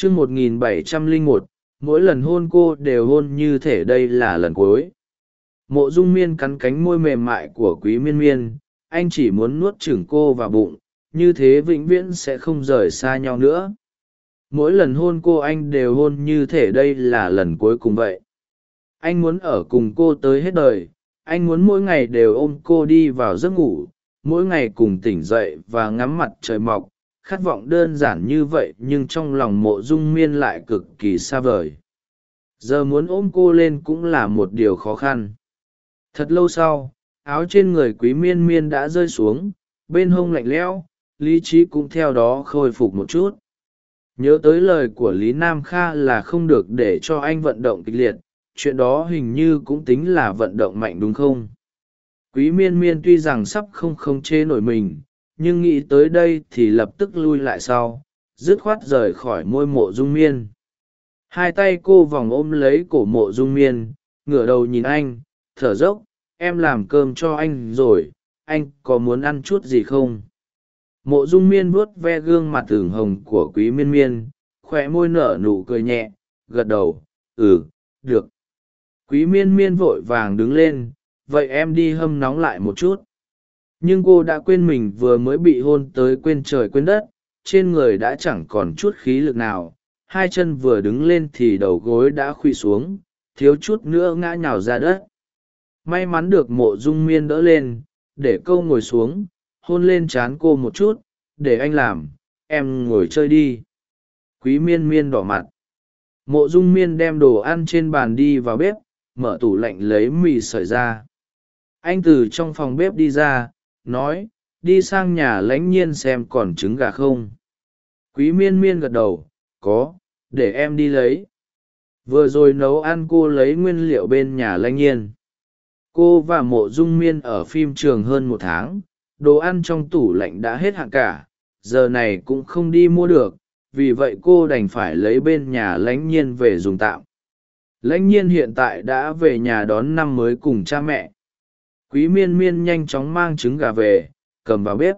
chương một nghìn bảy trăm lẻ một, mỗi lần hôn cô đều hôn như thể đây là lần cuối. Mộ dung miên cắn cánh môi mềm mại của quý miên miên, anh chỉ muốn nuốt chửng cô vào bụng, như thế vĩnh viễn sẽ không rời xa nhau nữa. Mỗi lần hôn cô anh đều hôn như thể đây là lần cuối cùng vậy. Anh muốn ở cùng cô tới hết đời, anh muốn mỗi ngày đều ôm cô đi vào giấc ngủ, mỗi ngày cùng tỉnh dậy và ngắm mặt trời mọc khát vọng đơn giản như vậy nhưng trong lòng mộ dung miên lại cực kỳ xa vời. Giờ muốn ôm cô lên cũng là một điều khó khăn. Thật lâu sau, áo trên người quý miên miên đã rơi xuống, bên hông lạnh lẽo, lý trí cũng theo đó khôi phục một chút. Nhớ tới lời của lý nam kha là không được để cho anh vận động kịch liệt, chuyện đó hình như cũng tính là vận động mạnh đúng không? Quý miên miên tuy rằng sắp không khống chế nổi mình nhưng nghĩ tới đây thì lập tức lui lại sau, dứt khoát rời khỏi môi mộ dung miên. Hai tay cô vòng ôm lấy cổ mộ dung miên, ngửa đầu nhìn anh, thở dốc, em làm cơm cho anh rồi, anh có muốn ăn chút gì không? Mộ dung miên vuốt ve gương mặt tưởng hồng của quý miên miên khoe môi nở nụ cười nhẹ, gật đầu ừ được. Quý miên miên vội vàng đứng lên, vậy em đi hâm nóng lại một chút nhưng cô đã quên mình vừa mới bị hôn tới quên trời quên đất, trên người đã chẳng còn chút khí lực nào. Hai chân vừa đứng lên thì đầu gối đã khuỵ xuống, thiếu chút nữa ngã nhào ra đất. May mắn được mộ dung miên đỡ lên, để câu ngồi xuống, hôn lên c h á n cô một chút, để anh làm, em ngồi chơi đi. Quý miên miên đỏ mặt. Mộ dung miên đem đồ ăn trên bàn đi vào bếp, mở tủ lạnh lấy mì sợi ra. Anh từ trong phòng bếp đi ra nói, đi sang nhà lãnh nhiên xem còn trứng gà không. Quý miên miên gật đầu, có, để em đi lấy. Vừa rồi nấu ăn cô lấy nguyên liệu bên nhà lãnh nhiên. Cô và mộ dung miên ở phim trường hơn một tháng, đồ ăn trong tủ lạnh đã hết hạn cả, giờ này cũng không đi mua được, vì vậy cô đành phải lấy bên nhà lãnh nhiên về dùng tạm. Lãnh nhiên hiện tại đã về nhà đón năm mới cùng cha mẹ quý miên miên nhanh chóng mang trứng gà về, cầm vào bếp.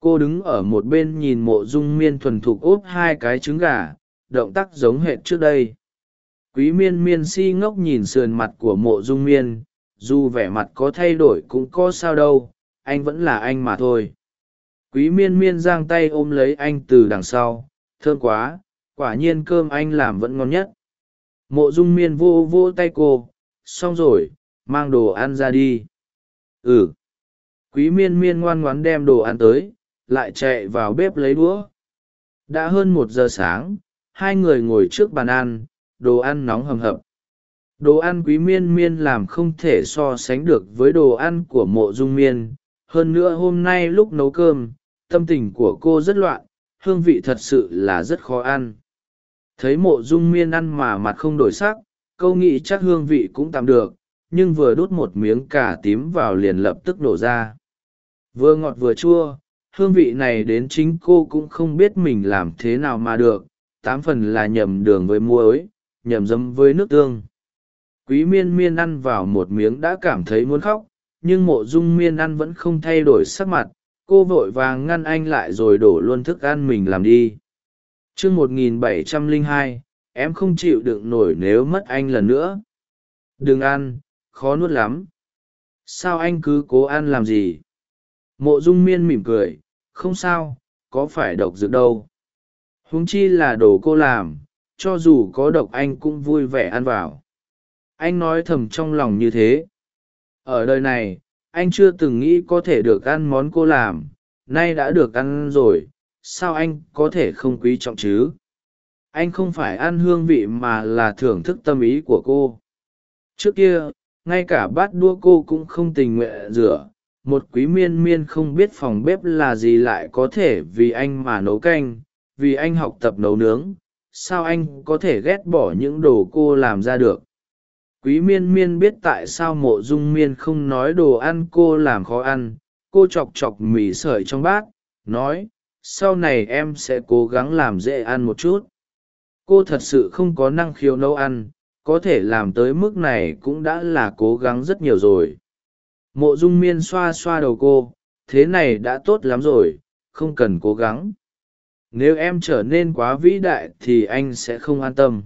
Cô đứng ở một bên nhìn mộ dung miên thuần thục úp hai cái trứng gà, động tác giống hệt trước đây. Quý miên miên si ngốc nhìn sườn mặt của mộ dung miên, dù vẻ mặt có thay đổi cũng có sao đâu, anh vẫn là anh mà thôi. Quý miên miên giang tay ôm lấy anh từ đằng sau, thơm quá, quả nhiên cơm anh làm vẫn ngon nhất. Mộ dung miên vô vô tay cô, xong rồi, mang đồ ăn ra đi ừ. Quý miên miên ngoan ngoán đem đồ ăn tới, lại chạy vào bếp lấy đũa. Đã hơn một giờ sáng, hai người ngồi trước bàn ăn, đồ ăn nóng hầm hập. Đồ ăn quý miên miên làm không thể so sánh được với đồ ăn của mộ dung miên. Hơn nữa hôm nay lúc nấu cơm, tâm tình của cô rất loạn, hương vị thật sự là rất khó ăn. Thấy mộ dung miên ăn mà mặt không đổi sắc câu nghĩ chắc hương vị cũng tạm được nhưng vừa đút một miếng cà tím vào liền lập tức đổ ra. Vừa ngọt vừa chua, hương vị này đến chính cô cũng không biết mình làm thế nào mà được, tám phần là nhầm đường với muối, nhầm dấm với nước tương. Quý miên miên ăn vào một miếng đã cảm thấy muốn khóc, nhưng mộ dung miên ăn vẫn không thay đổi sắc mặt, cô vội vàng ngăn anh lại rồi đổ luôn thức ăn mình làm đi. Chương một nghìn bảy trăm lẻ hai, em không chịu đựng nổi nếu mất anh lần nữa. Đừng ăn khó nuốt lắm. Sao anh cứ cố ăn làm gì? Mộ dung miên mỉm cười, không sao, có phải độc dược đâu. Huống chi là đồ cô làm, cho dù có độc anh cũng vui vẻ ăn vào. Anh nói thầm trong lòng như thế. Ở đời này, anh chưa từng nghĩ có thể được ăn món cô làm, nay đã được ăn rồi, sao anh có thể không quý trọng chứ? Anh không phải ăn hương vị mà là thưởng thức tâm ý của cô. Trước kia ngay cả bát đua cô cũng không tình nguyện rửa. Một quý miên miên không biết phòng bếp là gì lại có thể vì anh mà nấu canh, vì anh học tập nấu nướng. Sao anh có thể ghét bỏ những đồ cô làm ra được? Quý miên miên biết tại sao mộ dung miên không nói đồ ăn cô làm khó ăn. Cô chọc chọc mì sợi trong bát, nói, sau này em sẽ cố gắng làm dễ ăn một chút. Cô thật sự không có năng khiếu nấu ăn có thể làm tới mức này cũng đã là cố gắng rất nhiều rồi. Mộ dung miên xoa xoa đầu cô, thế này đã tốt lắm rồi, không cần cố gắng. Nếu em trở nên quá vĩ đại thì anh sẽ không an tâm.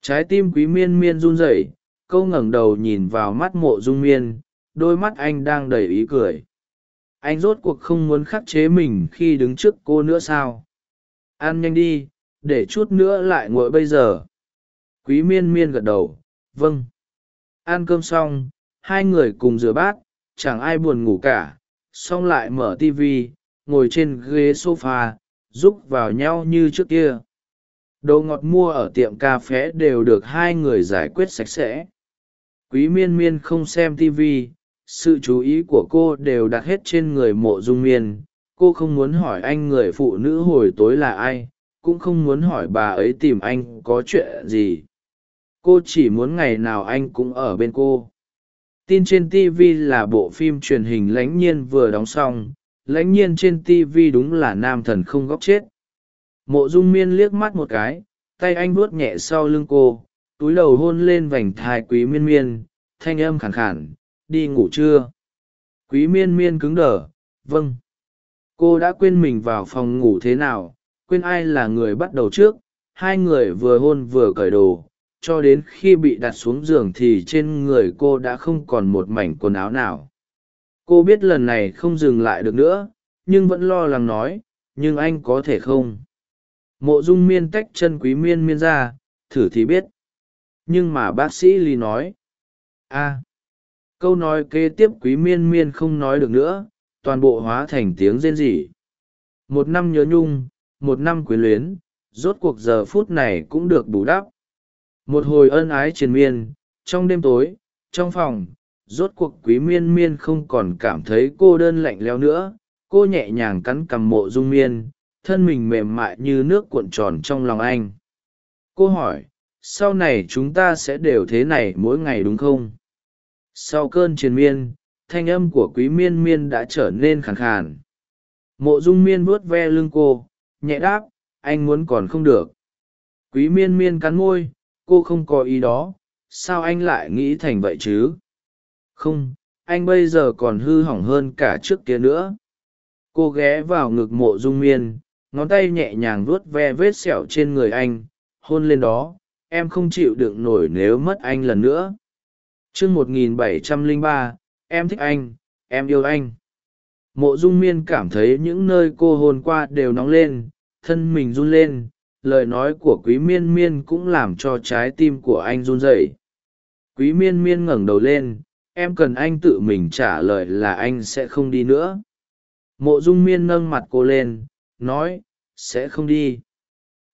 Trái tim quý miên miên run rẩy, câu ngẩng đầu nhìn vào mắt mộ dung miên, đôi mắt anh đang đầy ý cười. Anh rốt cuộc không muốn khắc chế mình khi đứng trước cô nữa sao? Ăn nhanh đi, để chút nữa lại nguội bây giờ quý miên miên gật đầu vâng. Ăn cơm xong, hai người cùng rửa bát, chẳng ai buồn ngủ cả, xong lại mở tv ngồi trên ghế s o f a giúp vào nhau như trước kia. Đồ ngọt mua ở tiệm cà phé đều được hai người giải quyết sạch sẽ. Quý miên miên không xem tv sự chú ý của cô đều đặt hết trên người mộ dung miên. Cô không muốn hỏi anh người phụ nữ hồi tối là ai, cũng không muốn hỏi bà ấy tìm anh có chuyện gì cô chỉ muốn ngày nào anh cũng ở bên cô. Tin trên tv là bộ phim truyền hình lãnh nhiên vừa đóng xong. Lãnh nhiên trên tv đúng là nam thần không góc chết. Mộ dung miên liếc mắt một cái, tay anh vuốt nhẹ sau lưng cô, túi đầu hôn lên vành thai quý miên miên, thanh âm khẳng khản đi ngủ chưa? Quý miên miên cứng đờ vâng. Cô đã quên mình vào phòng ngủ thế nào, quên ai là người bắt đầu trước, hai người vừa hôn vừa cởi đồ cho đến khi bị đặt xuống giường thì trên người cô đã không còn một mảnh quần áo nào. Cô biết lần này không dừng lại được nữa, nhưng vẫn lo lắng nói, nhưng anh có thể không? Mộ dung miên tách chân quý miên miên ra, thử thì biết. Nhưng mà bác sĩ ly nói, a, câu nói kế tiếp quý miên miên không nói được nữa, toàn bộ hóa thành tiếng rên rỉ. Một năm nhớ nhung, một năm quyến luyến, rốt cuộc giờ phút này cũng được bù đắp một hồi ân ái triền miên, trong đêm tối, trong phòng, rốt cuộc quý miên miên không còn cảm thấy cô đơn lạnh leo nữa, cô nhẹ nhàng cắn cằm mộ dung miên, thân mình mềm mại như nước cuộn tròn trong lòng anh. Cô hỏi, sau này chúng ta sẽ đều thế này mỗi ngày đúng không? Sau cơn triền miên, thanh âm của quý miên miên đã trở nên khàn khàn. Mộ dung miên vuốt ve lưng cô, nhẹ đáp, anh muốn còn không được. Quý miên miên cắn môi cô không có ý đó, sao anh lại nghĩ thành vậy chứ? Không, anh bây giờ còn hư hỏng hơn cả trước kia nữa. Cô ghé vào ngực mộ dung miên, ngón tay nhẹ nhàng vuốt ve vết sẹo trên người anh, hôn lên đó, em không chịu đựng nổi nếu mất anh lần nữa. Chương một nghìn bảy trăm lẻ ba, em thích anh, em yêu anh. Mộ dung miên cảm thấy những nơi cô hôn qua đều nóng lên, thân mình run lên lời nói của quý miên miên cũng làm cho trái tim của anh run rẩy. Quý miên miên ngẩng đầu lên, em cần anh tự mình trả lời là anh sẽ không đi nữa. Mộ dung miên nâng mặt cô lên, nói, sẽ không đi.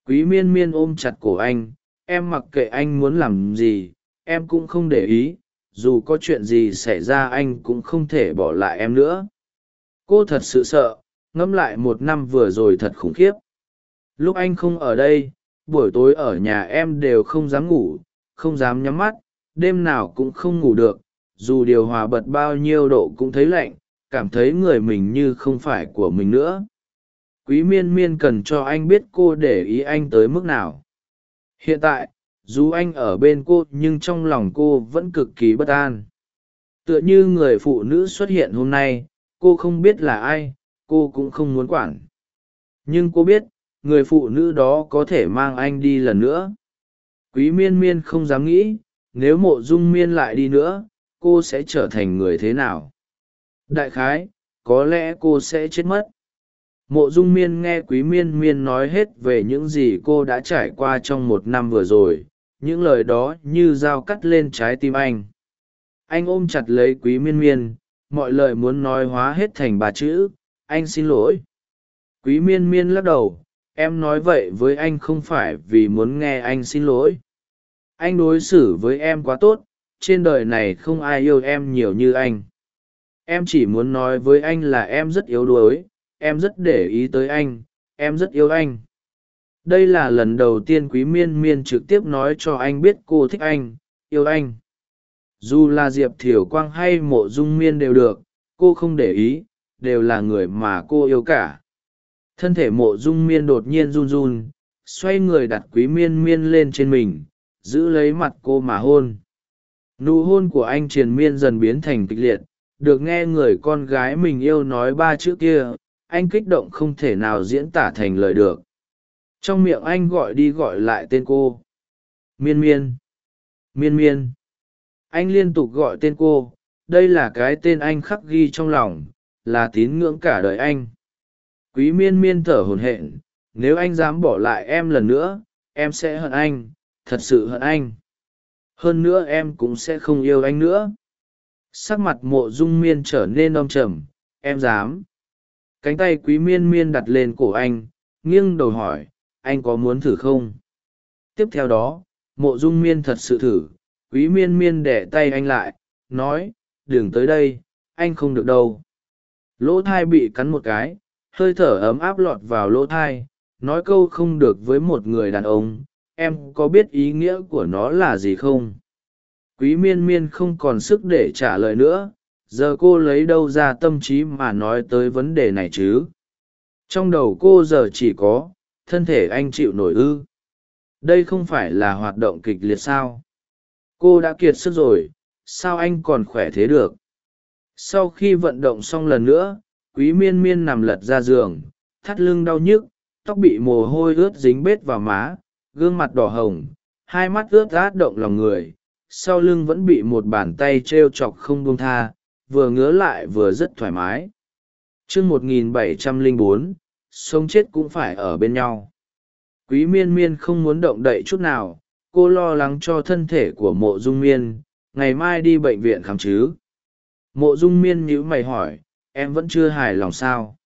Quý miên miên ôm chặt cổ anh, em mặc kệ anh muốn làm gì, em cũng không để ý, dù có chuyện gì xảy ra anh cũng không thể bỏ lại em nữa. Cô thật sự sợ, ngẫm lại một năm vừa rồi thật khủng khiếp lúc anh không ở đây, buổi tối ở nhà em đều không dám ngủ, không dám nhắm mắt, đêm nào cũng không ngủ được, dù điều hòa bật bao nhiêu độ cũng thấy lạnh, cảm thấy người mình như không phải của mình nữa. Quý miên miên cần cho anh biết cô để ý anh tới mức nào. Hiện tại, dù anh ở bên cô nhưng trong lòng cô vẫn cực kỳ bất an. Tựa như người phụ nữ xuất hiện hôm nay, cô không biết là ai, cô cũng không muốn quản. Nhưng cô biết người phụ nữ đó có thể mang anh đi lần nữa. Quý miên miên không dám nghĩ, nếu mộ dung miên lại đi nữa, cô sẽ trở thành người thế nào? Đại khái, có lẽ cô sẽ chết mất. Mộ dung miên nghe quý miên miên nói hết về những gì cô đã trải qua trong một năm vừa rồi, những lời đó như dao cắt lên trái tim anh. Anh ôm chặt lấy quý miên miên, mọi lời muốn nói hóa hết thành ba chữ, anh xin lỗi. Quý miên miên lắc đầu em nói vậy với anh không phải vì muốn nghe anh xin lỗi. Anh đối xử với em quá tốt, trên đời này không ai yêu em nhiều như anh. Em chỉ muốn nói với anh là em rất yếu đuối, em rất để ý tới anh, em rất yêu anh. Đây là lần đầu tiên quý miên miên trực tiếp nói cho anh biết cô thích anh, yêu anh. Dù là diệp Thiểu quang hay mộ dung miên đều được, cô không để ý, đều là người mà cô yêu cả thân thể mộ dung miên đột nhiên run run, xoay người đặt quý miên miên lên trên mình, giữ lấy mặt cô mà hôn. Nụ hôn của anh triền miên dần biến thành kịch liệt, được nghe người con gái mình yêu nói ba chữ kia, anh kích động không thể nào diễn tả thành lời được. Trong miệng anh gọi đi gọi lại tên cô. Miên miên. Miên miên. Anh liên tục gọi tên cô, đây là cái tên anh khắc ghi trong lòng, là tín ngưỡng cả đời anh quý miên miên thở hồn hện nếu anh dám bỏ lại em lần nữa, em sẽ hận anh, thật sự hận anh. Hơn nữa em cũng sẽ không yêu anh nữa. Sắc mặt mộ dung miên trở nên đom trầm, em dám. Cánh tay quý miên miên đặt lên cổ anh, nghiêng đầu hỏi, anh có muốn thử không? Tiếp theo đó, mộ dung miên thật sự thử, quý miên miên đẻ tay anh lại, nói, đừng tới đây, anh không được đâu. Lỗ thai bị cắn một cái hơi thở ấm áp lọt vào lỗ thai, nói câu không được với một người đàn ông, em có biết ý nghĩa của nó là gì không? Quý miên miên không còn sức để trả lời nữa, giờ cô lấy đâu ra tâm trí mà nói tới vấn đề này chứ? Trong đầu cô giờ chỉ có, thân thể anh chịu nổi ư? Đây không phải là hoạt động kịch liệt sao? Cô đã kiệt sức rồi, sao anh còn khỏe thế được? Sau khi vận động xong lần nữa quý miên miên nằm lật ra giường, thắt lưng đau nhức, tóc bị mồ hôi ướt dính bết vào má, gương mặt đỏ hồng, hai mắt ướt át động lòng người, sau lưng vẫn bị một bàn tay t r e o chọc không buông tha, vừa ngứa lại vừa rất thoải mái. Chương một nghìn bảy trăm lẻ bốn, sống chết cũng phải ở bên nhau. Quý miên miên không muốn động đậy chút nào, cô lo lắng cho thân thể của mộ dung miên, ngày mai đi bệnh viện khám chứ. Mộ dung miên nhữ mày hỏi em vẫn chưa hài lòng sao?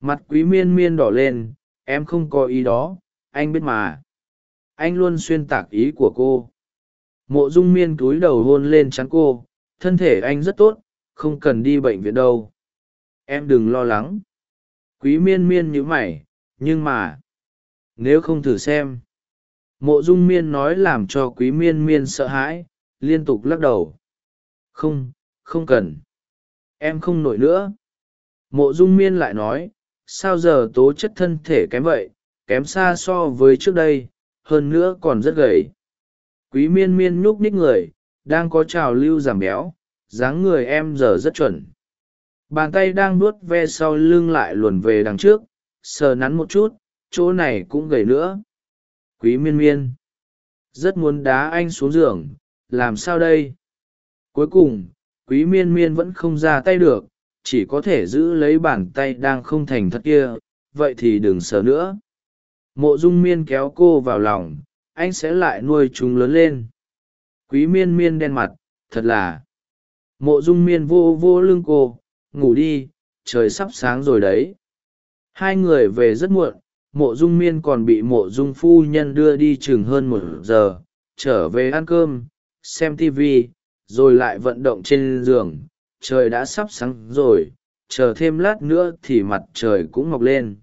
Mặt quý miên miên đỏ lên, em không có ý đó, anh biết mà. Anh luôn xuyên tạc ý của cô. Mộ dung miên cúi đầu hôn lên chắn cô, thân thể anh rất tốt, không cần đi bệnh viện đâu. Em đừng lo lắng. Quý miên miên nhíu mày, nhưng mà, nếu không thử xem. Mộ dung miên nói làm cho quý miên miên sợ hãi, liên tục lắc đầu. Không không cần em không nổi nữa. Mộ dung miên lại nói, sao giờ tố chất thân thể kém vậy, kém xa so với trước đây, hơn nữa còn rất gầy. Quý miên miên nhúc nhích người, đang có trào lưu giảm béo, dáng người em giờ rất chuẩn. Bàn tay đang nuốt ve sau lưng lại luồn về đằng trước, sờ nắn một chút, chỗ này cũng gầy nữa. Quý miên miên, rất muốn đá anh xuống giường, làm sao đây? Cuối cùng quý miên miên vẫn không ra tay được, chỉ có thể giữ lấy bàn tay đang không thành thật kia, vậy thì đừng sờ nữa. Mộ dung miên kéo cô vào lòng, anh sẽ lại nuôi chúng lớn lên. Quý miên miên đen mặt, thật là. Mộ dung miên vô vô lưng cô, ngủ đi, trời sắp sáng rồi đấy. Hai người về rất muộn, mộ dung miên còn bị mộ dung phu nhân đưa đi chừng hơn một giờ, trở về ăn cơm, xem tv rồi lại vận động trên giường, trời đã sắp sáng rồi, chờ thêm lát nữa thì mặt trời cũng mọc lên.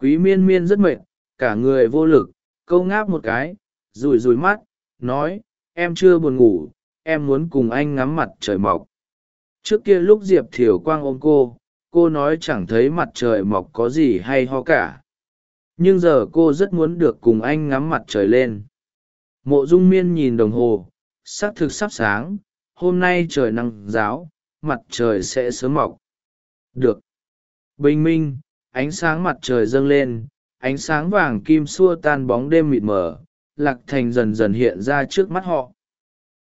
Quý miên miên rất mệt, cả người vô lực, câu ngáp một cái rùi rùi mắt, nói, em chưa buồn ngủ, em muốn cùng anh ngắm mặt trời mọc. Trước kia lúc diệp thiều quang ôm cô cô nói chẳng thấy mặt trời mọc có gì hay ho cả. Nhưng giờ cô rất muốn được cùng anh ngắm mặt trời lên. Mộ dung miên nhìn đồng hồ s ắ c thực sắp sáng, hôm nay trời nắng giáo, mặt trời sẽ sớm mọc. Được. Bình minh, ánh sáng mặt trời dâng lên, ánh sáng vàng kim xua tan bóng đêm mịt mờ, lạc thành dần dần hiện ra trước mắt họ.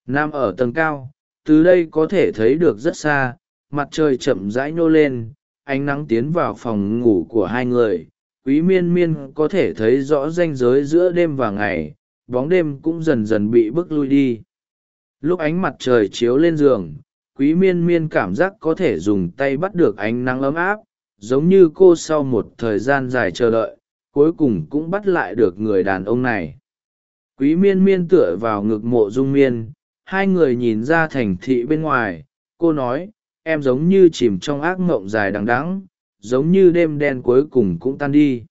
Nam ở tầng cao, từ đây có thể thấy được rất xa, mặt trời chậm rãi nhô lên, ánh nắng tiến vào phòng ngủ của hai người. Quý miên miên có thể thấy rõ ranh giới giữa đêm và ngày, bóng đêm cũng dần dần bị bước lui đi lúc ánh mặt trời chiếu lên giường, quý miên miên cảm giác có thể dùng tay bắt được ánh nắng ấm áp, giống như cô sau một thời gian dài chờ đợi, cuối cùng cũng bắt lại được người đàn ông này. Quý miên miên tựa vào ngực mộ dung miên, hai người nhìn ra thành thị bên ngoài, cô nói, em giống như chìm trong ác mộng dài đằng đắng giống như đêm đen cuối cùng cũng tan đi.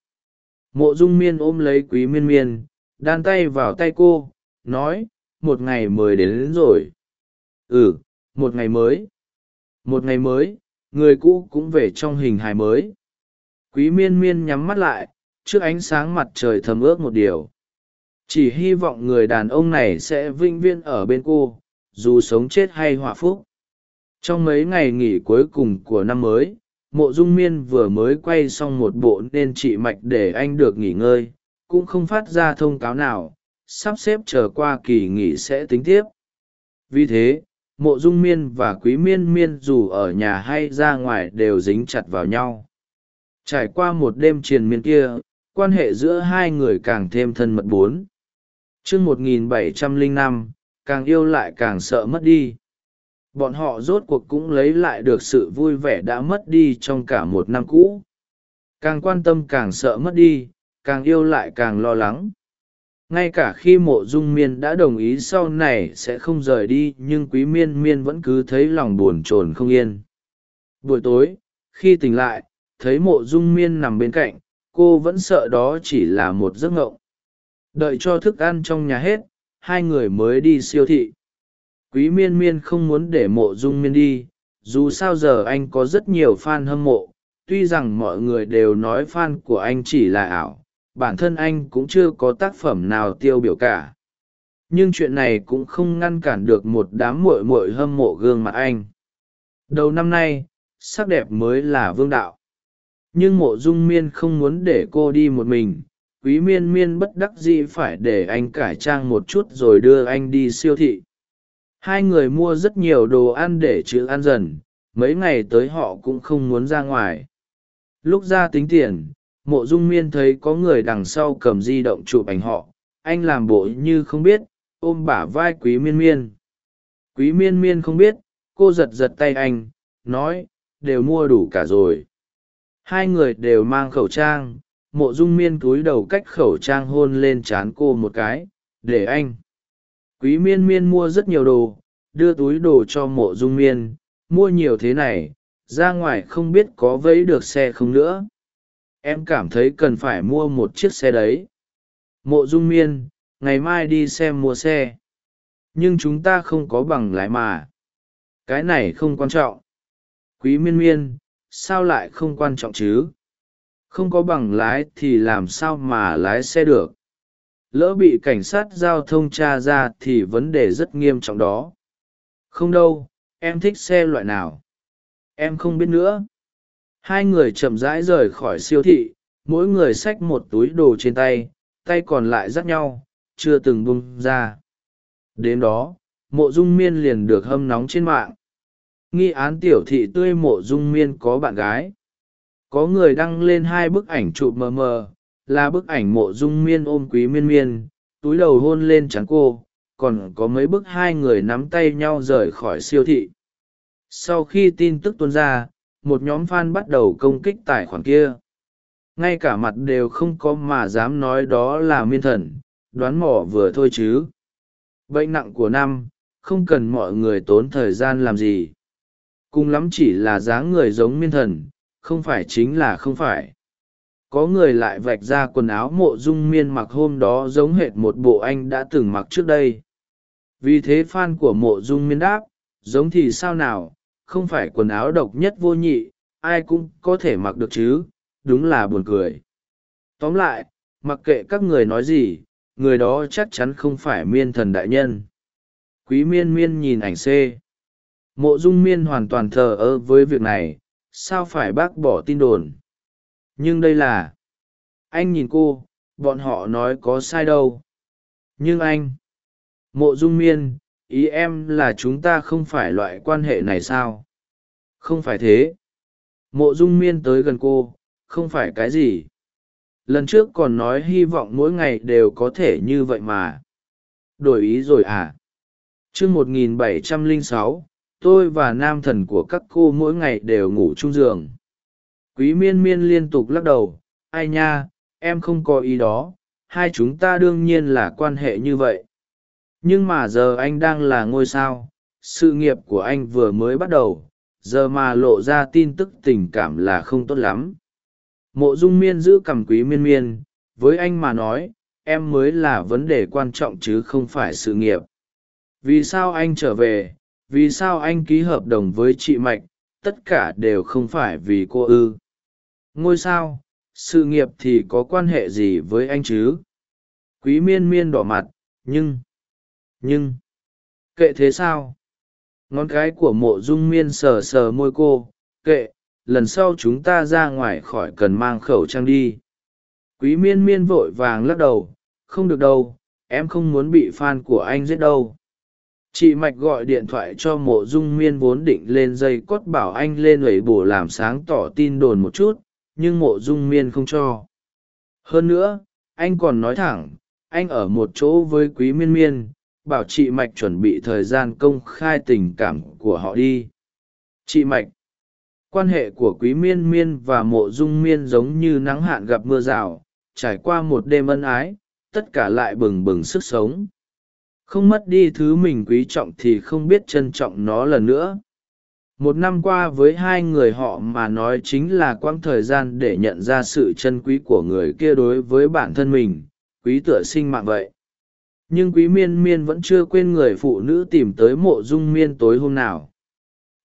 Mộ dung miên ôm lấy quý miên miên, đan tay vào tay cô, nói một ngày mới đến, đến rồi. Ừ một ngày mới. Một ngày mới người cũ cũng về trong hình hài mới. Quý miên miên nhắm mắt lại trước ánh sáng mặt trời thầm ước một điều. Chỉ hy vọng người đàn ông này sẽ vinh viên ở bên cô dù sống chết hay họa phúc. Trong mấy ngày nghỉ cuối cùng của năm mới mộ dung miên vừa mới quay xong một bộ nên chị mạch để anh được nghỉ ngơi cũng không phát ra thông cáo nào sắp xếp chờ qua kỳ nghỉ sẽ tính tiếp. Vì thế, mộ dung miên và quý miên miên dù ở nhà hay ra ngoài đều dính chặt vào nhau. Trải qua một đêm triền miên kia, quan hệ giữa hai người càng thêm thân mật bốn. Chương một nghìn bảy trăm lẻ năm, càng yêu lại càng sợ mất đi. Bọn họ rốt cuộc cũng lấy lại được sự vui vẻ đã mất đi trong cả một năm cũ. Càng quan tâm càng sợ mất đi, càng yêu lại càng lo lắng ngay cả khi mộ dung miên đã đồng ý sau này sẽ không rời đi, nhưng quý miên miên vẫn cứ thấy lòng buồn chồn không yên. Buổi tối, khi tỉnh lại, thấy mộ dung miên nằm bên cạnh, cô vẫn sợ đó chỉ là một giấc ngộng. Đợi cho thức ăn trong nhà hết, hai người mới đi siêu thị. Quý miên miên không muốn để mộ dung miên đi, dù sao giờ anh có rất nhiều f a n hâm mộ, tuy rằng mọi người đều nói f a n của anh chỉ là ảo bản thân anh cũng chưa có tác phẩm nào tiêu biểu cả. Nhưng chuyện này cũng không ngăn cản được một đám muội muội hâm mộ gương mặt anh. Đầu năm nay, sắc đẹp mới là vương đạo. Nhưng mộ dung miên không muốn để cô đi một mình. Quý miên miên bất đắc dĩ phải để anh cải trang một chút rồi đưa anh đi siêu thị. Hai người mua rất nhiều đồ ăn để chữ ăn dần. Mấy ngày tới họ cũng không muốn ra ngoài. Lúc ra tính tiền mộ dung miên thấy có người đằng sau cầm di động chụp ảnh họ, anh làm bộ như không biết, ôm bả vai quý miên miên. Quý miên miên không biết, cô giật giật tay anh, nói, đều mua đủ cả rồi. Hai người đều mang khẩu trang, mộ dung miên cúi đầu cách khẩu trang hôn lên c h á n cô một cái, để anh. Quý miên miên mua rất nhiều đồ, đưa túi đồ cho mộ dung miên, mua nhiều thế này, ra ngoài không biết có vẫy được xe không nữa em cảm thấy cần phải mua một chiếc xe đấy. Mộ dung miên, ngày mai đi xem mua xe. Nhưng chúng ta không có bằng lái mà. Cái này không quan trọng. Quý miên miên, sao lại không quan trọng chứ? Không có bằng lái thì làm sao mà lái xe được? Lỡ bị cảnh sát giao thông tra ra thì vấn đề rất nghiêm trọng đó. Không đâu, em thích xe loại nào? Em không biết nữa hai người chậm rãi rời khỏi siêu thị, mỗi người xách một túi đồ trên tay tay còn lại dắt nhau, chưa từng bung ra. Đến đó, mộ dung miên liền được hâm nóng trên mạng. Nghi án tiểu thị tươi mộ dung miên có bạn gái. Có người đăng lên hai bức ảnh chụp mờ mờ, là bức ảnh mộ dung miên ôm quý miên miên, túi đầu hôn lên trắng cô, còn có mấy bức hai người nắm tay nhau rời khỏi siêu thị. Sau khi tin tức tuôn ra một nhóm fan bắt đầu công kích tài khoản kia. Ngay cả mặt đều không có mà dám nói đó là miên thần, đoán mỏ vừa thôi chứ. Bệnh nặng của năm, không cần mọi người tốn thời gian làm gì. Cùng lắm chỉ là dáng người giống miên thần, không phải chính là không phải. Có người lại vạch ra quần áo mộ dung miên mặc hôm đó giống hệt một bộ anh đã từng mặc trước đây. Vì thế f a n của mộ dung miên đáp, giống thì sao nào không phải quần áo độc nhất vô nhị, ai cũng có thể mặc được chứ, đúng là buồn cười. Tóm lại, mặc kệ các người nói gì, người đó chắc chắn không phải miên thần đại nhân. Quý miên miên nhìn ảnh c. Mộ dung miên hoàn toàn thờ ơ với việc này, sao phải bác bỏ tin đồn? Nhưng đây là, anh nhìn cô, bọn họ nói có sai đâu. Nhưng anh, mộ dung miên ý em là chúng ta không phải loại quan hệ này sao? Không phải thế. Mộ dung miên tới gần cô, không phải cái gì. Lần trước còn nói hy vọng mỗi ngày đều có thể như vậy mà. Đổi ý rồi à? Chương một nghìn bảy trăm lẻ sáu, tôi và nam thần của các cô mỗi ngày đều ngủ chung giường. Quý miên miên liên tục lắc đầu, ai nha, em không có ý đó, hai chúng ta đương nhiên là quan hệ như vậy nhưng mà giờ anh đang là ngôi sao, sự nghiệp của anh vừa mới bắt đầu, giờ mà lộ ra tin tức tình cảm là không tốt lắm. Mộ dung miên giữ cằm quý miên miên, với anh mà nói, em mới là vấn đề quan trọng chứ không phải sự nghiệp. Vì sao anh trở về, vì sao anh ký hợp đồng với chị mạch, tất cả đều không phải vì cô ư. Ngôi sao, sự nghiệp thì có quan hệ gì với anh chứ? Quý miên miên đỏ mặt, nhưng nhưng, kệ thế sao? Ngón cái của mộ dung miên sờ sờ môi cô, kệ, lần sau chúng ta ra ngoài khỏi cần mang khẩu trang đi. Quý miên miên vội vàng lắc đầu, không được đâu, em không muốn bị f a n của anh giết đâu. Chị mạch gọi điện thoại cho mộ dung miên vốn định lên dây cót bảo anh lên lẩy bổ làm sáng tỏ tin đồn một chút, nhưng mộ dung miên không cho. Hơn nữa, anh còn nói thẳng, anh ở một chỗ với quý miên miên bảo chị mạch chuẩn bị thời gian công khai tình cảm của họ đi. Chị mạch, quan hệ của quý miên miên và mộ dung miên giống như nắng hạn gặp mưa rào, trải qua một đêm ân ái, tất cả lại bừng bừng sức sống. Không mất đi thứ mình quý trọng thì không biết trân trọng nó lần nữa. Một năm qua với hai người họ mà nói chính là quãng thời gian để nhận ra sự chân quý của người kia đối với bản thân mình, quý tựa sinh mạng vậy nhưng quý miên miên vẫn chưa quên người phụ nữ tìm tới mộ dung miên tối hôm nào.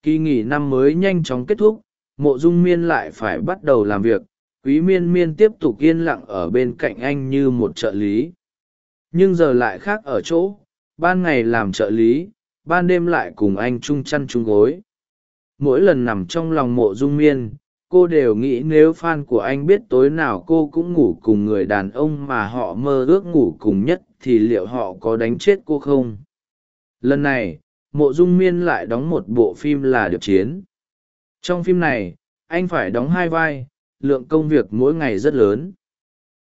Kỳ nghỉ năm mới nhanh chóng kết thúc, mộ dung miên lại phải bắt đầu làm việc, quý miên miên tiếp tục yên lặng ở bên cạnh anh như một trợ lý. Nhưng giờ lại khác ở chỗ, ban ngày làm trợ lý, ban đêm lại cùng anh chung chăn chung gối. Mỗi lần nằm trong lòng mộ dung miên cô đều nghĩ nếu f a n của anh biết tối nào cô cũng ngủ cùng người đàn ông mà họ mơ ước ngủ cùng nhất thì liệu họ có đánh chết cô không? Lần này, mộ dung miên lại đóng một bộ phim là điệp chiến. Trong phim này, anh phải đóng hai vai, lượng công việc mỗi ngày rất lớn.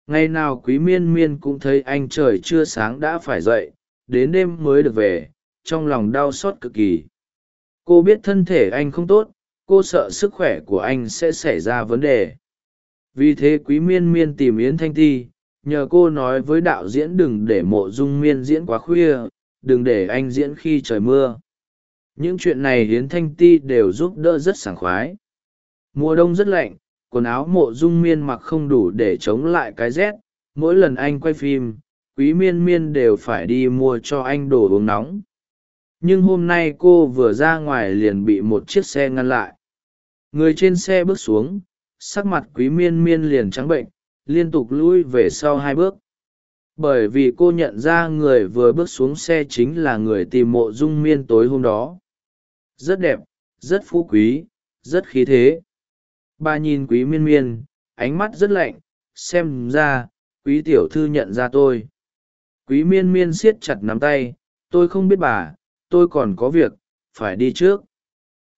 Ngày nào quý miên miên cũng thấy anh trời chưa sáng đã phải dậy, đến đêm mới được về, trong lòng đau xót cực kỳ. Cô biết thân thể anh không tốt cô sợ sức khỏe của anh sẽ xảy ra vấn đề. Vì thế quý miên miên tìm yến thanh ti, nhờ cô nói với đạo diễn đừng để mộ dung miên diễn quá khuya, đừng để anh diễn khi trời mưa. Những chuyện này yến thanh ti đều giúp đỡ rất sảng khoái. Mùa đông rất lạnh, quần áo mộ dung miên mặc không đủ để chống lại cái rét. Mỗi lần anh quay phim, quý miên miên đều phải đi mua cho anh đồ uống nóng nhưng hôm nay cô vừa ra ngoài liền bị một chiếc xe ngăn lại. Người trên xe bước xuống, sắc mặt quý miên miên liền trắng bệnh, liên tục lui về sau hai bước. Bởi vì cô nhận ra người vừa bước xuống xe chính là người tìm mộ dung miên tối hôm đó. Rất đẹp, rất phú quý, rất khí thế. Bà nhìn quý miên miên, ánh mắt rất lạnh, xem ra, quý tiểu thư nhận ra tôi. Quý miên miên siết chặt nắm tay, tôi không biết bà tôi còn có việc, phải đi trước.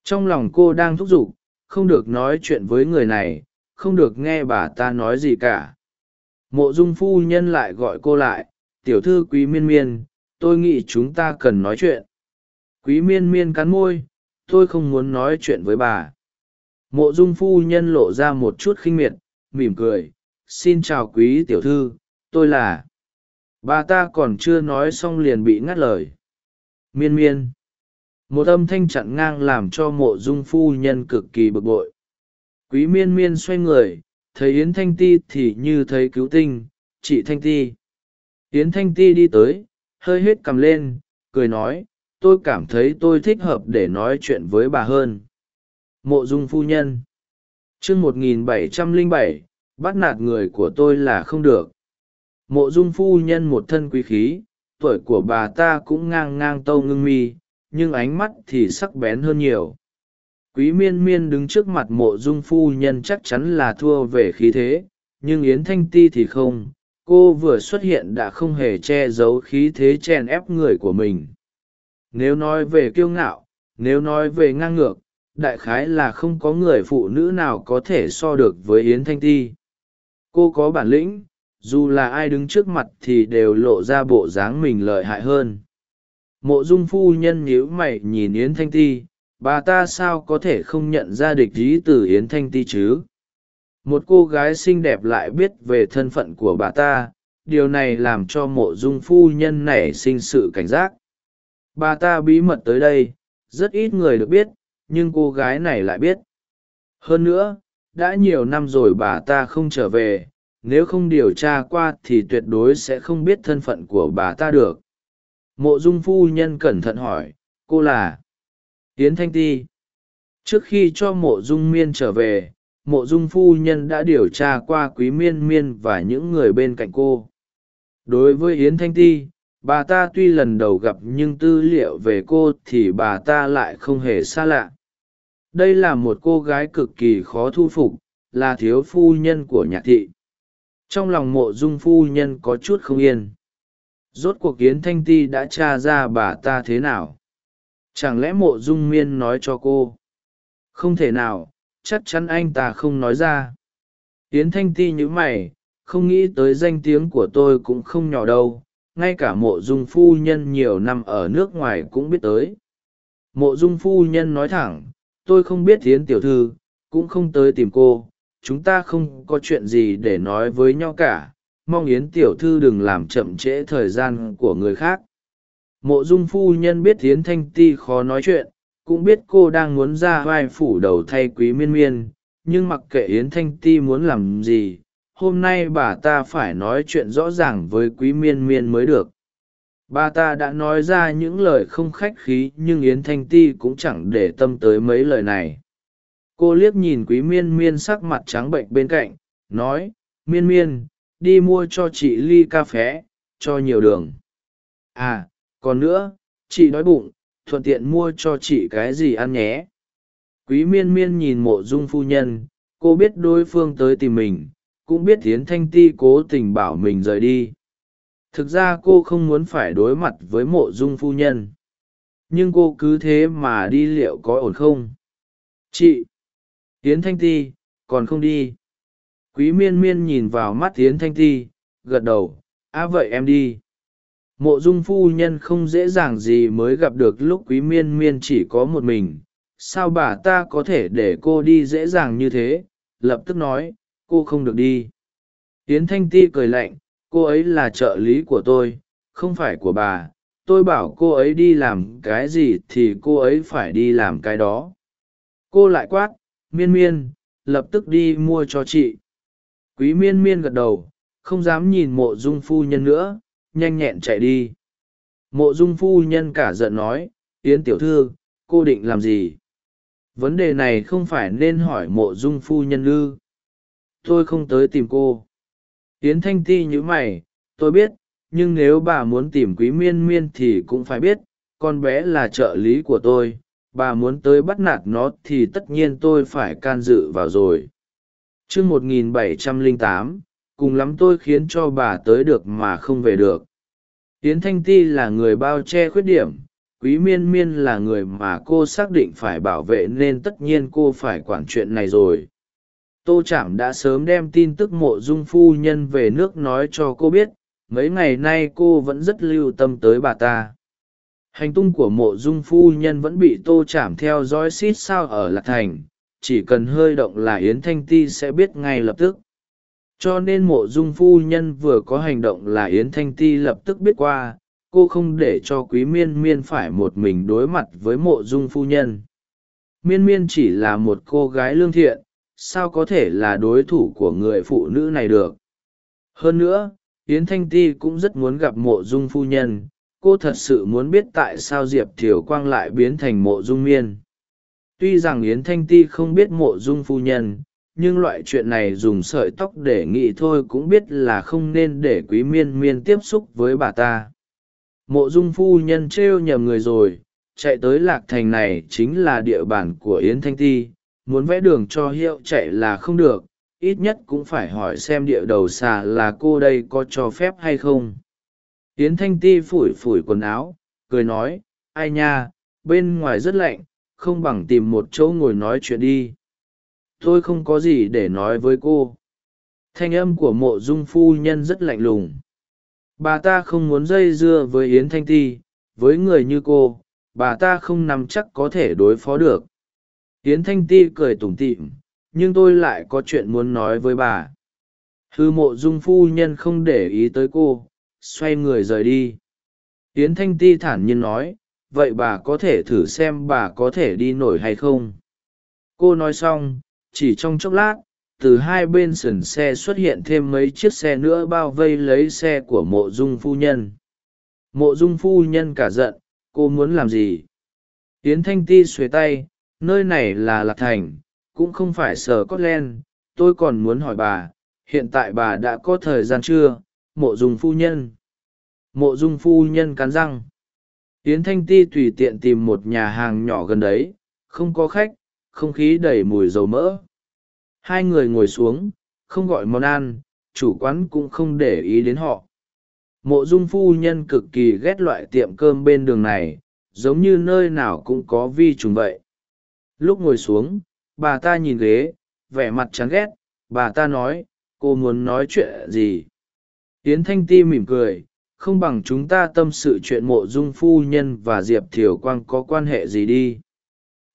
Trong lòng cô đang thúc giục, không được nói chuyện với người này, không được nghe bà ta nói gì cả. Mộ dung phu nhân lại gọi cô lại, tiểu thư quý miên miên, tôi nghĩ chúng ta cần nói chuyện. Quý miên miên cắn môi, tôi không muốn nói chuyện với bà. Mộ dung phu nhân lộ ra một chút khinh miệt, mỉm cười, xin chào quý tiểu thư, tôi là bà ta còn chưa nói xong liền bị ngắt lời miên miên. Một âm thanh chặn ngang làm cho mộ dung phu nhân cực kỳ bực bội. Quý miên miên xoay người, thấy yến thanh ti thì như thấy cứu tinh, chị thanh ti. Yến thanh ti đi tới, hơi hết cằm lên, cười nói, tôi cảm thấy tôi thích hợp để nói chuyện với bà hơn. Mộ dung phu nhân. Chương một nghìn bảy trăm lẻ bảy, bắt nạt người của tôi là không được. Mộ dung phu nhân một thân quý khí tuổi của bà ta cũng ngang ngang tâu ngưng mi, nhưng ánh mắt thì sắc bén hơn nhiều. Quý miên miên đứng trước mặt mộ dung phu nhân chắc chắn là thua về khí thế, nhưng yến thanh ti thì không, cô vừa xuất hiện đã không hề che giấu khí thế chèn ép người của mình. Nếu nói về kiêu ngạo, nếu nói về ngang ngược, đại khái là không có người phụ nữ nào có thể so được với yến thanh ti. Cô có bản lĩnh dù là ai đứng trước mặt thì đều lộ ra bộ dáng mình lợi hại hơn. Mộ dung phu nhân nhíu mày nhìn yến thanh ti, bà ta sao có thể không nhận ra địch ý từ yến thanh ti chứ? Một cô gái xinh đẹp lại biết về thân phận của bà ta, điều này làm cho mộ dung phu nhân nảy sinh sự cảnh giác. Bà ta bí mật tới đây, rất ít người được biết, nhưng cô gái này lại biết. Hơn nữa, đã nhiều năm rồi bà ta không trở về nếu không điều tra qua thì tuyệt đối sẽ không biết thân phận của bà ta được. Mộ dung phu nhân cẩn thận hỏi, cô là? Yến thanh ti. Trước khi cho mộ dung miên trở về, mộ dung phu nhân đã điều tra qua quý miên miên và những người bên cạnh cô. Đối với yến thanh ti, bà ta tuy lần đầu gặp nhưng tư liệu về cô thì bà ta lại không hề xa lạ. Đây là một cô gái cực kỳ khó thu phục, là thiếu phu nhân của nhạc thị trong lòng mộ dung phu nhân có chút không yên. Rốt cuộc yến thanh ti đã tra ra bà ta thế nào? Chẳng lẽ mộ dung miên nói cho cô? Không thể nào, chắc chắn anh ta không nói ra. Yến thanh ti nhữ mày, không nghĩ tới danh tiếng của tôi cũng không nhỏ đâu. Ngay cả mộ dung phu nhân nhiều năm ở nước ngoài cũng biết tới. Mộ dung phu nhân nói thẳng, tôi không biết yến tiểu thư, cũng không tới tìm cô chúng ta không có chuyện gì để nói với nhau cả, mong yến tiểu thư đừng làm chậm trễ thời gian của người khác. Mộ dung phu nhân biết yến thanh ti khó nói chuyện, cũng biết cô đang muốn ra vai phủ đầu thay quý miên miên, nhưng mặc kệ yến thanh ti muốn làm gì, hôm nay bà ta phải nói chuyện rõ ràng với quý miên miên mới được. Bà ta đã nói ra những lời không khách khí, nhưng yến thanh ti cũng chẳng để tâm tới mấy lời này cô liếc nhìn quý miên miên sắc mặt trắng bệnh bên cạnh, nói, miên miên, đi mua cho chị ly cà phé cho nhiều đường. À còn nữa, chị đói bụng, thuận tiện mua cho chị cái gì ăn nhé. Quý miên miên nhìn mộ dung phu nhân, cô biết đối phương tới tìm mình, cũng biết tiến thanh ti cố tình bảo mình rời đi. Thực ra cô không muốn phải đối mặt với mộ dung phu nhân. Nhưng cô cứ thế mà đi liệu có ổn không? Chị tiến thanh ti, còn không đi. Quý miên miên nhìn vào mắt yến thanh ti, gật đầu á vậy em đi. Mộ dung phu nhân không dễ dàng gì mới gặp được lúc quý miên miên chỉ có một mình. Sao bà ta có thể để cô đi dễ dàng như thế? lập tức nói, cô không được đi. Yến thanh ti cười lạnh, cô ấy là trợ lý của tôi, không phải của bà. Tôi bảo cô ấy đi làm cái gì thì cô ấy phải đi làm cái đó. Cô lại quát miên miên, lập tức đi mua cho chị. Quý miên miên gật đầu, không dám nhìn mộ dung phu nhân nữa, nhanh nhẹn chạy đi. Mộ dung phu nhân cả giận nói, yến tiểu thư, cô định làm gì? Vấn đề này không phải nên hỏi mộ dung phu nhân ư. Tôi không tới tìm cô. Yến thanh ti nhữ mày, tôi biết, nhưng nếu bà muốn tìm quý miên miên thì cũng phải biết, con bé là trợ lý của tôi bà muốn tới bắt nạt nó thì tất nhiên tôi phải can dự vào rồi. T r ư ơ n g một nghìn bảy trăm lẻ tám, cùng lắm tôi khiến cho bà tới được mà không về được. Tiến thanh ti là người bao che khuyết điểm, quý miên miên là người mà cô xác định phải bảo vệ nên tất nhiên cô phải quản chuyện này rồi. Tô trảm đã sớm đem tin tức mộ dung phu nhân về nước nói cho cô biết, mấy ngày nay cô vẫn rất lưu tâm tới bà ta hành tung của mộ dung phu nhân vẫn bị tô chảm theo dõi xít sao ở lạc thành, chỉ cần hơi động là yến thanh ti sẽ biết ngay lập tức. Cho nên mộ dung phu nhân vừa có hành động là yến thanh ti lập tức biết qua, cô không để cho quý miên miên phải một mình đối mặt với mộ dung phu nhân. Miên miên chỉ là một cô gái lương thiện, sao có thể là đối thủ của người phụ nữ này được? Hơn nữa, yến thanh ti cũng rất muốn gặp mộ dung phu nhân cô thật sự muốn biết tại sao diệp thiều quang lại biến thành mộ dung miên. tuy rằng yến thanh ti không biết mộ dung phu nhân, nhưng loại chuyện này dùng sợi tóc để nghĩ thôi cũng biết là không nên để quý miên miên tiếp xúc với bà ta. mộ dung phu nhân trêu nhầm người rồi, chạy tới lạc thành này chính là địa bàn của yến thanh ti, muốn vẽ đường cho hiệu chạy là không được, ít nhất cũng phải hỏi xem địa đầu xà là cô đây có cho phép hay không yến thanh ti phủi phủi quần áo, cười nói, ai nha, bên ngoài rất lạnh, không bằng tìm một chỗ ngồi nói chuyện đi. Tôi không có gì để nói với cô. Thanh âm của mộ dung phu nhân rất lạnh lùng. Bà ta không muốn dây dưa với yến thanh ti, với người như cô, bà ta không nắm chắc có thể đối phó được. Yến thanh ti cười tủm tỉm, nhưng tôi lại có chuyện muốn nói với bà. Hư mộ dung phu nhân không để ý tới cô xoay người rời đi. Yến thanh ti thản nhiên nói, vậy bà có thể thử xem bà có thể đi nổi hay không? Cô nói xong, chỉ trong chốc lát, từ hai bên sườn xe xuất hiện thêm mấy chiếc xe nữa bao vây lấy xe của mộ dung phu nhân. Mộ dung phu nhân cả giận, cô muốn làm gì? Yến thanh ti xuề tay, nơi này là lạc thành, cũng không phải sở scotland tôi còn muốn hỏi bà, hiện tại bà đã có thời gian chưa? Mộ dung phu nhân. Mộ dung phu nhân cắn răng. Yến thanh ti tùy tiện tìm một nhà hàng nhỏ gần đấy, không có khách, không khí đầy mùi dầu mỡ. Hai người ngồi xuống, không gọi món ăn, chủ quán cũng không để ý đến họ. Mộ dung phu nhân cực kỳ ghét loại tiệm cơm bên đường này, giống như nơi nào cũng có vi trùng vậy. Lúc ngồi xuống, bà ta nhìn ghế, vẻ mặt chán ghét, bà ta nói, cô muốn nói chuyện gì? Yến thanh ti mỉm cười, không bằng chúng ta tâm sự chuyện mộ dung phu nhân và diệp thiều quang có quan hệ gì đi.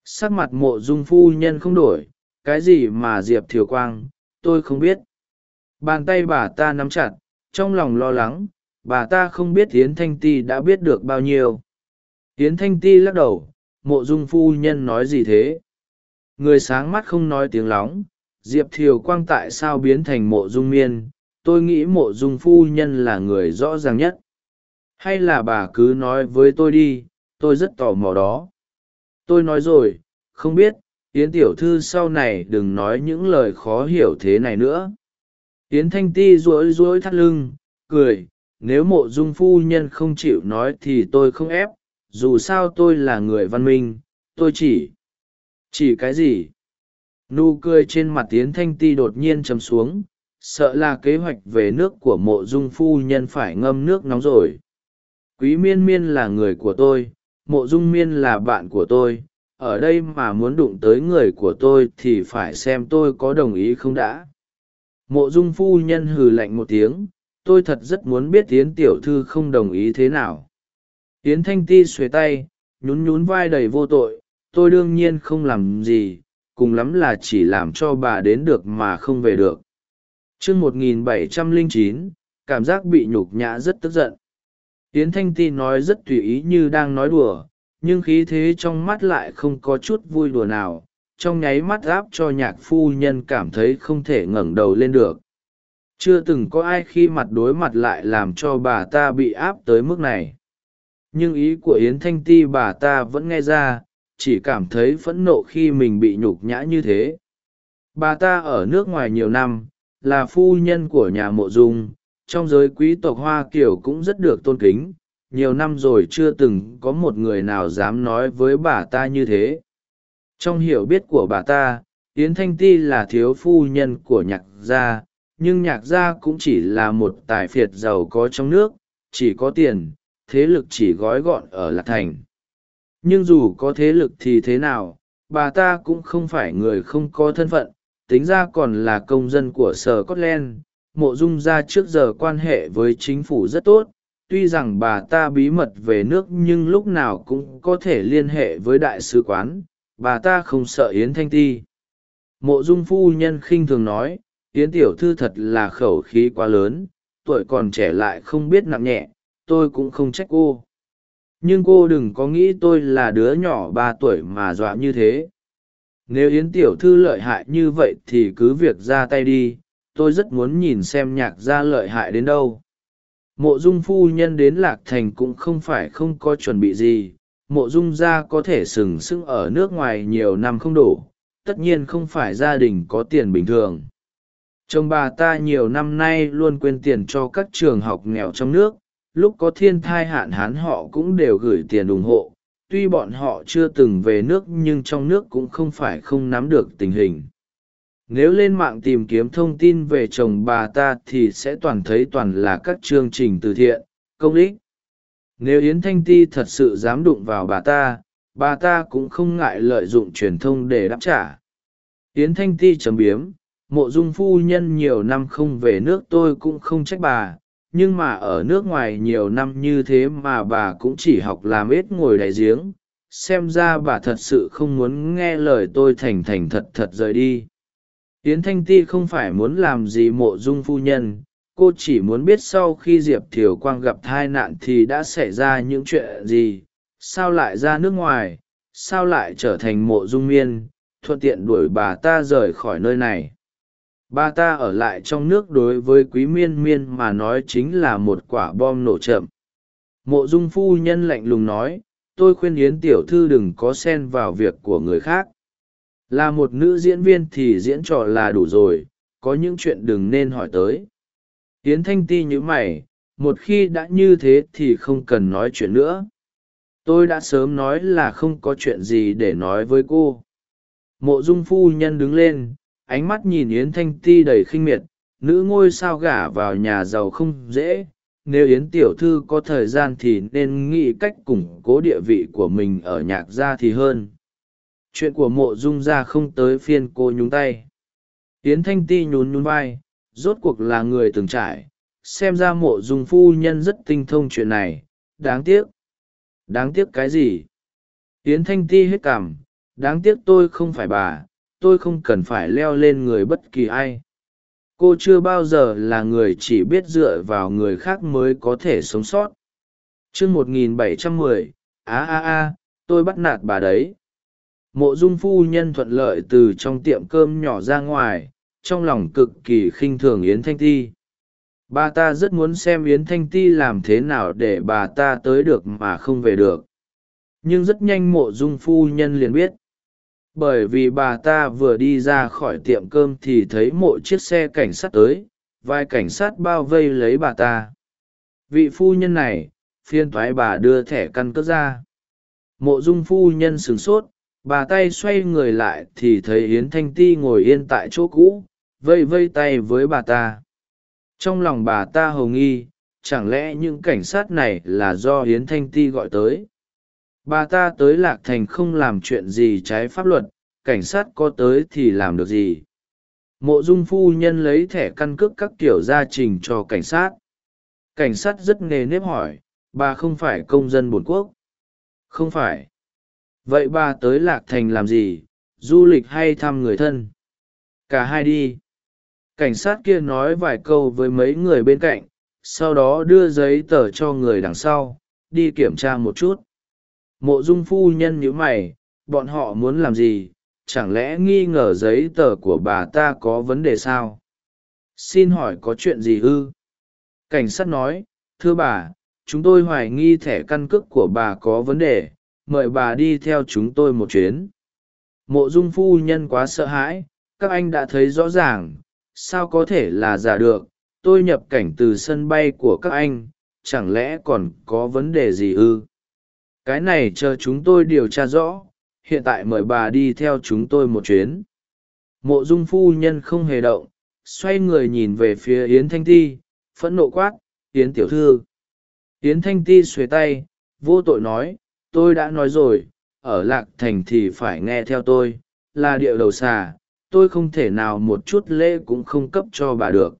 Sắc mặt mộ dung phu nhân không đổi, cái gì mà diệp thiều quang, tôi không biết. Bàn tay bà ta nắm chặt, trong lòng lo lắng, bà ta không biết yến thanh ti đã biết được bao nhiêu. Yến thanh ti lắc đầu, mộ dung phu nhân nói gì thế? Người sáng mắt không nói tiếng lóng, diệp thiều quang tại sao biến thành mộ dung miên? Tôi nghĩ mộ dung phu nhân là người rõ ràng nhất. Hay là bà cứ nói với tôi đi, tôi rất tò mò đó. Tôi nói rồi, không biết, yến tiểu thư sau này đừng nói những lời khó hiểu thế này nữa. Yến thanh ti rối rối thắt lưng, cười, nếu mộ dung phu nhân không chịu nói thì tôi không ép, dù sao tôi là người văn minh, tôi chỉ chỉ cái gì? Nụ cười trên mặt tiến thanh ti đột nhiên chấm xuống sợ là kế hoạch về nước của mộ dung phu nhân phải ngâm nước nóng rồi. Quý miên miên là người của tôi, mộ dung miên là bạn của tôi, ở đây mà muốn đụng tới người của tôi thì phải xem tôi có đồng ý không đã. Mộ dung phu nhân hừ lạnh một tiếng, tôi thật rất muốn biết tiến tiểu thư không đồng ý thế nào. Tiến thanh ti xuề tay, nhún nhún vai đầy vô tội, tôi đương nhiên không làm gì, cùng lắm là chỉ làm cho bà đến được mà không về được chương một nghìn bảy trăm lẻ chín, cảm giác bị nhục nhã rất tức giận. Tiến thanh ti nói rất tùy ý như đang nói đùa, nhưng khí thế trong mắt lại không có chút vui đùa nào, trong nháy mắt áp cho nhạc phu nhân cảm thấy không thể ngẩng đầu lên được. Chưa từng có ai khi mặt đối mặt lại làm cho bà ta bị áp tới mức này. Nhưng ý của yến thanh ti bà ta vẫn nghe ra, chỉ cảm thấy phẫn nộ khi mình bị nhục nhã như thế. Bà ta ở nước ngoài nhiều năm là phu nhân của nhà mộ dung, trong giới quý tộc hoa kiều cũng rất được tôn kính, nhiều năm rồi chưa từng có một người nào dám nói với bà ta như thế. Trong hiểu biết của bà ta, yến thanh ti là thiếu phu nhân của nhạc gia, nhưng nhạc gia cũng chỉ là một tài phiệt giàu có trong nước, chỉ có tiền, thế lực chỉ gói gọn ở lạc thành. Nhưng dù có thế lực thì thế nào, bà ta cũng không phải người không có thân phận tính ra còn là công dân của sở scotland, mộ dung ra trước giờ quan hệ với chính phủ rất tốt. Tuy rằng bà ta bí mật về nước nhưng lúc nào cũng có thể liên hệ với đại sứ quán. Bà ta không sợ yến thanh ti. Mộ dung phu nhân khinh thường nói, yến tiểu thư thật là khẩu khí quá lớn, tuổi còn trẻ lại không biết nặng nhẹ, tôi cũng không trách cô. Nhưng cô đừng có nghĩ tôi là đứa nhỏ ba tuổi mà dọa như thế nếu yến tiểu thư lợi hại như vậy thì cứ việc ra tay đi, tôi rất muốn nhìn xem nhạc gia lợi hại đến đâu. Mộ dung phu nhân đến lạc thành cũng không phải không có chuẩn bị gì. Mộ dung gia có thể sừng sững ở nước ngoài nhiều năm không đủ, tất nhiên không phải gia đình có tiền bình thường. Chồng bà ta nhiều năm nay luôn quên tiền cho các trường học nghèo trong nước, lúc có thiên thai hạn hán họ cũng đều gửi tiền ủng hộ tuy bọn họ chưa từng về nước nhưng trong nước cũng không phải không nắm được tình hình. Nếu lên mạng tìm kiếm thông tin về chồng bà ta thì sẽ toàn thấy toàn là các chương trình từ thiện, công ích. Nếu yến thanh ti thật sự dám đụng vào bà ta bà ta cũng không ngại lợi dụng truyền thông để đáp trả. Yến thanh ti trầm biếm, mộ dung phu nhân nhiều năm không về nước tôi cũng không trách bà nhưng mà ở nước ngoài nhiều năm như thế mà bà cũng chỉ học làm ếch ngồi đại giếng. Xem ra bà thật sự không muốn nghe lời tôi thành thành thật thật rời đi. Yến thanh ti không phải muốn làm gì mộ dung phu nhân. Cô chỉ muốn biết sau khi diệp thiều quang gặp tai nạn thì đã xảy ra những chuyện gì. Sao lại ra nước ngoài? Sao lại trở thành mộ dung miên? Thuận tiện đuổi bà ta rời khỏi nơi này bà ta ở lại trong nước đối với quý miên miên mà nói chính là một quả bom nổ chậm. Mộ dung phu nhân lạnh lùng nói, tôi khuyên yến tiểu thư đừng có xen vào việc của người khác. Là một nữ diễn viên thì diễn trò là đủ rồi, có những chuyện đừng nên hỏi tới. Yến thanh ti nhữ mày, một khi đã như thế thì không cần nói chuyện nữa. Tôi đã sớm nói là không có chuyện gì để nói với cô. Mộ dung phu nhân đứng lên ánh mắt nhìn yến thanh ti đầy khinh miệt, nữ ngôi sao gả vào nhà giàu không dễ, nếu yến tiểu thư có thời gian thì nên nghĩ cách củng cố địa vị của mình ở nhạc gia thì hơn. Chuyện của mộ dung gia không tới phiên cô nhúng tay. Yến thanh ti nhún nhún vai, rốt cuộc là người từng trải, xem ra mộ dung phu nhân rất tinh thông chuyện này. Đáng tiếc. Đáng tiếc cái gì? Yến thanh ti hết cảm. Đáng tiếc tôi không phải bà tôi không cần phải leo lên người bất kỳ ai. Cô chưa bao giờ là người chỉ biết dựa vào người khác mới có thể sống sót. Chương một nghìn bảy trăm mười, á á á, tôi bắt nạt bà đấy. Mộ dung phu nhân thuận lợi từ trong tiệm cơm nhỏ ra ngoài, trong lòng cực kỳ khinh thường yến thanh ti. Bà ta rất muốn xem yến thanh ti làm thế nào để bà ta tới được mà không về được. Nhưng rất nhanh mộ dung phu nhân liền biết bởi vì bà ta vừa đi ra khỏi tiệm cơm thì thấy một chiếc xe cảnh sát tới vài cảnh sát bao vây lấy bà ta. Vị phu nhân này, phiên thoái bà đưa thẻ căn cước ra. Mộ dung phu nhân sửng sốt, bà tay xoay người lại thì thấy yến thanh ti ngồi yên tại chỗ cũ, vây vây tay với bà ta. Trong lòng bà ta hầu nghi, chẳng lẽ những cảnh sát này là do yến thanh ti gọi tới? Bà ta tới lạc thành không làm chuyện gì trái pháp luật, cảnh sát có tới thì làm được gì? Mộ dung phu nhân lấy thẻ căn cước các kiểu gia trình cho cảnh sát. Cảnh sát rất nề nếp hỏi, bà không phải công dân bồn quốc? Không phải. Vậy bà tới lạc thành làm gì? Du lịch hay thăm người thân? Cả hai đi. Cảnh sát kia nói vài câu với mấy người bên cạnh, sau đó đưa giấy tờ cho người đằng sau, đi kiểm tra một chút mộ dung phu nhân nhíu mày, bọn họ muốn làm gì? Chẳng lẽ nghi ngờ giấy tờ của bà ta có vấn đề sao? Xin hỏi có chuyện gì ư? Cảnh sát nói, thưa bà, chúng tôi hoài nghi thẻ căn cước của bà có vấn đề, mời bà đi theo chúng tôi một chuyến. Mộ dung phu nhân quá sợ hãi, các anh đã thấy rõ ràng, sao có thể là giả được? Tôi nhập cảnh từ sân bay của các anh, chẳng lẽ còn có vấn đề gì ư? Cái này chờ chúng tôi điều tra rõ, hiện tại mời bà đi theo chúng tôi một chuyến. Mộ dung phu nhân không hề động, xoay người nhìn về phía yến thanh ti, phẫn nộ quát, yến tiểu thư. Yến thanh ti xuề tay, vô tội nói, tôi đã nói rồi, ở lạc thành thì phải nghe theo tôi, là điệu đầu xà, tôi không thể nào một chút lễ cũng không cấp cho bà được.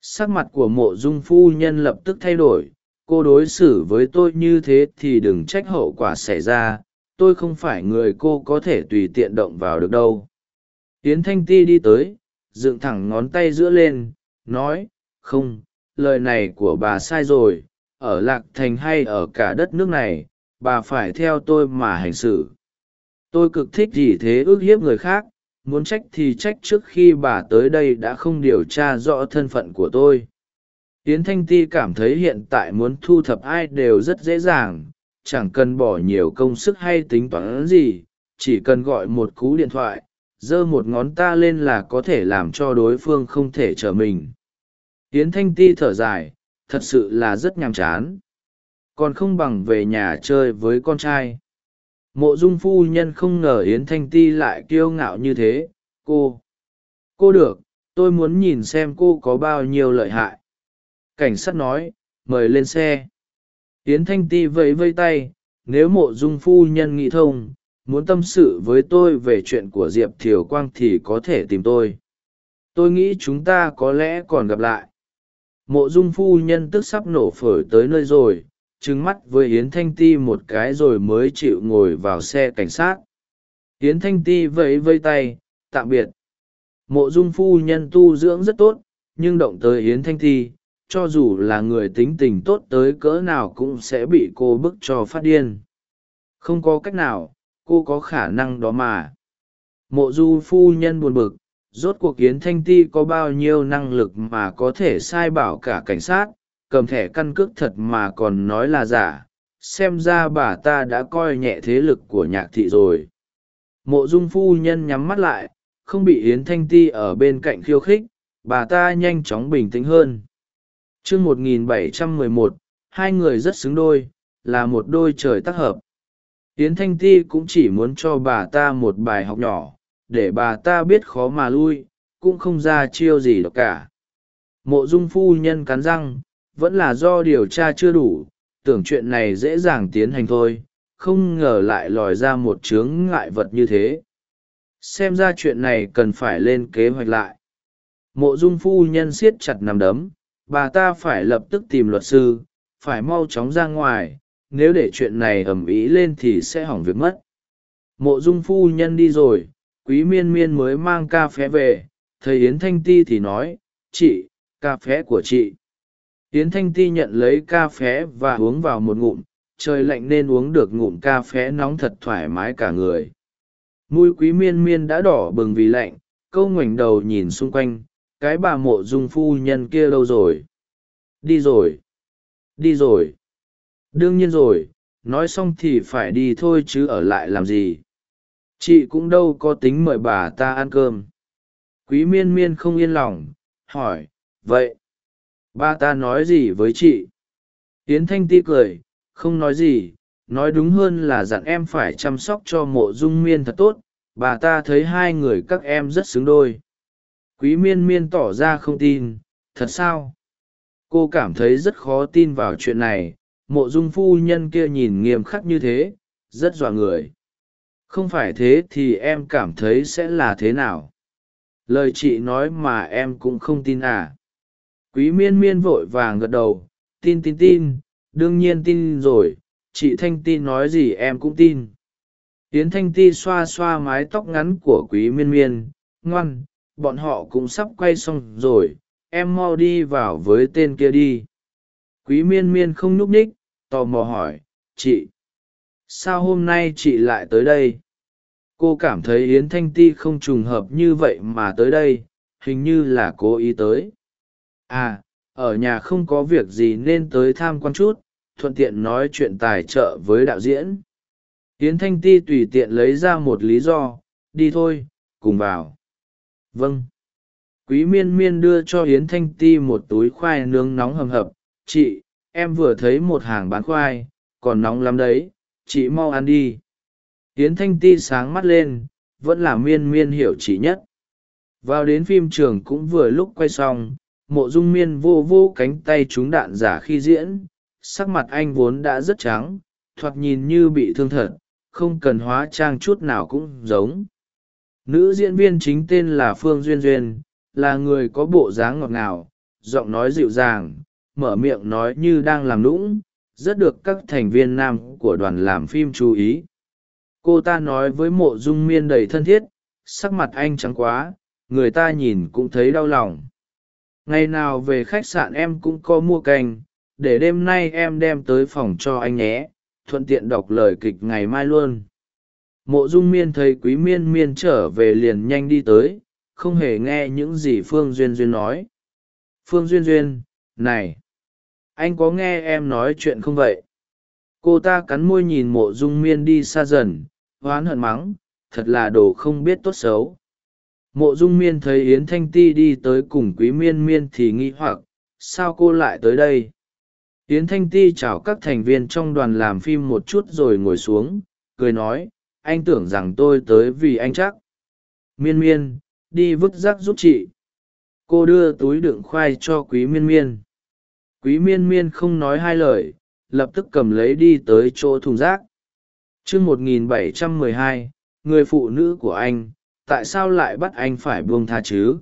Sắc mặt của mộ dung phu nhân lập tức thay đổi cô đối xử với tôi như thế thì đừng trách hậu quả xảy ra, tôi không phải người cô có thể tùy tiện động vào được đâu. Tiến thanh ti đi tới, dựng thẳng ngón tay giữa lên, nói, không, lời này của bà sai rồi, ở lạc thành hay ở cả đất nước này, bà phải theo tôi mà hành xử. Tôi cực thích gì thế ước hiếp người khác, muốn trách thì trách trước khi bà tới đây đã không điều tra rõ thân phận của tôi yến thanh ti cảm thấy hiện tại muốn thu thập ai đều rất dễ dàng, chẳng cần bỏ nhiều công sức hay tính toán gì, chỉ cần gọi một cú điện thoại, giơ một ngón ta lên là có thể làm cho đối phương không thể trở mình. Yến thanh ti thở dài, thật sự là rất nhàm chán. Còn không bằng về nhà chơi với con trai. Mộ dung phu nhân không ngờ yến thanh ti lại kiêu ngạo như thế. Cô cô được, tôi muốn nhìn xem cô có bao nhiêu lợi hại cảnh sát nói, mời lên xe. Yến thanh ti vẫy vây tay, nếu mộ dung phu nhân nghĩ thông, muốn tâm sự với tôi về chuyện của diệp thiều quang thì có thể tìm tôi. Tôi nghĩ chúng ta có lẽ còn gặp lại. Mộ dung phu nhân tức sắp nổ phổi tới nơi rồi trứng mắt với yến thanh ti một cái rồi mới chịu ngồi vào xe cảnh sát. Yến thanh ti vẫy vây tay, tạm biệt. Mộ dung phu nhân tu dưỡng rất tốt, nhưng động tới yến thanh ti cho dù là người tính tình tốt tới cỡ nào cũng sẽ bị cô bức cho phát điên. Không có cách nào, cô có khả năng đó mà. Mộ du phu nhân buồn bực, rốt cuộc yến thanh ti có bao nhiêu năng lực mà có thể sai bảo cả cảnh sát, cầm thẻ căn cước thật mà còn nói là giả, xem ra bà ta đã coi nhẹ thế lực của nhạc thị rồi. Mộ dung phu nhân nhắm mắt lại, không bị yến thanh ti ở bên cạnh khiêu khích, bà ta nhanh chóng bình tĩnh hơn chương một nghìn bảy trăm mười một, hai người rất xứng đôi, là một đôi trời tác hợp. Yến thanh ti cũng chỉ muốn cho bà ta một bài học nhỏ, để bà ta biết khó mà lui, cũng không ra chiêu gì được cả. Mộ dung phu nhân cắn răng, vẫn là do điều tra chưa đủ, tưởng chuyện này dễ dàng tiến hành thôi, không ngờ lại lòi ra một chướng ngại vật như thế. Xem ra chuyện này cần phải lên kế hoạch lại. Mộ dung phu nhân siết chặt nằm đấm bà ta phải lập tức tìm luật sư, phải mau chóng ra ngoài, nếu để chuyện này ầm ĩ lên thì sẽ hỏng việc mất. Mộ dung phu nhân đi rồi, quý miên miên mới mang ca phé về thầy yến thanh ti thì nói, chị, ca phé của chị. Yến thanh ti nhận lấy ca phé và uống vào một ngụm, trời lạnh nên uống được ngụm ca phé nóng thật thoải mái cả người. Mũi quý miên miên đã đỏ bừng vì lạnh, câu ngoảnh đầu nhìn xung quanh cái bà mộ dung phu nhân kia đâu rồi? Đi rồi. Đi rồi. Đương nhiên rồi, nói xong thì phải đi thôi chứ ở lại làm gì? Chị cũng đâu có tính mời bà ta ăn cơm. Quý miên miên không yên lòng, hỏi, vậy ba ta nói gì với chị? Yến thanh ti cười, không nói gì, nói đúng hơn là dặn em phải chăm sóc cho mộ dung miên thật tốt. Bà ta thấy hai người các em rất xứng đôi quý miên miên tỏ ra không tin, thật sao? Cô cảm thấy rất khó tin vào chuyện này, mộ dung phu nhân kia nhìn nghiêm khắc như thế, rất dọa người. Không phải thế thì em cảm thấy sẽ là thế nào? Lời chị nói mà em cũng không tin à? Quý miên miên vội vàng gật đầu, tin tin tin, đương nhiên tin rồi, chị thanh ti nói gì em cũng tin. Yến thanh ti xoa xoa mái tóc ngắn của quý miên miên, ngoan bọn họ cũng sắp quay xong rồi, em mau đi vào với tên kia đi. Quý miên miên không nhúc nhích, tò mò hỏi, chị, sao hôm nay chị lại tới đây? Cô cảm thấy yến thanh ti không trùng hợp như vậy mà tới đây, hình như là cố ý tới. À ở nhà không có việc gì nên tới tham quan chút, thuận tiện nói chuyện tài trợ với đạo diễn. Yến thanh ti tùy tiện lấy ra một lý do, đi thôi, cùng vào vâng. Quý miên miên đưa cho yến thanh ti một túi khoai nướng nóng hầm hập. Chị, em vừa thấy một hàng bán khoai, còn nóng lắm đấy. Chị mau ăn đi. Yến thanh ti sáng mắt lên, vẫn là miên miên hiểu chị nhất. Vào đến phim trường cũng vừa lúc quay xong, mộ dung miên vô vô cánh tay trúng đạn giả khi diễn. Sắc mặt anh vốn đã rất trắng, thoạt nhìn như bị thương thật, không cần hóa trang chút nào cũng giống nữ diễn viên chính tên là phương duyên duyên, là người có bộ dáng ngọt ngào, giọng nói dịu dàng, mở miệng nói như đang làm lũng rất được các thành viên nam của đoàn làm phim chú ý. Cô ta nói với mộ dung miên đầy thân thiết, sắc mặt anh trắng quá, người ta nhìn cũng thấy đau lòng. Ngày nào về khách sạn em cũng có mua canh, để đêm nay em đem tới phòng cho anh nhé, thuận tiện đọc lời kịch ngày mai luôn mộ dung miên thấy quý miên miên trở về liền nhanh đi tới, không hề nghe những gì phương duyên duyên nói. Phương duyên duyên, này, anh có nghe em nói chuyện không vậy? Cô ta cắn môi nhìn mộ dung miên đi xa dần, hoán hận mắng, thật là đồ không biết tốt xấu. Mộ dung miên thấy yến thanh ti đi tới cùng quý miên miên thì nghi hoặc, sao cô lại tới đây? Yến thanh ti chào các thành viên trong đoàn làm phim một chút rồi ngồi xuống, cười nói anh tưởng rằng tôi tới vì anh chắc. Miên miên, đi vứt rác giúp chị. Cô đưa túi đựng khoai cho quý miên miên. Quý miên miên không nói hai lời, lập tức cầm lấy đi tới chỗ thùng rác. T một nghìn bảy trăm mười hai, người phụ nữ của anh, tại sao lại bắt anh phải buông tha chứ?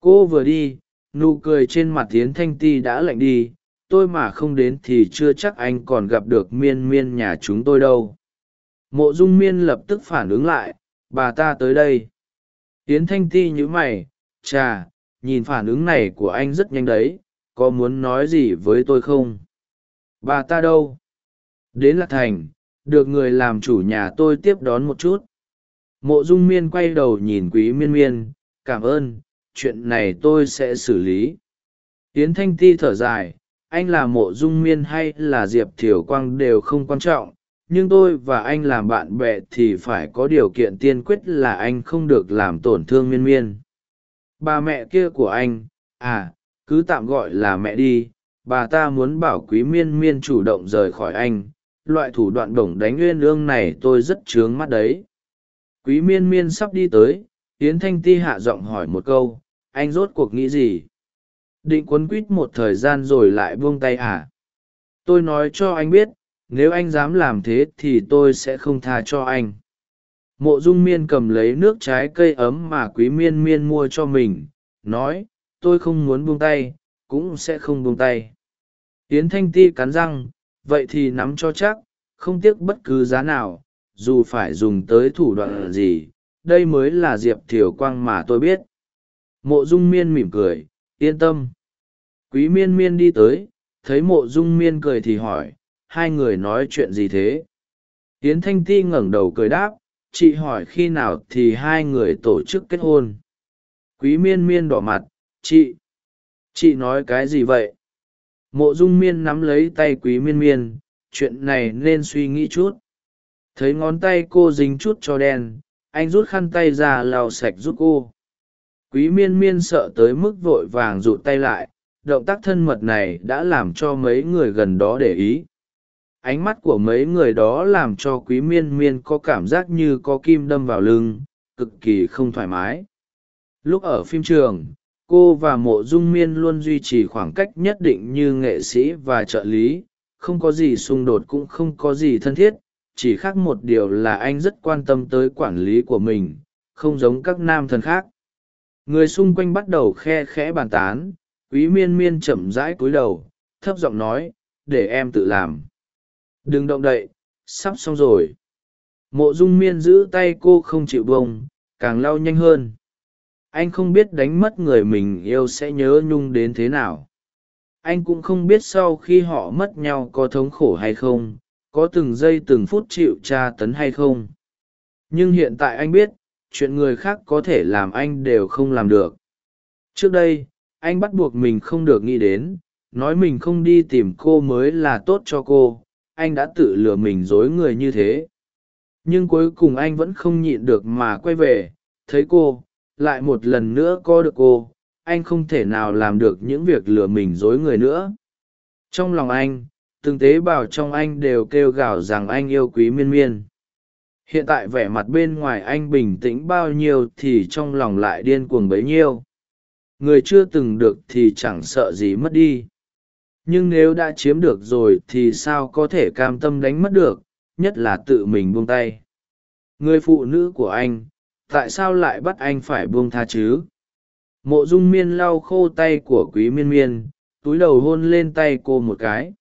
Cô vừa đi, nụ cười trên mặt tiến thanh ti đã lạnh đi. Tôi mà không đến thì chưa chắc anh còn gặp được miên miên nhà chúng tôi đâu mộ dung miên lập tức phản ứng lại, bà ta tới đây. Tiến thanh ti nhữ mày, chà, nhìn phản ứng này của anh rất nhanh đấy, có muốn nói gì với tôi không? Bà ta đâu? Đến lạc thành, được người làm chủ nhà tôi tiếp đón một chút. Mộ dung miên quay đầu nhìn quý miên miên, cảm ơn, chuyện này tôi sẽ xử lý. Tiến thanh ti thở dài, anh là mộ dung miên hay là diệp thiều quang đều không quan trọng nhưng tôi và anh làm bạn bè thì phải có điều kiện tiên quyết là anh không được làm tổn thương miên miên. Bà mẹ kia của anh à cứ tạm gọi là mẹ đi, bà ta muốn bảo quý miên miên chủ động rời khỏi anh, loại thủ đoạn đổng đánh uyên ương này tôi rất chướng mắt đấy. Quý miên miên sắp đi tới, yến thanh ti hạ giọng hỏi một câu, anh rốt cuộc nghĩ gì? Định quấn quýt một thời gian rồi lại buông tay à? Tôi nói cho anh biết nếu anh dám làm thế thì tôi sẽ không tha cho anh. Mộ dung miên cầm lấy nước trái cây ấm mà quý miên miên mua cho mình, nói, tôi không muốn buông tay, cũng sẽ không buông tay. Yến thanh ti cắn răng, vậy thì nắm cho chắc, không tiếc bất cứ giá nào, dù phải dùng tới thủ đoạn gì, đây mới là diệp thiều quang mà tôi biết. Mộ dung miên mỉm cười, yên tâm. Quý miên miên đi tới, thấy mộ dung miên cười thì hỏi hai người nói chuyện gì thế? Yến thanh ti ngẩng đầu cười đáp, chị hỏi khi nào thì hai người tổ chức kết hôn? Quý miên miên đỏ mặt, chị chị nói cái gì vậy? Mộ dung miên nắm lấy tay quý miên miên, chuyện này nên suy nghĩ chút. Thấy ngón tay cô dính chút cho đen, anh rút khăn tay ra lau sạch giúp cô. Quý miên miên sợ tới mức vội vàng rụt tay lại, động tác thân mật này đã làm cho mấy người gần đó để ý ánh mắt của mấy người đó làm cho quý miên miên có cảm giác như có kim đâm vào lưng, cực kỳ không thoải mái. Lúc ở phim trường, cô và mộ dung miên luôn duy trì khoảng cách nhất định như nghệ sĩ và trợ lý, không có gì xung đột cũng không có gì thân thiết, chỉ khác một điều là anh rất quan tâm tới quản lý của mình, không giống các nam thần khác. Người xung quanh bắt đầu khe khẽ bàn tán, quý miên miên chậm rãi cúi đầu, thấp giọng nói, để em tự làm đừng động đậy, sắp xong rồi. Mộ dung miên giữ tay cô không chịu bông càng lau nhanh hơn. Anh không biết đánh mất người mình yêu sẽ nhớ nhung đến thế nào. Anh cũng không biết sau khi họ mất nhau có thống khổ hay không, có từng giây từng phút chịu tra tấn hay không. Nhưng hiện tại anh biết, chuyện người khác có thể làm anh đều không làm được. Trước đây, anh bắt buộc mình không được nghĩ đến, nói mình không đi tìm cô mới là tốt cho cô anh đã tự lừa mình dối người như thế. Nhưng cuối cùng anh vẫn không nhịn được mà quay về, thấy cô, lại một lần nữa có được cô, anh không thể nào làm được những việc lừa mình dối người nữa. Trong lòng anh, từng tế bào trong anh đều kêu gào rằng anh yêu quý miên miên. Hiện tại vẻ mặt bên ngoài anh bình tĩnh bao nhiêu thì trong lòng lại điên cuồng bấy nhiêu. Người chưa từng được thì chẳng sợ gì mất đi nhưng nếu đã chiếm được rồi thì sao có thể cam tâm đánh mất được, nhất là tự mình buông tay. Người phụ nữ của anh, tại sao lại bắt anh phải buông tha chứ? Mộ dung miên lau khô tay của quý miên miên, túi đầu hôn lên tay cô một cái.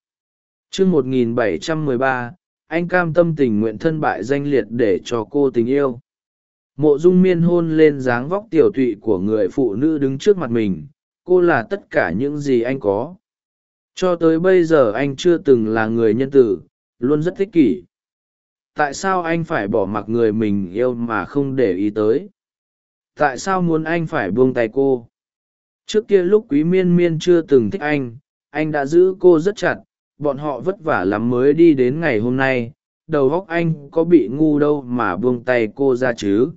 Chương một nghìn bảy trăm mười ba, anh cam tâm tình nguyện thân bại danh liệt để cho cô tình yêu. Mộ dung miên hôn lên dáng vóc tiểu tụy của người phụ nữ đứng trước mặt mình, cô là tất cả những gì anh có cho tới bây giờ anh chưa từng là người nhân tử, luôn rất thích kỷ. Tại sao anh phải bỏ mặc người mình yêu mà không để ý tới? Tại sao muốn anh phải buông tay cô? Trước kia lúc quý miên miên chưa từng thích anh anh đã giữ cô rất chặt, bọn họ vất vả lắm mới đi đến ngày hôm nay, đầu óc anh có bị ngu đâu mà buông tay cô ra chứ?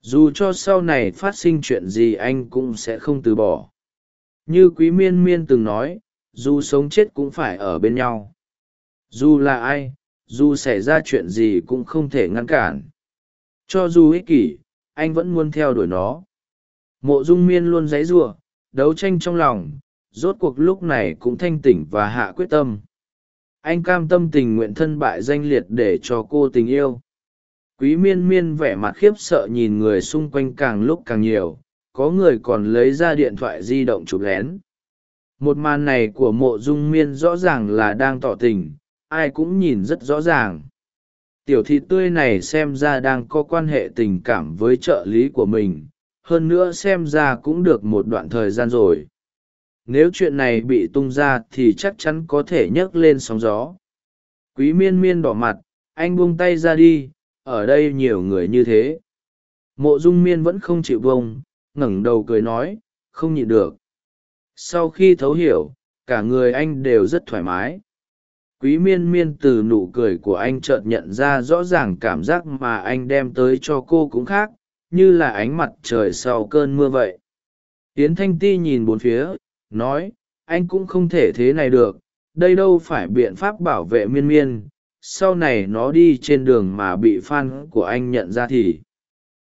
Dù cho sau này phát sinh chuyện gì anh cũng sẽ không từ bỏ. Như quý miên miên từng nói dù sống chết cũng phải ở bên nhau. Dù là ai, dù xảy ra chuyện gì cũng không thể ngăn cản. Cho dù ích kỷ, anh vẫn muốn theo đuổi nó. Mộ dung miên luôn dãy giụa, đấu tranh trong lòng, rốt cuộc lúc này cũng thanh tỉnh và hạ quyết tâm. Anh cam tâm tình nguyện thân bại danh liệt để cho cô tình yêu. Quý miên miên vẻ mặt khiếp sợ nhìn người xung quanh càng lúc càng nhiều, có người còn lấy ra điện thoại di động chụp lén một màn này của mộ dung miên rõ ràng là đang tỏ tình, ai cũng nhìn rất rõ ràng. Tiểu thị tươi này xem ra đang có quan hệ tình cảm với trợ lý của mình, hơn nữa xem ra cũng được một đoạn thời gian rồi. Nếu chuyện này bị tung ra thì chắc chắn có thể nhấc lên sóng gió. Quý miên miên đỏ mặt, anh buông tay ra đi, ở đây nhiều người như thế. Mộ dung miên vẫn không chịu bông ngẩng đầu cười nói, không nhịn được sau khi thấu hiểu, cả người anh đều rất thoải mái. Quý miên miên từ nụ cười của anh chợt nhận ra rõ ràng cảm giác mà anh đem tới cho cô cũng khác, như là ánh mặt trời sau cơn mưa vậy. Tiến thanh ti nhìn bốn phía, nói, anh cũng không thể thế này được, đây đâu phải biện pháp bảo vệ miên miên, sau này nó đi trên đường mà bị f a n của anh nhận ra thì.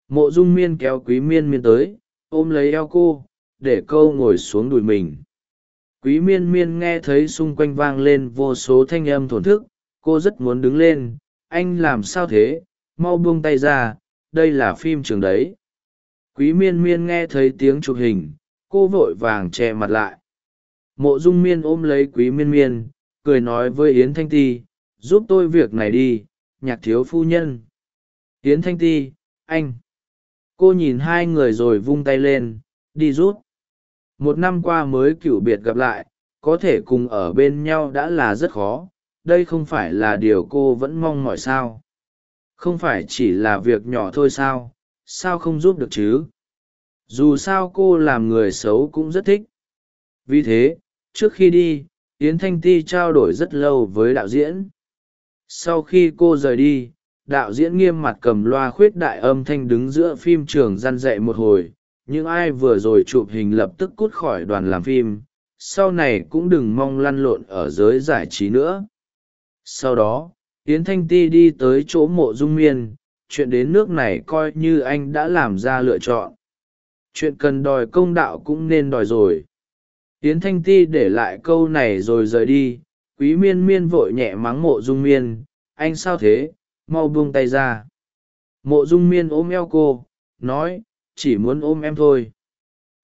Mộ dung miên kéo quý miên miên tới, ôm lấy eo cô để câu ngồi xuống đùi mình. Quý miên miên nghe thấy xung quanh vang lên vô số thanh âm thổn thức, cô rất muốn đứng lên, anh làm sao thế, mau buông tay ra, đây là phim trường đấy. Quý miên miên nghe thấy tiếng chụp hình, cô vội vàng che mặt lại. Mộ dung miên ôm lấy quý miên miên, cười nói với yến thanh ti, giúp tôi việc này đi, nhạc thiếu phu nhân. Yến thanh ti, anh. Cô nhìn hai người rồi vung tay lên, đi rút một năm qua mới cựu biệt gặp lại, có thể cùng ở bên nhau đã là rất khó, đây không phải là điều cô vẫn mong mỏi sao? Không phải chỉ là việc nhỏ thôi sao? Sao không giúp được chứ? Dù sao cô làm người xấu cũng rất thích. Vì thế, trước khi đi, yến thanh ti trao đổi rất lâu với đạo diễn. Sau khi cô rời đi, đạo diễn nghiêm mặt cầm loa khuyết đại âm thanh đứng giữa phim trường g i a n dạy một hồi những ai vừa rồi chụp hình lập tức cút khỏi đoàn làm phim, sau này cũng đừng mong lăn lộn ở giới giải trí nữa. Sau đó, yến thanh ti đi tới chỗ mộ dung miên, chuyện đến nước này coi như anh đã làm ra lựa chọn. Chuyện cần đòi công đạo cũng nên đòi rồi. Yến thanh ti để lại câu này rồi rời đi, quý miên miên vội nhẹ mắng mộ dung miên, anh sao thế? Mau buông tay ra. Mộ dung miên ôm eo cô, nói chỉ muốn ôm em thôi.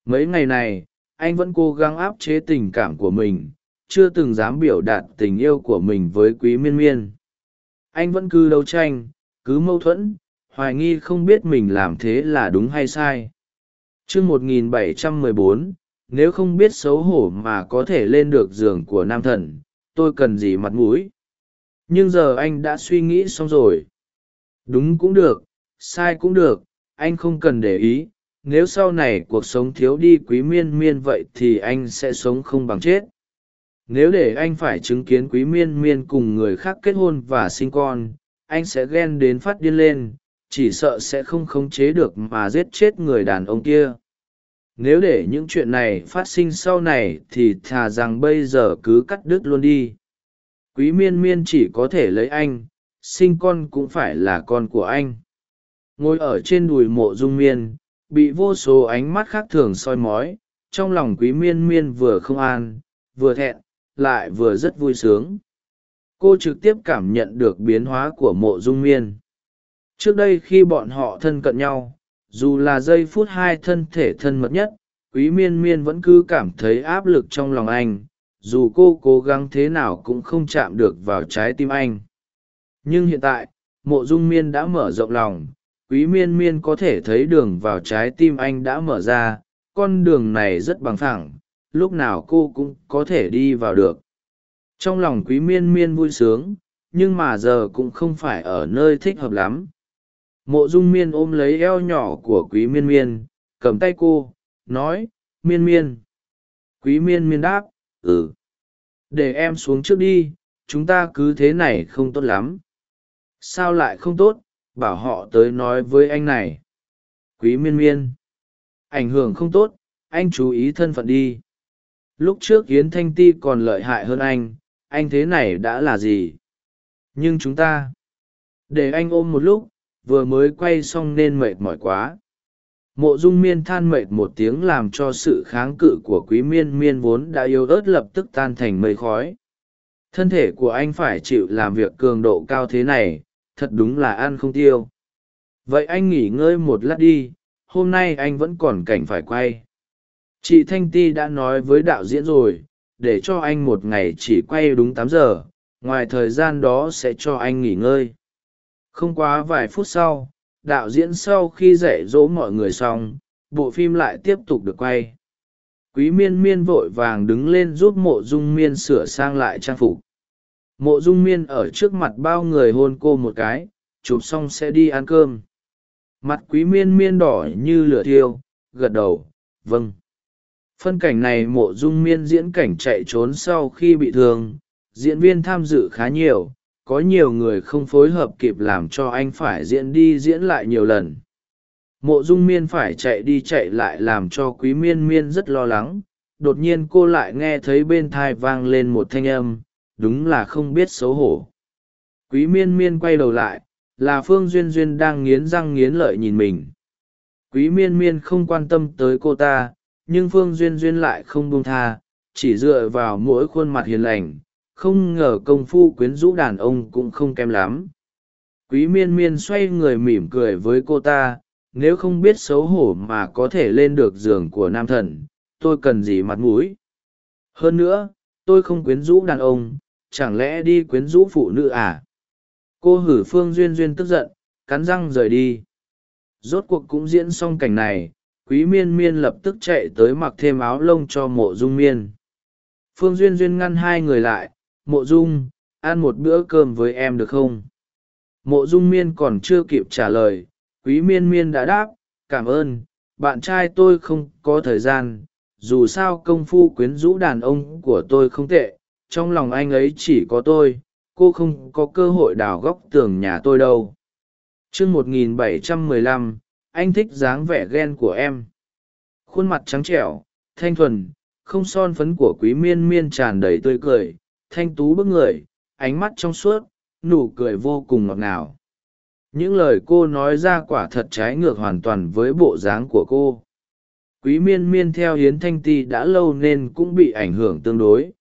Mấy ngày này, anh vẫn cố gắng áp chế tình cảm của mình, chưa từng dám biểu đạt tình yêu của mình với quý miên miên. Anh vẫn cứ đấu tranh, cứ mâu thuẫn, hoài nghi không biết mình làm thế là đúng hay sai. Chương một nghìn bảy trăm mười bốn, nếu không biết xấu hổ mà có thể lên được giường của nam thần, tôi cần gì mặt mũi? Nhưng giờ anh đã suy nghĩ xong rồi. Đúng cũng được, sai cũng được anh không cần để ý, nếu sau này cuộc sống thiếu đi quý miên miên vậy thì anh sẽ sống không bằng chết. Nếu để anh phải chứng kiến quý miên miên cùng người khác kết hôn và sinh con, anh sẽ ghen đến phát điên lên, chỉ sợ sẽ không khống chế được mà giết chết người đàn ông kia. Nếu để những chuyện này phát sinh sau này thì thà rằng bây giờ cứ cắt đứt luôn đi. Quý miên miên chỉ có thể lấy anh, sinh con cũng phải là con của anh ngồi ở trên đùi mộ dung miên, bị vô số ánh mắt khác thường soi mói, trong lòng quý miên miên vừa không an, vừa thẹn, lại vừa rất vui sướng. Cô trực tiếp cảm nhận được biến hóa của mộ dung miên. Trước đây khi bọn họ thân cận nhau, dù là giây phút hai thân thể thân mật nhất, quý miên miên vẫn cứ cảm thấy áp lực trong lòng anh, dù cô cố gắng thế nào cũng không chạm được vào trái tim anh. Nhưng hiện tại, mộ dung miên đã mở rộng lòng quý miên miên có thể thấy đường vào trái tim anh đã mở ra con đường này rất bằng thẳng, lúc nào cô cũng có thể đi vào được. Trong lòng quý miên miên vui sướng nhưng mà giờ cũng không phải ở nơi thích hợp lắm. Mộ dung miên ôm lấy eo nhỏ của quý miên miên cầm tay cô nói miên miên. Quý miên miên đáp ừ. Để em xuống trước đi chúng ta cứ thế này không tốt lắm. Sao lại không tốt? Bảo họ tới nói với anh này. Quý miên miên. Ảnh hưởng không tốt, anh chú ý thân phận đi. Lúc trước yến thanh ti còn lợi hại hơn anh anh thế này đã là gì? Nhưng chúng ta, để anh ôm một lúc, vừa mới quay xong nên mệt mỏi quá. Mộ dung miên than mệt một tiếng làm cho sự kháng cự của quý miên miên vốn đã yếu ớt lập tức tan thành mây khói. Thân thể của anh phải chịu làm việc cường độ cao thế này thật đúng là ăn không tiêu. Vậy anh nghỉ ngơi một lát đi, hôm nay anh vẫn còn cảnh phải quay. Chị thanh ti đã nói với đạo diễn rồi, để cho anh một ngày chỉ quay đúng tám giờ, ngoài thời gian đó sẽ cho anh nghỉ ngơi. Không quá vài phút sau, đạo diễn sau khi dạy dỗ mọi người xong, bộ phim lại tiếp tục được quay. Quý miên miên vội vàng đứng lên giúp mộ dung miên sửa sang lại trang phục mộ dung miên ở trước mặt bao người hôn cô một cái, chụp xong sẽ đi ăn cơm. Mặt quý miên miên đỏ như lửa thiêu, gật đầu vâng. Phân cảnh này mộ dung miên diễn cảnh chạy trốn sau khi bị thương, diễn viên tham dự khá nhiều, có nhiều người không phối hợp kịp làm cho anh phải diễn đi diễn lại nhiều lần. Mộ dung miên phải chạy đi chạy lại làm cho quý miên miên rất lo lắng, đột nhiên cô lại nghe thấy bên thai vang lên một thanh âm đúng là không biết xấu hổ. Quý miên miên quay đầu lại, là phương duyên duyên đang nghiến răng nghiến lợi nhìn mình. Quý miên miên không quan tâm tới cô ta, nhưng phương duyên duyên lại không buông tha, chỉ dựa vào mỗi khuôn mặt hiền lành, không ngờ công phu quyến rũ đàn ông cũng không kém lắm. Quý miên miên xoay người mỉm cười với cô ta, nếu không biết xấu hổ mà có thể lên được giường của nam thần, tôi cần gì mặt mũi? Hơn nữa, tôi không quyến rũ đàn ông chẳng lẽ đi quyến rũ phụ nữ à? Cô hử phương duyên duyên tức giận, cắn răng rời đi. Rốt cuộc cũng diễn xong cảnh này, quý miên miên lập tức chạy tới mặc thêm áo lông cho mộ dung miên. Phương duyên duyên ngăn hai người lại, mộ dung, ăn một bữa cơm với em được không? Mộ dung miên còn chưa kịp trả lời, quý miên miên đã đáp, cảm ơn, bạn trai tôi không có thời gian, dù sao công phu quyến rũ đàn ông của tôi không tệ trong lòng anh ấy chỉ có tôi, cô không có cơ hội đào góc tường nhà tôi đâu. Chương một nghìn bảy trăm mười lăm, anh thích dáng vẻ ghen của em. Khuôn mặt trắng trẻo, thanh thuần, không son phấn của quý miên miên tràn đầy tươi cười. Thanh tú bức người, ánh mắt trong suốt, nụ cười vô cùng ngọt ngào. Những lời cô nói ra quả thật trái ngược hoàn toàn với bộ dáng của cô. Quý miên miên theo hiến thanh ti đã lâu nên cũng bị ảnh hưởng tương đối.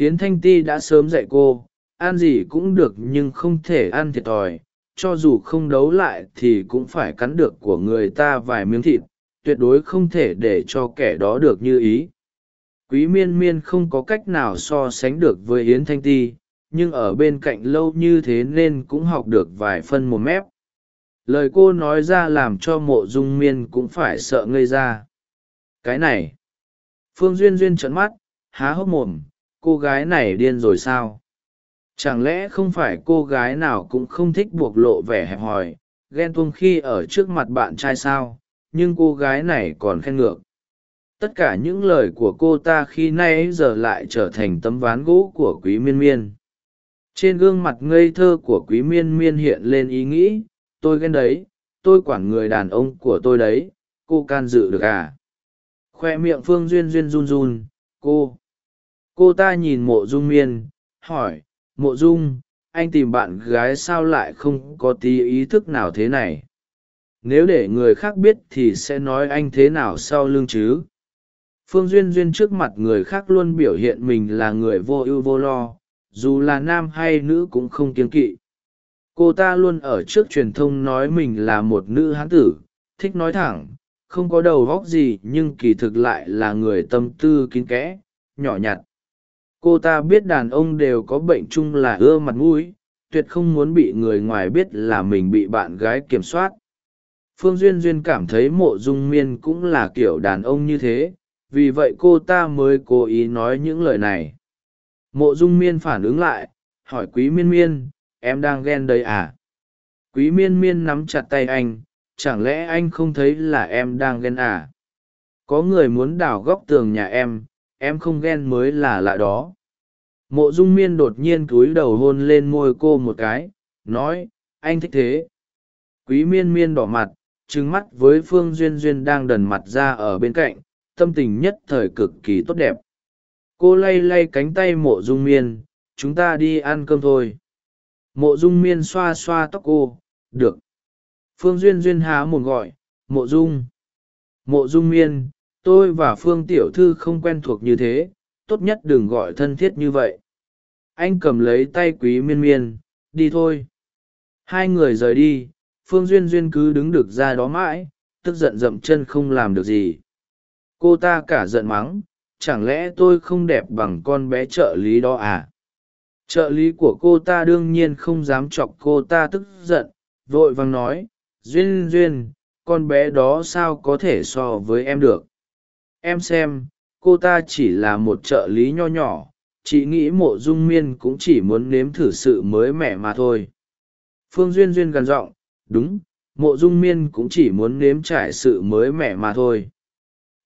Yến thanh ti đã sớm dạy cô, ăn gì cũng được nhưng không thể ăn thiệt thòi, cho dù không đấu lại thì cũng phải cắn được của người ta vài miếng thịt, tuyệt đối không thể để cho kẻ đó được như ý. Quý miên miên không có cách nào so sánh được với yến thanh ti, nhưng ở bên cạnh lâu như thế nên cũng học được vài phân một mép. Lời cô nói ra làm cho mộ dung miên cũng phải sợ ngây ra. Cái này, phương duyên duyên trợn mắt, há hốc mồm cô gái này điên rồi sao? Chẳng lẽ không phải cô gái nào cũng không thích buộc lộ vẻ hẹp hòi, ghen tuông khi ở trước mặt bạn trai sao? Nhưng cô gái này còn khen ngược. Tất cả những lời của cô ta khi nay giờ lại trở thành tấm ván gỗ của quý miên miên. Trên gương mặt ngây thơ của quý miên miên hiện lên ý nghĩ, tôi ghen đấy, tôi quản người đàn ông của tôi đấy, cô can dự được à? Khoe miệng phương duyên duyên run run, cô cô ta nhìn mộ dung miên, hỏi, mộ dung, anh tìm bạn gái sao lại không có tí ý thức nào thế này? Nếu để người khác biết thì sẽ nói anh thế nào sau lưng chứ? Phương duyên duyên trước mặt người khác luôn biểu hiện mình là người vô ưu vô lo, dù là nam hay nữ cũng không kiêng kỵ. Cô ta luôn ở trước truyền thông nói mình là một nữ hán tử, thích nói thẳng, không có đầu góc gì nhưng kỳ thực lại là người tâm tư kín kẽ, nhỏ nhặt cô ta biết đàn ông đều có bệnh chung là ưa mặt mũi, tuyệt không muốn bị người ngoài biết là mình bị bạn gái kiểm soát. Phương duyên duyên cảm thấy mộ dung miên cũng là kiểu đàn ông như thế, vì vậy cô ta mới cố ý nói những lời này. Mộ dung miên phản ứng lại, hỏi quý miên miên, em đang ghen đây à? Quý miên miên nắm chặt tay anh, chẳng lẽ anh không thấy là em đang ghen à? Có người muốn đào góc tường nhà em em không ghen mới là lạ đó. Mộ dung miên đột nhiên cúi đầu hôn lên môi cô một cái, nói, anh thích thế. Quý miên miên đỏ mặt trứng mắt với phương duyên duyên đang đần mặt ra ở bên cạnh, tâm tình nhất thời cực kỳ tốt đẹp. Cô lay lay cánh tay mộ dung miên, chúng ta đi ăn cơm thôi. Mộ dung miên xoa xoa tóc cô, được. Phương duyên duyên há một gọi, mộ dung. Mộ dung miên tôi và phương tiểu thư không quen thuộc như thế, tốt nhất đừng gọi thân thiết như vậy. Anh cầm lấy tay quý miên miên, đi thôi. Hai người rời đi, phương duyên duyên cứ đứng được ra đó mãi, tức giận dậm chân không làm được gì. Cô ta cả giận mắng, chẳng lẽ tôi không đẹp bằng con bé trợ lý đó à? Trợ lý của cô ta đương nhiên không dám chọc cô ta tức giận, vội vàng nói, duyên duyên, con bé đó sao có thể so với em được? Em xem, cô ta chỉ là một trợ lý nho nhỏ, chị nghĩ mộ dung miên cũng chỉ muốn nếm thử sự mới mẻ mà thôi. Phương duyên duyên gần giọng, đúng, mộ dung miên cũng chỉ muốn nếm trải sự mới mẻ mà thôi.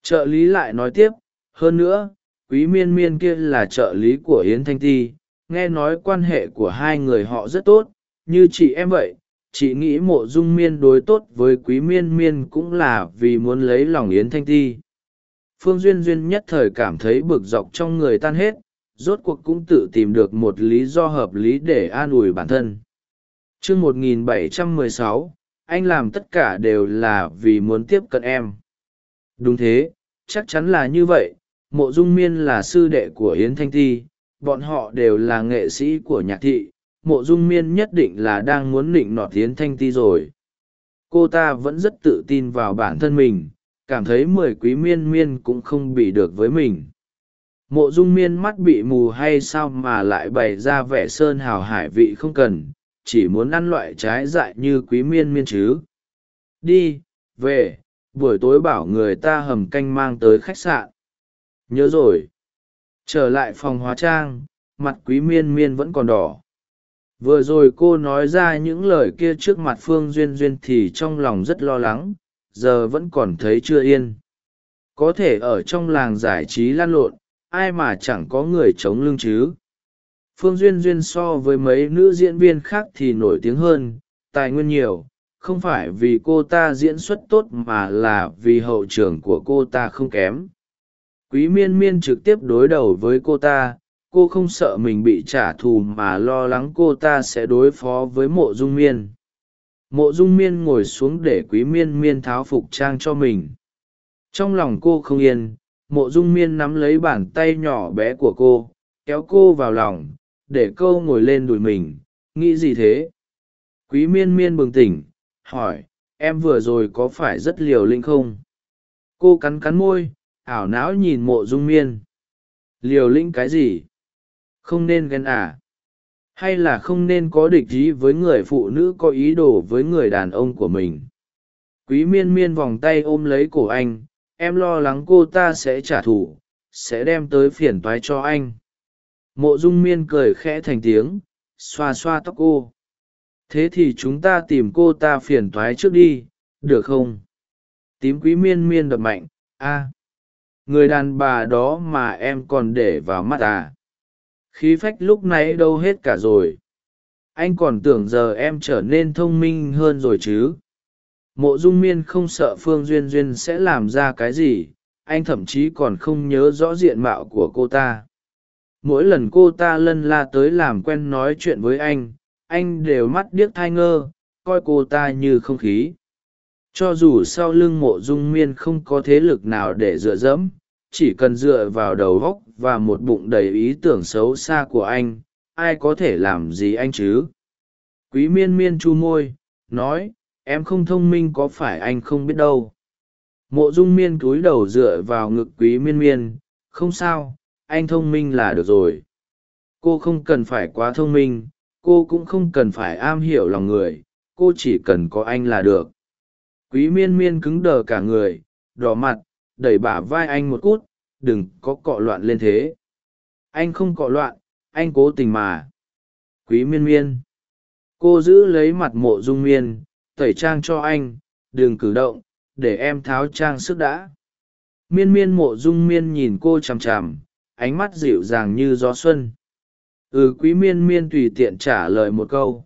Trợ lý lại nói tiếp, hơn nữa, quý miên miên kia là trợ lý của yến thanh ti, nghe nói quan hệ của hai người họ rất tốt, như chị em vậy, chị nghĩ mộ dung miên đối tốt với quý miên miên cũng là vì muốn lấy lòng yến thanh ti phương duyên duyên nhất thời cảm thấy bực dọc trong người tan hết, rốt cuộc cũng tự tìm được một lý do hợp lý để an ủi bản thân. Chương một nghìn bảy trăm mười sáu, anh làm tất cả đều là vì muốn tiếp cận em. Đúng thế, chắc chắn là như vậy, mộ dung miên là sư đệ của yến thanh ti, bọn họ đều là nghệ sĩ của nhạc thị, mộ dung miên nhất định là đang muốn nịnh nọt yến thanh ti rồi. Cô ta vẫn rất tự tin vào bản thân mình cảm thấy mười quý miên miên cũng không bị được với mình. Mộ dung miên mắt bị mù hay sao mà lại bày ra vẻ sơn hào hải vị không cần, chỉ muốn ăn loại trái dại như quý miên miên chứ. Đi, về, buổi tối bảo người ta hầm canh mang tới khách sạn. Nhớ rồi. Trở lại phòng hóa trang, mặt quý miên miên vẫn còn đỏ. Vừa rồi cô nói ra những lời kia trước mặt phương duyên duyên thì trong lòng rất lo lắng giờ vẫn còn thấy chưa yên. Có thể ở trong làng giải trí lan lộn, ai mà chẳng có người chống lưng chứ? Phương duyên duyên so với mấy nữ diễn viên khác thì nổi tiếng hơn, tài nguyên nhiều, không phải vì cô ta diễn xuất tốt mà là vì hậu trường của cô ta không kém. Quý miên miên trực tiếp đối đầu với cô ta, cô không sợ mình bị trả thù mà lo lắng cô ta sẽ đối phó với mộ dung miên mộ dung miên ngồi xuống để quý miên miên tháo phục trang cho mình. Trong lòng cô không yên, mộ dung miên nắm lấy bàn tay nhỏ bé của cô, kéo cô vào lòng, để cô ngồi lên đùi mình. Nghĩ gì thế? Quý miên miên bừng tỉnh, hỏi, em vừa rồi có phải rất liều lĩnh không? Cô cắn cắn môi, ảo não nhìn mộ dung miên. Liều lĩnh cái gì? Không nên ghen à hay là không nên có địch ý với người phụ nữ có ý đồ với người đàn ông của mình? Quý miên miên vòng tay ôm lấy cổ anh, em lo lắng cô ta sẽ trả thù, sẽ đem tới phiền toái cho anh. Mộ dung miên cười khẽ thành tiếng, xoa xoa tóc cô. Thế thì chúng ta tìm cô ta phiền toái trước đi, được không? Tím quý miên miên đập mạnh, a, người đàn bà đó mà em còn để vào mắt à? Khí phách lúc nãy đâu hết cả rồi. Anh còn tưởng giờ em trở nên thông minh hơn rồi chứ. Mộ dung miên không sợ phương duyên duyên sẽ làm ra cái gì. Anh thậm chí còn không nhớ rõ diện mạo của cô ta. Mỗi lần cô ta lân la tới làm quen nói chuyện với anh anh đều mắt điếc thai ngơ, coi cô ta như không khí. Cho dù sau lưng mộ dung miên không có thế lực nào để dựa dẫm chỉ cần dựa vào đầu góc và một bụng đầy ý tưởng xấu xa của anh, ai có thể làm gì anh chứ? Quý miên miên chu môi, nói, em không thông minh có phải anh không biết đâu? Mộ dung miên cúi đầu dựa vào ngực quý miên miên, không sao, anh thông minh là được rồi. Cô không cần phải quá thông minh, cô cũng không cần phải am hiểu lòng người, cô chỉ cần có anh là được. Quý miên miên cứng đờ cả người, đỏ mặt đẩy bả vai anh một cút, đừng có cọ loạn lên thế. Anh không cọ loạn, anh cố tình mà. Quý miên miên. Cô giữ lấy mặt mộ dung miên, tẩy trang cho anh, đừng cử động, để em tháo trang sức đã. Miên miên mộ dung miên nhìn cô chằm chằm, ánh mắt dịu dàng như gió xuân. Ừ quý miên miên tùy tiện trả lời một câu.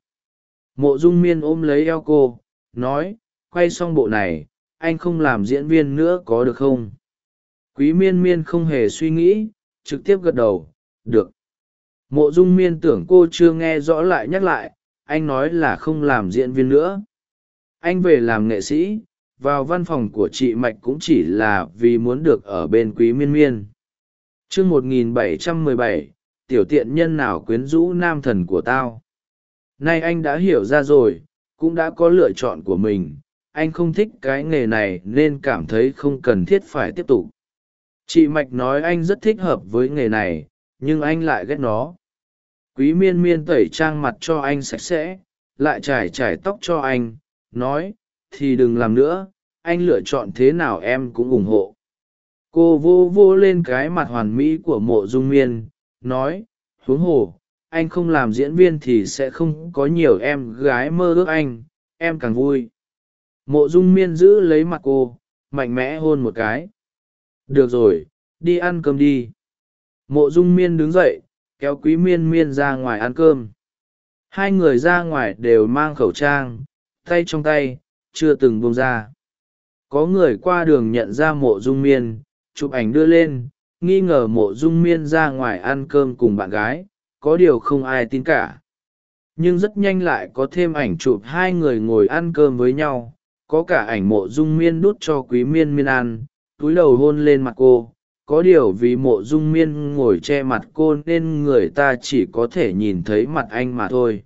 Mộ dung miên ôm lấy eo cô, nói, quay xong bộ này anh không làm diễn viên nữa có được không? Quý miên miên không hề suy nghĩ, trực tiếp gật đầu, được. Mộ dung miên tưởng cô chưa nghe rõ lại nhắc lại, anh nói là không làm diễn viên nữa. Anh về làm nghệ sĩ, vào văn phòng của chị mạch cũng chỉ là vì muốn được ở bên quý miên miên. Chương một nghìn bảy trăm mười bảy, tiểu tiện nhân nào quyến rũ nam thần của tao? Nay anh đã hiểu ra rồi, cũng đã có lựa chọn của mình anh không thích cái nghề này nên cảm thấy không cần thiết phải tiếp tục. Chị mạch nói anh rất thích hợp với nghề này, nhưng anh lại ghét nó. Quý miên miên tẩy trang mặt cho anh sạch sẽ, lại trải trải tóc cho anh, nói, thì đừng làm nữa, anh lựa chọn thế nào em cũng ủng hộ. Cô vô vô lên cái mặt hoàn mỹ của mộ dung miên, nói, huống hồ, anh không làm diễn viên thì sẽ không có nhiều em gái mơ ước anh, em càng vui mộ dung miên giữ lấy mặt cô, mạnh mẽ hôn một cái. Được rồi, đi ăn cơm đi. Mộ dung miên đứng dậy, kéo quý miên miên ra ngoài ăn cơm. Hai người ra ngoài đều mang khẩu trang, tay trong tay, chưa từng bông ra. Có người qua đường nhận ra mộ dung miên, chụp ảnh đưa lên, nghi ngờ mộ dung miên ra ngoài ăn cơm cùng bạn gái, có điều không ai tin cả. Nhưng rất nhanh lại có thêm ảnh chụp hai người ngồi ăn cơm với nhau có cả ảnh mộ dung miên đút cho quý miên miên ăn, túi đầu hôn lên mặt cô. Có điều vì mộ dung miên ngồi che mặt cô nên người ta chỉ có thể nhìn thấy mặt anh mà thôi.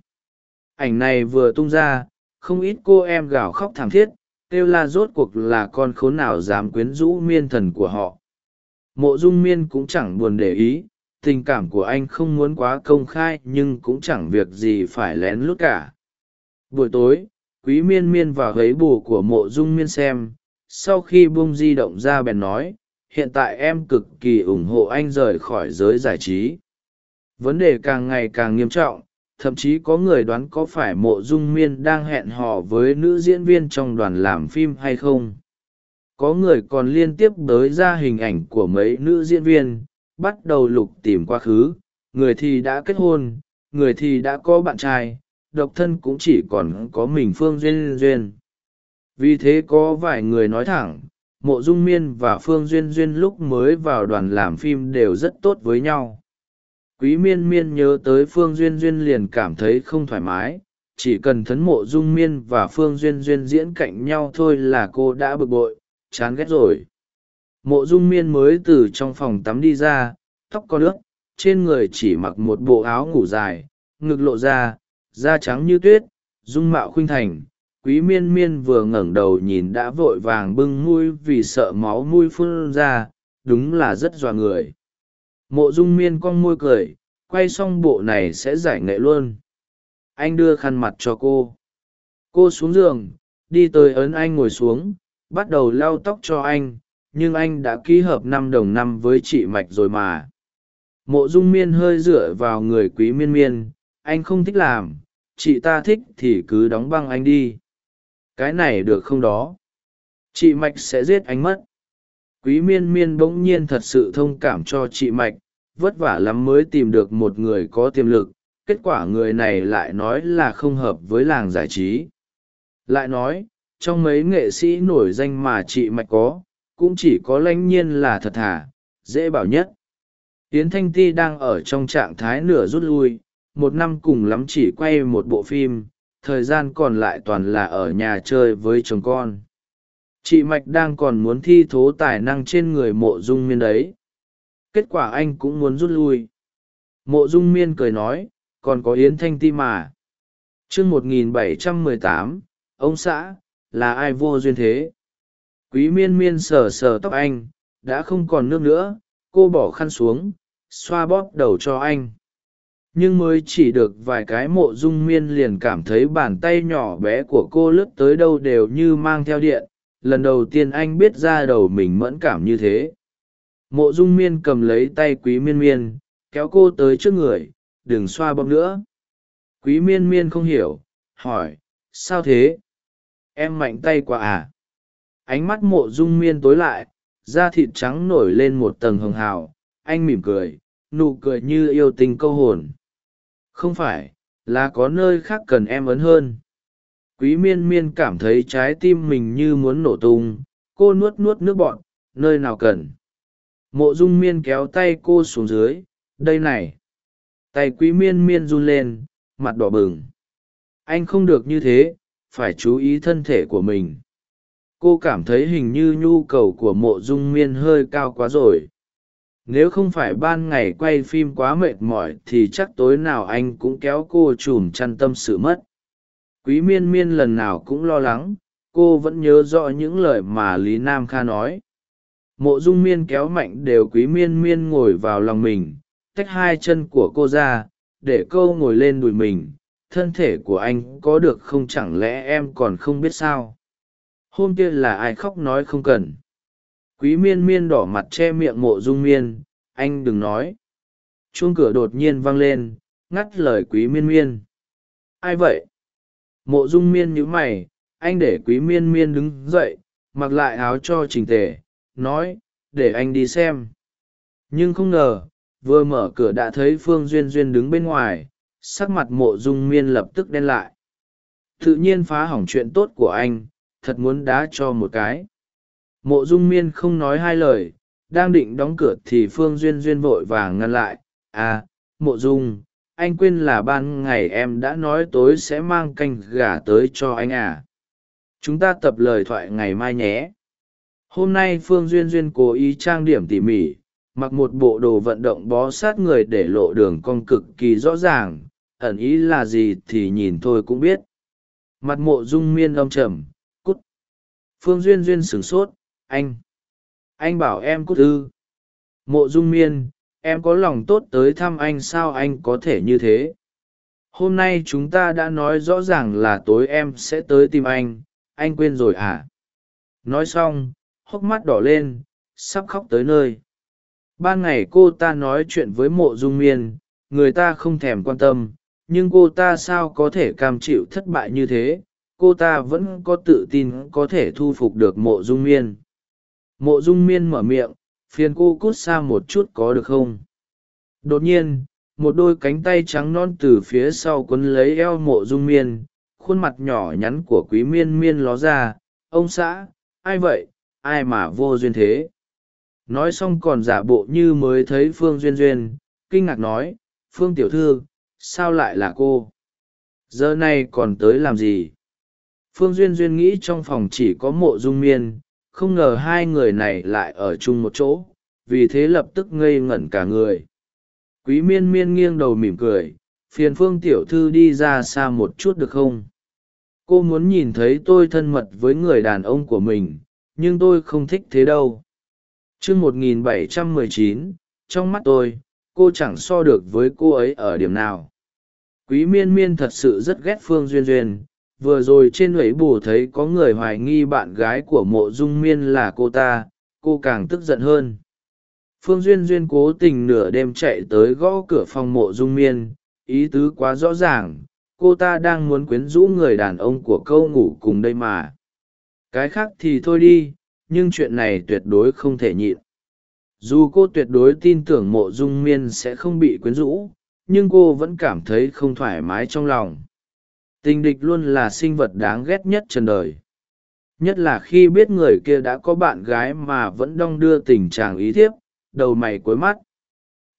Ảnh này vừa tung ra, không ít cô em gào khóc thảm thiết, kêu la rốt cuộc là con khốn nào dám quyến rũ miên thần của họ. Mộ dung miên cũng chẳng buồn để ý, tình cảm của anh không muốn quá công khai nhưng cũng chẳng việc gì phải lén lút cả. Buổi tối quý miên miên và gáy bù của mộ dung miên xem, sau khi bung di động ra bèn nói, hiện tại em cực kỳ ủng hộ anh rời khỏi giới giải trí. Vấn đề càng ngày càng nghiêm trọng, thậm chí có người đoán có phải mộ dung miên đang hẹn hò với nữ diễn viên trong đoàn làm phim hay không. Có người còn liên tiếp tới ra hình ảnh của mấy nữ diễn viên, bắt đầu lục tìm quá khứ. Người thì đã kết hôn, người thì đã có bạn trai độc thân cũng chỉ còn có mình phương duyên duyên. Vì thế có vài người nói thẳng, mộ dung miên và phương duyên duyên lúc mới vào đoàn làm phim đều rất tốt với nhau. Quý miên miên nhớ tới phương duyên duyên liền cảm thấy không thoải mái, chỉ cần thấn mộ dung miên và phương duyên duyên diễn cạnh nhau thôi là cô đã bực bội, chán ghét rồi. Mộ dung miên mới từ trong phòng tắm đi ra, tóc có nước trên người chỉ mặc một bộ áo ngủ dài, ngực lộ ra da trắng như tuyết, dung mạo khuynh thành, quý miên miên vừa ngẩng đầu nhìn đã vội vàng bưng mui vì sợ máu mui phun ra, đúng là rất dọa người. Mộ dung miên con môi cười, quay xong bộ này sẽ giải nghệ luôn. Anh đưa khăn mặt cho cô. Cô xuống giường, đi tới ấn anh ngồi xuống, bắt đầu lau tóc cho anh, nhưng anh đã ký hợp năm đồng năm với chị mạch rồi mà. Mộ dung miên hơi dựa vào người quý miên miên anh không thích làm, chị ta thích thì cứ đóng băng anh đi. Cái này được không đó? Chị mạch sẽ giết anh mất. Quý miên miên bỗng nhiên thật sự thông cảm cho chị mạch, vất vả lắm mới tìm được một người có tiềm lực, kết quả người này lại nói là không hợp với làng giải trí. Lại nói, trong mấy nghệ sĩ nổi danh mà chị mạch có, cũng chỉ có lãnh nhiên là thật thà, dễ bảo nhất. Yến thanh ti đang ở trong trạng thái nửa rút lui một năm cùng lắm chỉ quay một bộ phim, thời gian còn lại toàn là ở nhà chơi với chồng con. Chị mạch đang còn muốn thi thố tài năng trên người mộ dung miên đấy. Kết quả anh cũng muốn rút lui. Mộ dung miên cười nói, còn có yến thanh ti mà. Chương một nghìn bảy trăm mười tám, ông xã, là ai vô duyên thế? Quý miên miên sờ sờ tóc anh, đã không còn nước nữa, cô bỏ khăn xuống, xoa bóp đầu cho anh nhưng mới chỉ được vài cái mộ dung miên liền cảm thấy bàn tay nhỏ bé của cô lướt tới đâu đều như mang theo điện. Lần đầu tiên anh biết ra đầu mình mẫn cảm như thế. Mộ dung miên cầm lấy tay quý miên miên, kéo cô tới trước người, đừng xoa bóp nữa. Quý miên miên không hiểu, hỏi, sao thế? Em mạnh tay quá à? Ánh mắt mộ dung miên tối lại, da thịt trắng nổi lên một tầng hường hào. Anh mỉm cười, nụ cười như yêu tình câu hồn không phải, là có nơi khác cần em ấn hơn. Quý miên miên cảm thấy trái tim mình như muốn nổ tung, cô nuốt nuốt nước bọn nơi nào cần. Mộ dung miên kéo tay cô xuống dưới, đây này. Tay quý miên miên run lên, mặt đỏ bừng. Anh không được như thế, phải chú ý thân thể của mình. Cô cảm thấy hình như nhu cầu của mộ dung miên hơi cao quá rồi nếu không phải ban ngày quay phim quá mệt mỏi thì chắc tối nào anh cũng kéo cô chùm chăn tâm sự mất. Quý miên miên lần nào cũng lo lắng, cô vẫn nhớ rõ những lời mà lý nam kha nói. Mộ dung miên kéo mạnh đều quý miên miên ngồi vào lòng mình, tách hai chân của cô ra, để câu ngồi lên đùi mình. Thân thể của anh có được không chẳng lẽ em còn không biết sao? Hôm kia là ai khóc nói không cần? Quý miên miên đỏ mặt che miệng mộ dung miên, anh đừng nói. Chuông cửa đột nhiên vang lên, ngắt lời quý miên miên. Ai vậy? Mộ dung miên nhíu mày, anh để quý miên miên đứng dậy, mặc lại áo cho trình tề, nói, để anh đi xem. Nhưng không ngờ, vừa mở cửa đã thấy phương duyên duyên đứng bên ngoài, sắc mặt mộ dung miên lập tức đen lại. Tự nhiên phá hỏng chuyện tốt của anh, thật muốn đá cho một cái mộ dung miên không nói hai lời, đang định đóng cửa thì phương duyên duyên vội vàng ngăn lại. À mộ dung, anh quên là ban ngày em đã nói tối sẽ mang canh gà tới cho anh à. Chúng ta tập lời thoại ngày mai nhé. Hôm nay phương duyên duyên cố ý trang điểm tỉ mỉ, mặc một bộ đồ vận động bó sát người để lộ đường cong cực kỳ rõ ràng, ẩn ý là gì thì nhìn thôi cũng biết. Mặt mộ dung miên âm trầm, cút. Phương duyên duyên sửng sốt anh. Anh bảo em cút ư. Mộ dung miên, em có lòng tốt tới thăm anh sao anh có thể như thế? Hôm nay chúng ta đã nói rõ ràng là tối em sẽ tới tìm anh. Anh quên rồi à? Nói xong, hốc mắt đỏ lên, sắp khóc tới nơi. Ban ngày cô ta nói chuyện với mộ dung miên, người ta không thèm quan tâm, nhưng cô ta sao có thể cam chịu thất bại như thế? Cô ta vẫn có tự tin có thể thu phục được mộ dung miên mộ dung miên mở miệng, phiền cô cút xa một chút có được không? Đột nhiên, một đôi cánh tay trắng non từ phía sau quấn lấy eo mộ dung miên, khuôn mặt nhỏ nhắn của quý miên miên ló ra. Ông xã, ai vậy? Ai mà vô duyên thế? Nói xong còn giả bộ như mới thấy phương duyên duyên, kinh ngạc nói, phương tiểu thư, sao lại là cô? Giờ này còn tới làm gì? Phương duyên duyên nghĩ trong phòng chỉ có mộ dung miên không ngờ hai người này lại ở chung một chỗ, vì thế lập tức ngây ngẩn cả người. Quý miên miên nghiêng đầu mỉm cười, phiền phương tiểu thư đi ra xa một chút được không? Cô muốn nhìn thấy tôi thân mật với người đàn ông của mình, nhưng tôi không thích thế đâu. T một nghìn bảy trăm mười chín, trong mắt tôi, cô chẳng so được với cô ấy ở điểm nào. Quý miên miên thật sự rất ghét phương duyên duyên vừa rồi trên lưỡi bù thấy có người hoài nghi bạn gái của mộ dung miên là cô ta, cô càng tức giận hơn. Phương duyên duyên cố tình nửa đêm chạy tới gõ cửa phòng mộ dung miên, ý tứ quá rõ ràng, cô ta đang muốn quyến rũ người đàn ông của câu ngủ cùng đây mà. Cái khác thì thôi đi, nhưng chuyện này tuyệt đối không thể nhịn. Dù cô tuyệt đối tin tưởng mộ dung miên sẽ không bị quyến rũ, nhưng cô vẫn cảm thấy không thoải mái trong lòng tình địch luôn là sinh vật đáng ghét nhất trần đời. Nhất là khi biết người kia đã có bạn gái mà vẫn đong đưa tình trạng ý thiếp, đầu mày cuối mắt.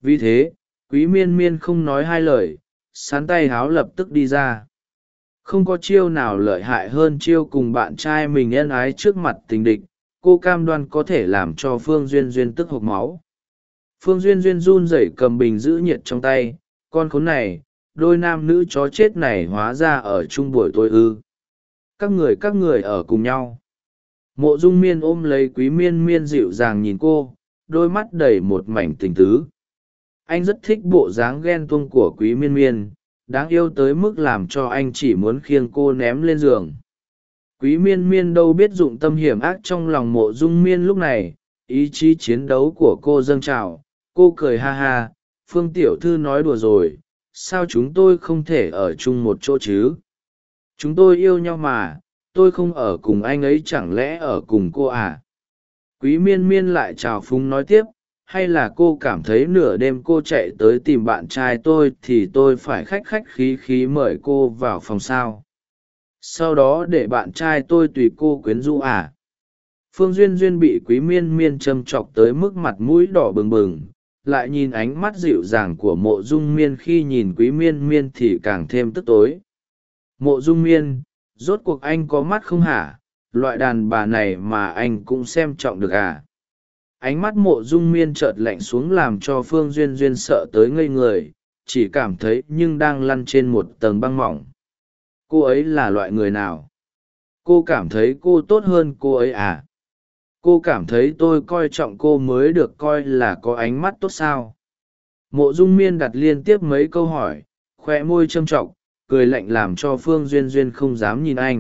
Vì thế, quý miên miên không nói hai lời, sán tay háo lập tức đi ra. Không có chiêu nào lợi hại hơn chiêu cùng bạn trai mình ân ái trước mặt tình địch, cô cam đoan có thể làm cho phương duyên duyên tức hộc máu. Phương duyên duyên run rẩy cầm bình giữ nhiệt trong tay, con khốn này đôi nam nữ chó chết này hóa ra ở chung buổi tối ư. Các người các người ở cùng nhau. Mộ dung miên ôm lấy quý miên miên dịu dàng nhìn cô, đôi mắt đầy một mảnh tình tứ. Anh rất thích bộ dáng ghen tuông của quý miên miên, đáng yêu tới mức làm cho anh chỉ muốn khiêng cô ném lên giường. Quý miên miên đâu biết dụng tâm hiểm ác trong lòng mộ dung miên lúc này, ý chí chiến đấu của cô dâng trào. Cô cười ha ha, phương tiểu thư nói đùa rồi sao chúng tôi không thể ở chung một chỗ chứ? Chúng tôi yêu nhau mà, tôi không ở cùng anh ấy chẳng lẽ ở cùng cô à? Quý miên miên lại chào phúng nói tiếp, hay là cô cảm thấy nửa đêm cô chạy tới tìm bạn trai tôi thì tôi phải khách khách khí khí mời cô vào phòng sao? Sau đó để bạn trai tôi tùy cô quyến rũ à? Phương duyên duyên bị quý miên miên châm chọc tới mức mặt mũi đỏ bừng bừng lại nhìn ánh mắt dịu dàng của mộ dung miên khi nhìn quý miên miên thì càng thêm tức tối. Mộ dung miên, rốt cuộc anh có mắt không hả? Loại đàn bà này mà anh cũng xem trọng được à? Ánh mắt mộ dung miên chợt lạnh xuống làm cho phương duyên duyên sợ tới ngây người, chỉ cảm thấy nhưng đang lăn trên một tầng băng mỏng. Cô ấy là loại người nào? Cô cảm thấy cô tốt hơn cô ấy à? Cô cảm thấy tôi coi trọng cô mới được coi là có ánh mắt tốt sao? Mộ dung miên đặt liên tiếp mấy câu hỏi khoe môi châm t r ọ c cười lạnh làm cho phương duyên duyên không dám nhìn anh.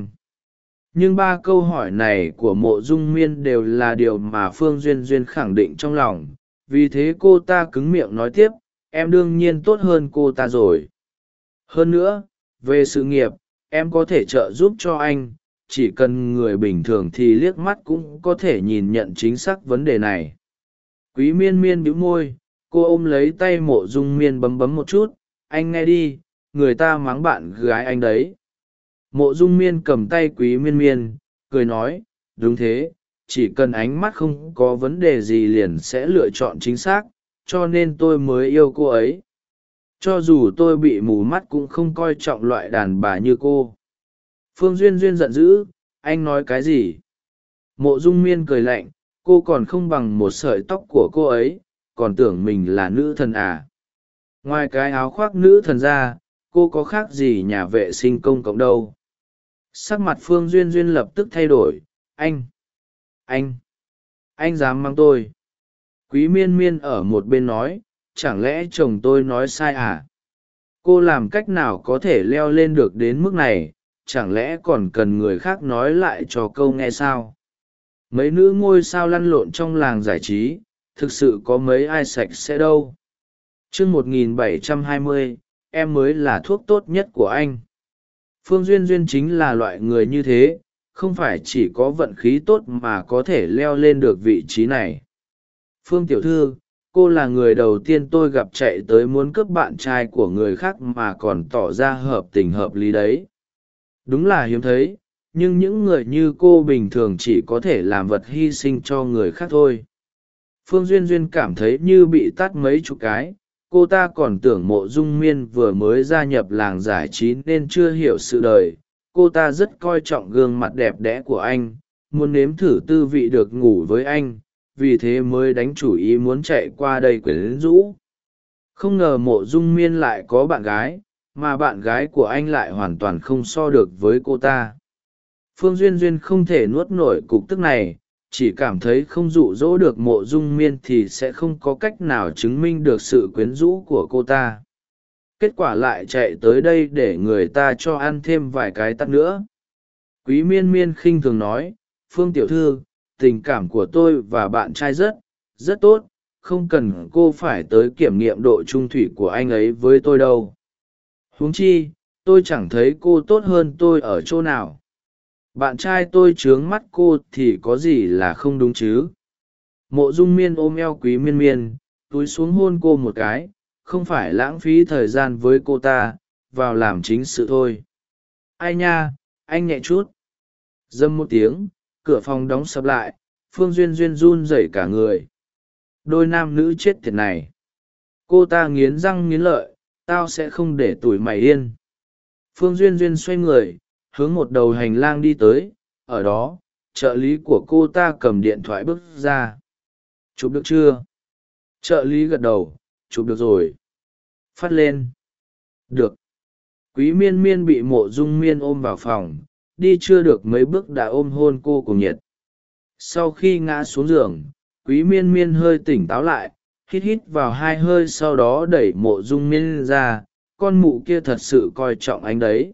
Nhưng ba câu hỏi này của mộ dung miên đều là điều mà phương duyên duyên khẳng định trong lòng. Vì thế cô ta cứng miệng nói tiếp, em đương nhiên tốt hơn cô ta rồi. Hơn nữa, về sự nghiệp, em có thể trợ giúp cho anh chỉ cần người bình thường thì liếc mắt cũng có thể nhìn nhận chính xác vấn đề này. Quý miên miên bĩu môi, cô ôm lấy tay mộ dung miên bấm bấm một chút. Anh nghe đi, người ta mắng bạn gái anh đấy. Mộ dung miên cầm tay quý miên miên, cười nói, đúng thế, chỉ cần ánh mắt không có vấn đề gì liền sẽ lựa chọn chính xác, cho nên tôi mới yêu cô ấy. Cho dù tôi bị mù mắt cũng không coi trọng loại đàn bà như cô phương duyên duyên giận dữ, anh nói cái gì? Mộ dung miên cười lạnh, cô còn không bằng một sợi tóc của cô ấy, còn tưởng mình là nữ thần à? Ngoài cái áo khoác nữ thần ra, cô có khác gì nhà vệ sinh công cộng đâu? Sắc mặt phương duyên duyên lập tức thay đổi, anh anh anh dám mang tôi? Quý miên miên ở một bên nói, chẳng lẽ chồng tôi nói sai à? Cô làm cách nào có thể leo lên được đến mức này? Chẳng lẽ còn cần người khác nói lại cho câu nghe sao? Mấy nữ ngôi sao lăn lộn trong làng giải trí thực sự có mấy ai sạch sẽ đâu? T r ư ớ c 1720, em mới là thuốc tốt nhất của anh. Phương duyên duyên chính là loại người như thế không phải chỉ có vận khí tốt mà có thể leo lên được vị trí này. Phương tiểu thư cô là người đầu tiên tôi gặp chạy tới muốn cướp bạn trai của người khác mà còn tỏ ra hợp tình hợp lý đấy đúng là hiếm thấy, nhưng những người như cô bình thường chỉ có thể làm vật hy sinh cho người khác thôi. Phương duyên duyên cảm thấy như bị tắt mấy chục cái, cô ta còn tưởng mộ dung miên vừa mới gia nhập làng giải trí nên chưa hiểu sự đời. Cô ta rất coi trọng gương mặt đẹp đẽ của anh, muốn nếm thử tư vị được ngủ với anh, vì thế mới đánh chủ ý muốn chạy qua đây quyến rũ. Không ngờ mộ dung miên lại có bạn gái mà bạn gái của anh lại hoàn toàn không so được với cô ta. Phương duyên duyên không thể nuốt nổi cục tức này, chỉ cảm thấy không dụ dỗ được mộ dung miên thì sẽ không có cách nào chứng minh được sự quyến rũ của cô ta. Kết quả lại chạy tới đây để người ta cho ăn thêm vài cái tắt nữa. Quý miên miên khinh thường nói, phương tiểu thư, tình cảm của tôi và bạn trai rất rất tốt, không cần cô phải tới kiểm nghiệm độ trung thủy của anh ấy với tôi đâu huống chi, tôi chẳng thấy cô tốt hơn tôi ở chỗ nào. Bạn trai tôi trướng mắt cô thì có gì là không đúng chứ? Mộ dung miên ôm eo quý miên miên, túi xuống hôn cô một cái, không phải lãng phí thời gian với cô ta, vào làm chính sự thôi. Ai nha, anh nhẹ chút. Dâm một tiếng, cửa phòng đóng sập lại, phương duyên duyên run rẩy cả người. Đôi nam nữ chết tiệt này. Cô ta nghiến răng nghiến lợi tao sẽ không để tuổi mày yên. Phương duyên duyên xoay người, hướng một đầu hành lang đi tới, ở đó, trợ lý của cô ta cầm điện thoại bước ra. Chụp được chưa? Trợ lý gật đầu, chụp được rồi. Phát lên. Được. Quý miên miên bị mộ dung miên ôm vào phòng, đi chưa được mấy bước đã ôm hôn cô cùng nhiệt. Sau khi ngã xuống giường, quý miên miên hơi tỉnh táo lại hít hít vào hai hơi sau đó đẩy mộ dung miên ra, con mụ kia thật sự coi trọng anh đấy.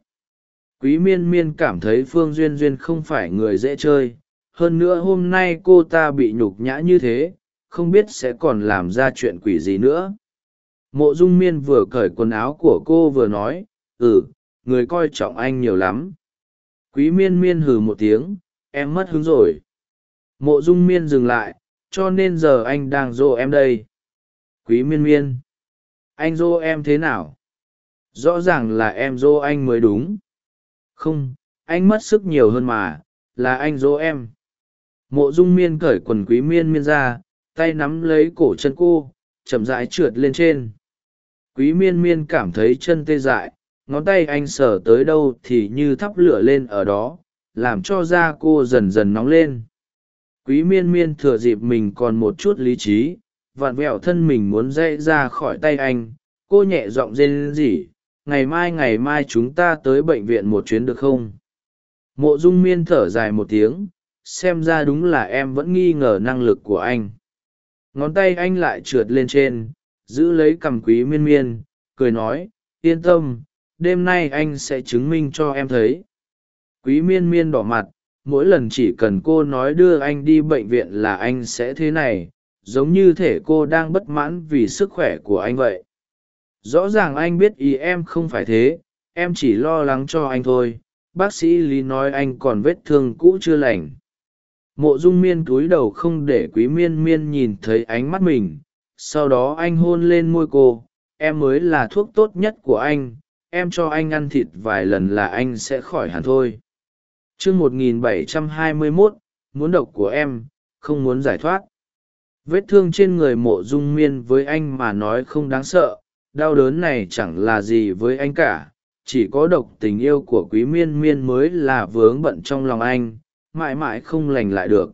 Quý miên miên cảm thấy phương duyên duyên không phải người dễ chơi, hơn nữa hôm nay cô ta bị nhục nhã như thế, không biết sẽ còn làm ra chuyện quỷ gì nữa. Mộ dung miên vừa cởi quần áo của cô vừa nói ừ người coi trọng anh nhiều lắm. Quý miên miên hừ một tiếng, em mất hứng rồi. Mộ dung miên dừng lại, cho nên giờ anh đang dỗ em đây quý miên miên. Anh dỗ em thế nào? Rõ ràng là em dỗ anh mới đúng. Không, anh mất sức nhiều hơn mà, là anh dỗ em. Mộ dung miên cởi quần quý miên miên ra, tay nắm lấy cổ chân cô, chậm rãi trượt lên trên. Quý miên miên cảm thấy chân tê dại, ngón tay anh sờ tới đâu thì như thắp lửa lên ở đó, làm cho da cô dần dần nóng lên. Quý miên miên thừa dịp mình còn một chút lý trí vặn vẹo thân mình muốn dây ra khỏi tay anh. Cô nhẹ giọng rên rỉ, ngày mai ngày mai chúng ta tới bệnh viện một chuyến được không? Mộ dung miên thở dài một tiếng, xem ra đúng là em vẫn nghi ngờ năng lực của anh. Ngón tay anh lại trượt lên trên, giữ lấy cằm quý miên miên, cười nói, yên tâm, đêm nay anh sẽ chứng minh cho em thấy. Quý miên miên đỏ mặt, mỗi lần chỉ cần cô nói đưa anh đi bệnh viện là anh sẽ thế này giống như thể cô đang bất mãn vì sức khỏe của anh vậy. Rõ ràng anh biết ý em không phải thế, em chỉ lo lắng cho anh thôi. Bác sĩ lý nói anh còn vết thương cũ chưa lành. Mộ dung miên cúi đầu không để quý miên miên nhìn thấy ánh mắt mình. Sau đó anh hôn lên môi cô. Em mới là thuốc tốt nhất của anh. Em cho anh ăn thịt vài lần là anh sẽ khỏi hẳn thôi. Chương một nghìn bảy trăm hai mươi mốt, muốn độc của em, không muốn giải thoát vết thương trên người mộ dung miên với anh mà nói không đáng sợ, đau đớn này chẳng là gì với anh cả, chỉ có độc tình yêu của quý miên miên mới là vướng bận trong lòng anh, mãi mãi không lành lại được.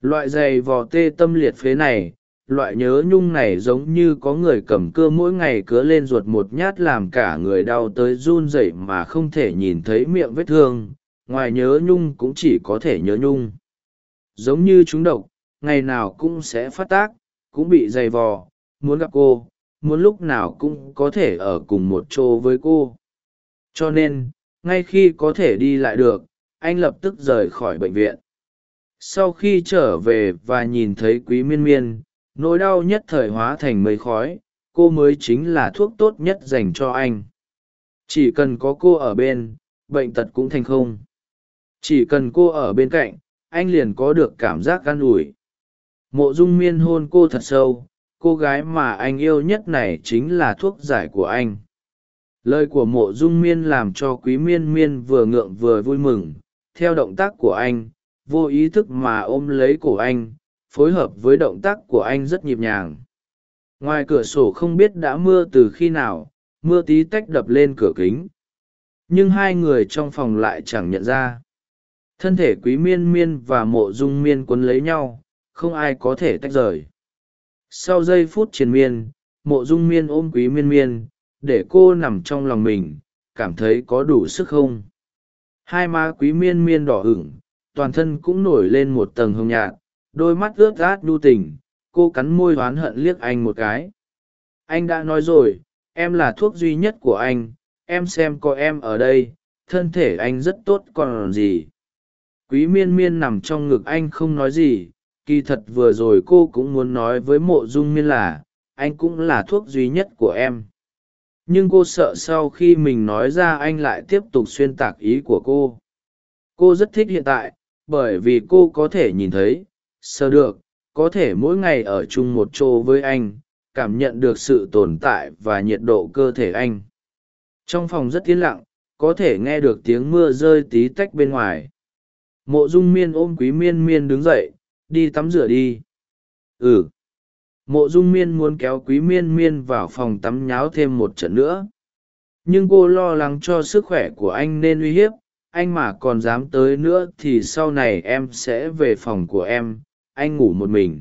Loại giày vò tê tâm liệt phế này, loại nhớ nhung này giống như có người cầm cưa mỗi ngày cứa lên ruột một nhát làm cả người đau tới run rẩy mà không thể nhìn thấy miệng vết thương, ngoài nhớ nhung cũng chỉ có thể nhớ nhung. Giống như chúng độc ngày nào cũng sẽ phát tác, cũng bị dày vò, muốn gặp cô, muốn lúc nào cũng có thể ở cùng một chỗ với cô. Cho nên, ngay khi có thể đi lại được, anh lập tức rời khỏi bệnh viện. Sau khi trở về và nhìn thấy quý miên miên, nỗi đau nhất thời hóa thành mây khói, cô mới chính là thuốc tốt nhất dành cho anh. Chỉ cần có cô ở bên, bệnh tật cũng thành không. Chỉ cần cô ở bên cạnh, anh liền có được cảm giác an ủi mộ dung miên hôn cô thật sâu, cô gái mà anh yêu nhất này chính là thuốc giải của anh. Lời của mộ dung miên làm cho quý miên miên vừa ngượng vừa vui mừng, theo động tác của anh, vô ý thức mà ôm lấy cổ anh, phối hợp với động tác của anh rất nhịp nhàng. Ngoài cửa sổ không biết đã mưa từ khi nào, mưa tí tách đập lên cửa kính. Nhưng hai người trong phòng lại chẳng nhận ra. Thân thể quý miên miên và mộ dung miên quấn lấy nhau không ai có thể tách rời. Sau giây phút triền miên, mộ dung miên ôm quý miên miên, để cô nằm trong lòng mình, cảm thấy có đủ sức không? Hai má quý miên miên đỏ ửng, toàn thân cũng nổi lên một tầng hồng nhạt, đôi mắt ướt át nhu tình, cô cắn môi oán hận liếc anh một cái. Anh đã nói rồi, em là thuốc duy nhất của anh, em xem có em ở đây, thân thể anh rất tốt còn gì? Quý miên miên nằm trong ngực anh không nói gì kỳ thật vừa rồi cô cũng muốn nói với mộ dung miên là, anh cũng là thuốc duy nhất của em. Nhưng cô sợ sau khi mình nói ra anh lại tiếp tục xuyên tạc ý của cô. Cô rất thích hiện tại, bởi vì cô có thể nhìn thấy, sờ được, có thể mỗi ngày ở chung một chỗ với anh, cảm nhận được sự tồn tại và nhiệt độ cơ thể anh. Trong phòng rất yên lặng, có thể nghe được tiếng mưa rơi tí tách bên ngoài. Mộ dung miên ôm quý miên miên đứng dậy đi tắm rửa đi. Ừ. Mộ dung miên muốn kéo quý miên miên vào phòng tắm nháo thêm một trận nữa. Nhưng cô lo lắng cho sức khỏe của anh nên uy hiếp. Anh mà còn dám tới nữa thì sau này em sẽ về phòng của em. Anh ngủ một mình.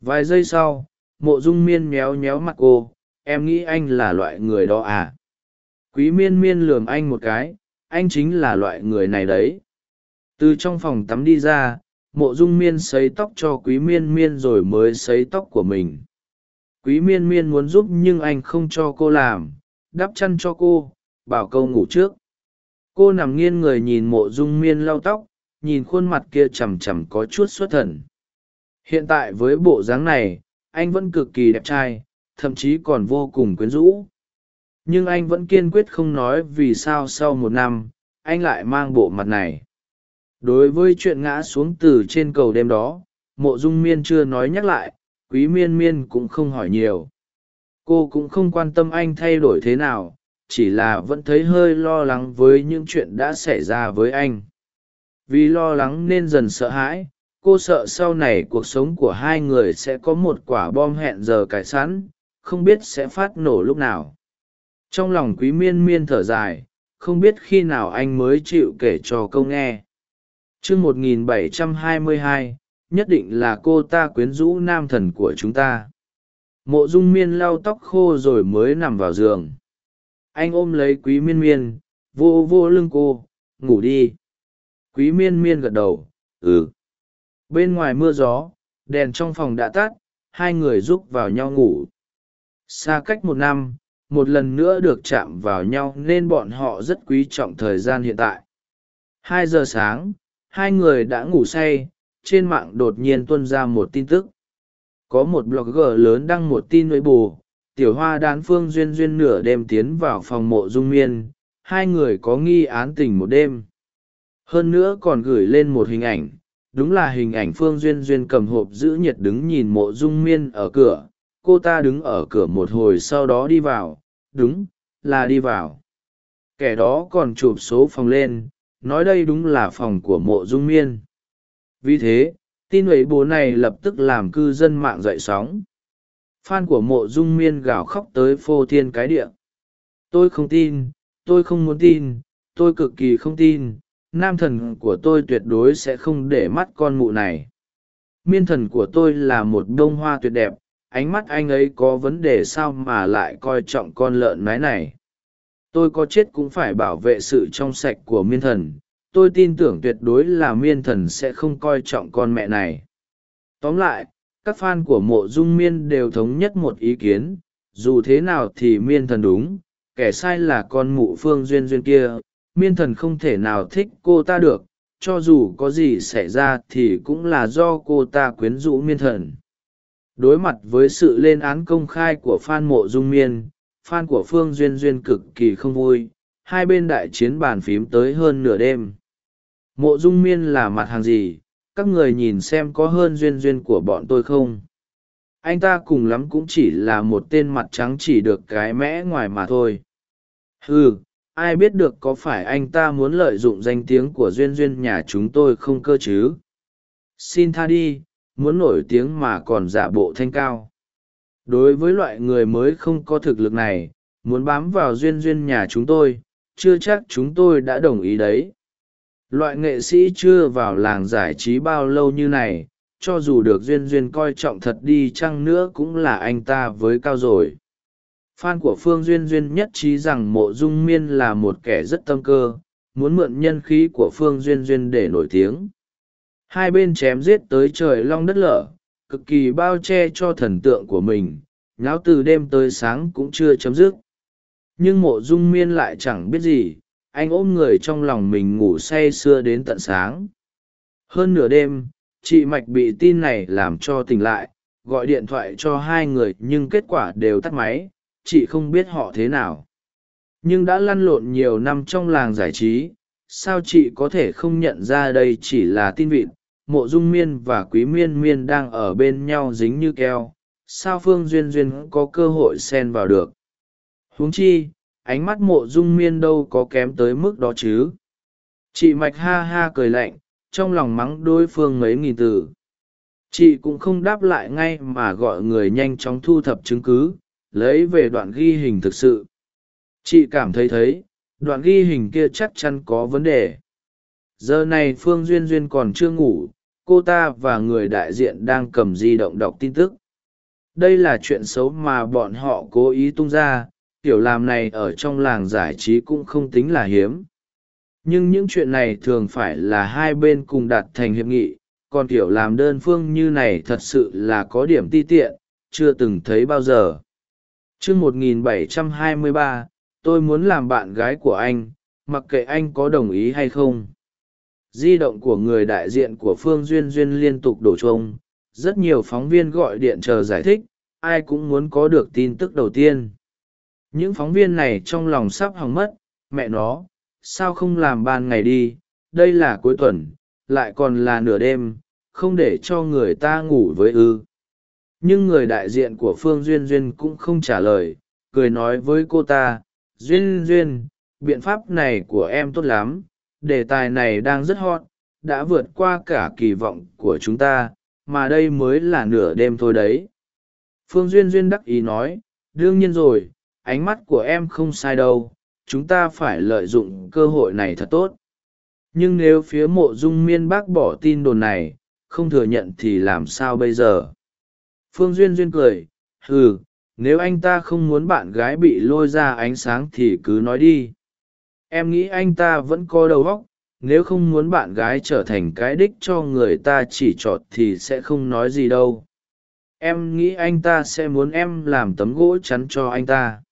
Vài giây sau, mộ dung miên méo méo mặt cô. Em nghĩ anh là loại người đó à? Quý miên miên lườm anh một cái. Anh chính là loại người này đấy. Từ trong phòng tắm đi ra mộ dung miên xấy tóc cho quý miên miên rồi mới xấy tóc của mình. Quý miên miên muốn giúp nhưng anh không cho cô làm, đắp chăn cho cô, bảo câu ngủ trước. Cô nằm nghiêng người nhìn mộ dung miên lau tóc, nhìn khuôn mặt kia c h ầ m c h ầ m có chút xuất thần. Hiện tại với bộ dáng này, anh vẫn cực kỳ đẹp trai, thậm chí còn vô cùng quyến rũ. Nhưng anh vẫn kiên quyết không nói vì sao sau một năm, anh lại mang bộ mặt này đối với chuyện ngã xuống từ trên cầu đêm đó, mộ dung miên chưa nói nhắc lại, quý miên miên cũng không hỏi nhiều. Cô cũng không quan tâm anh thay đổi thế nào, chỉ là vẫn thấy hơi lo lắng với những chuyện đã xảy ra với anh. Vì lo lắng nên dần sợ hãi, cô sợ sau này cuộc sống của hai người sẽ có một quả bom hẹn giờ cải sẵn, không biết sẽ phát nổ lúc nào. Trong lòng quý miên miên thở dài, không biết khi nào anh mới chịu kể cho câu nghe chương một nghìn bảy trăm hai mươi hai, nhất định là cô ta quyến rũ nam thần của chúng ta. Mộ dung miên lau tóc khô rồi mới nằm vào giường. Anh ôm lấy quý miên miên, vô vô lưng cô, ngủ đi. Quý miên miên gật đầu ừ. Bên ngoài mưa gió, đèn trong phòng đã tắt, hai người rúc vào nhau ngủ. Xa cách một năm, một lần nữa được chạm vào nhau nên bọn họ rất quý trọng thời gian hiện tại. Hai giờ sáng hai người đã ngủ say, trên mạng đột nhiên tuân ra một tin tức. Có một blogger lớn đăng một tin với bù, tiểu hoa đán phương duyên duyên nửa đêm tiến vào phòng mộ dung miên, hai người có nghi án tình một đêm. Hơn nữa còn gửi lên một hình ảnh, đúng là hình ảnh phương duyên duyên cầm hộp giữ nhiệt đứng nhìn mộ dung miên ở cửa. Cô ta đứng ở cửa một hồi sau đó đi vào. Đúng, là đi vào. Kẻ đó còn chụp số phòng lên nói đây đúng là phòng của mộ dung miên vì thế tin ấy bố này lập tức làm cư dân mạng dậy sóng Fan của mộ dung miên gào khóc tới phô thiên cái địa. Tôi không tin, tôi không muốn tin, tôi cực kỳ không tin, nam thần của tôi tuyệt đối sẽ không để mắt con mụ này. Miên thần của tôi là một bông hoa tuyệt đẹp, ánh mắt anh ấy có vấn đề sao mà lại coi trọng con lợn mái này. Tôi có chết cũng phải bảo vệ sự trong sạch của miên thần, tôi tin tưởng tuyệt đối là miên thần sẽ không coi trọng con mẹ này. Tóm lại, các fan của mộ dung miên đều thống nhất một ý kiến. Dù thế nào thì miên thần đúng kẻ sai là con mụ phương duyên duyên kia. Miên thần không thể nào thích cô ta được cho dù có gì xảy ra thì cũng là do cô ta quyến rũ miên thần. Đối mặt với sự lên án công khai của f mộ dung miên fan của phương duyên duyên cực kỳ không vui, hai bên đại chiến bàn phím tới hơn nửa đêm. Mộ dung miên là mặt hàng gì? Các người nhìn xem có hơn duyên duyên của bọn tôi không? Anh ta cùng lắm cũng chỉ là một tên mặt trắng chỉ được cái mẽ ngoài mà thôi. Ừ ai biết được có phải anh ta muốn lợi dụng danh tiếng của duyên duyên nhà chúng tôi không cơ chứ? Xin tha đi, muốn nổi tiếng mà còn giả bộ thanh cao đối với loại người mới không có thực lực này, muốn bám vào duyên duyên nhà chúng tôi, chưa chắc chúng tôi đã đồng ý đấy. Loại nghệ sĩ chưa vào làng giải trí bao lâu như này, cho dù được duyên duyên coi trọng thật đi chăng nữa cũng là anh ta với cao rồi. Fan của phương duyên duyên nhất trí rằng mộ dung miên là một kẻ rất tâm cơ, muốn mượn nhân khí của phương duyên duyên để nổi tiếng. Hai bên chém giết tới trời long đất lở cực kỳ bao che cho thần tượng của mình, nháo từ đêm tới sáng cũng chưa chấm dứt. Nhưng mộ dung miên lại chẳng biết gì, anh ôm người trong lòng mình ngủ say sưa đến tận sáng. Hơn nửa đêm, chị mạch bị tin này làm cho tỉnh lại, gọi điện thoại cho hai người nhưng kết quả đều tắt máy, chị không biết họ thế nào. Nhưng đã lăn lộn nhiều năm trong làng giải trí, sao chị có thể không nhận ra đây chỉ là tin vịt? Mộ dung miên và quý miên miên đang ở bên nhau dính như keo. Sao phương duyên duyên có cơ hội xen vào được? Huống chi, ánh mắt mộ dung miên đâu có kém tới mức đó chứ? Chị mạch ha ha cười lạnh, trong lòng mắng đối phương mấy nghìn từ. Chị cũng không đáp lại ngay mà gọi người nhanh chóng thu thập chứng cứ, lấy về đoạn ghi hình thực sự. Chị cảm thấy thấy, đoạn ghi hình kia chắc chắn có vấn đề giờ này phương duyên duyên còn chưa ngủ, cô ta và người đại diện đang cầm di động đọc tin tức. Đây là chuyện xấu mà bọn họ cố ý tung ra kiểu làm này ở trong làng giải trí cũng không tính là hiếm. Nhưng những chuyện này thường phải là hai bên cùng đạt thành hiệp nghị, còn kiểu làm đơn phương như này thật sự là có điểm ti tiện, chưa từng thấy bao giờ. Chương một nghìn bảy trăm hai mươi ba, tôi muốn làm bạn gái của anh, mặc kệ anh có đồng ý hay không di động của người đại diện của phương duyên duyên liên tục đổ chuông. rất nhiều phóng viên gọi điện chờ giải thích, ai cũng muốn có được tin tức đầu tiên những phóng viên này trong lòng sắp hỏng mất, mẹ nó, sao không làm ban ngày đi, đây là cuối tuần, lại còn là nửa đêm, không để cho người ta ngủ với ư nhưng người đại diện của phương duyên duyên cũng không trả lời, cười nói với cô ta, duyên duyên, biện pháp này của em tốt lắm đề tài này đang rất hot, đã vượt qua cả kỳ vọng của chúng ta, mà đây mới là nửa đêm thôi đấy. Phương duyên duyên đắc ý nói, đương nhiên rồi, ánh mắt của em không sai đâu, chúng ta phải lợi dụng cơ hội này thật tốt. Nhưng nếu phía mộ dung miên bác bỏ tin đồn này, không thừa nhận thì làm sao bây giờ? Phương duyên duyên cười ừ nếu anh ta không muốn bạn gái bị lôi ra ánh sáng thì cứ nói đi em nghĩ anh ta vẫn có đầu óc, nếu không muốn bạn gái trở thành cái đích cho người ta chỉ trọt thì sẽ không nói gì đâu. Em nghĩ anh ta sẽ muốn em làm tấm gỗ chắn cho anh ta.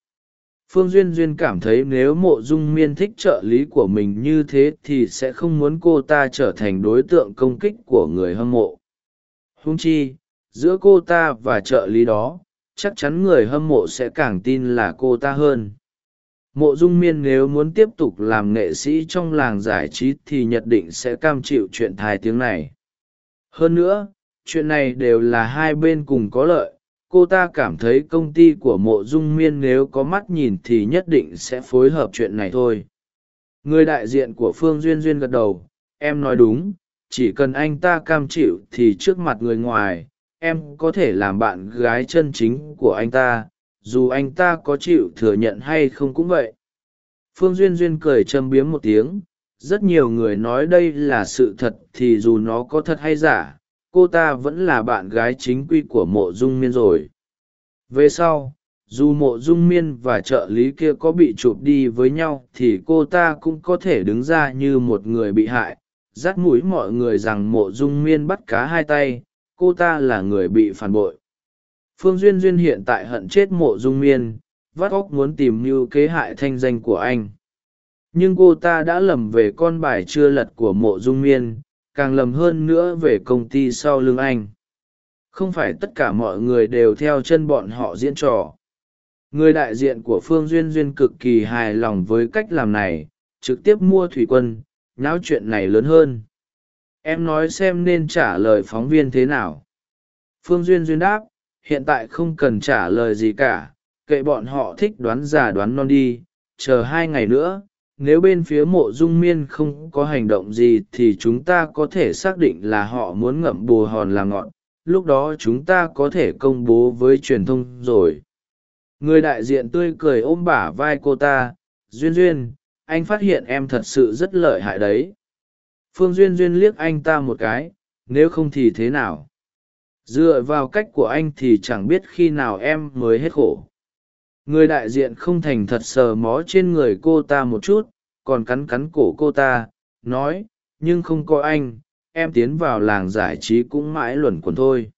Phương duyên duyên cảm thấy nếu mộ dung miên thích trợ lý của mình như thế thì sẽ không muốn cô ta trở thành đối tượng công kích của người hâm mộ. Hung chi, giữa cô ta và trợ lý đó, chắc chắn người hâm mộ sẽ càng tin là cô ta hơn mộ dung miên nếu muốn tiếp tục làm nghệ sĩ trong làng giải trí thì nhất định sẽ cam chịu chuyện thai tiếng này. Hơn nữa, chuyện này đều là hai bên cùng có lợi. Cô ta cảm thấy công ty của mộ dung miên nếu có mắt nhìn thì nhất định sẽ phối hợp chuyện này thôi. Người đại diện của phương duyên duyên gật đầu. Em nói đúng, chỉ cần anh ta cam chịu thì trước mặt người ngoài, em có thể làm bạn gái chân chính của anh ta dù anh ta có chịu thừa nhận hay không cũng vậy. Phương duyên duyên cười châm biếm một tiếng, rất nhiều người nói đây là sự thật thì dù nó có thật hay giả, cô ta vẫn là bạn gái chính quy của mộ dung miên rồi. Về sau, dù mộ dung miên và trợ lý kia có bị chụp đi với nhau thì cô ta cũng có thể đứng ra như một người bị hại dắt mũi mọi người rằng mộ dung miên bắt cá hai tay, cô ta là người bị phản bội phương duyên duyên hiện tại hận chết mộ dung miên, vắt óc muốn tìm mưu kế hại thanh danh của anh. Nhưng cô ta đã lầm về con bài chưa lật của mộ dung miên, càng lầm hơn nữa về công ty sau lưng anh. Không phải tất cả mọi người đều theo chân bọn họ diễn trò. Người đại diện của phương duyên duyên cực kỳ hài lòng với cách làm này, trực tiếp mua thủy quân náo chuyện này lớn hơn. Em nói xem nên trả lời phóng viên thế nào. Phương duyên duyên đáp hiện tại không cần trả lời gì cả, kệ bọn họ thích đoán giả đoán non đi, chờ hai ngày nữa, nếu bên phía mộ dung miên không có hành động gì thì chúng ta có thể xác định là họ muốn ngậm bù hòn là ngọn, lúc đó chúng ta có thể công bố với truyền thông rồi. Người đại diện tươi cười ôm bả vai cô ta, duyên duyên, anh phát hiện em thật sự rất lợi hại đấy. Phương duyên duyên liếc anh ta một cái, nếu không thì thế nào? Dựa vào cách của anh thì chẳng biết khi nào em mới hết khổ. Người đại diện không thành thật sờ mó trên người cô ta một chút, còn cắn cắn cổ cô ta, nói, nhưng không có anh, em tiến vào làng giải trí cũng mãi luẩn quẩn thôi.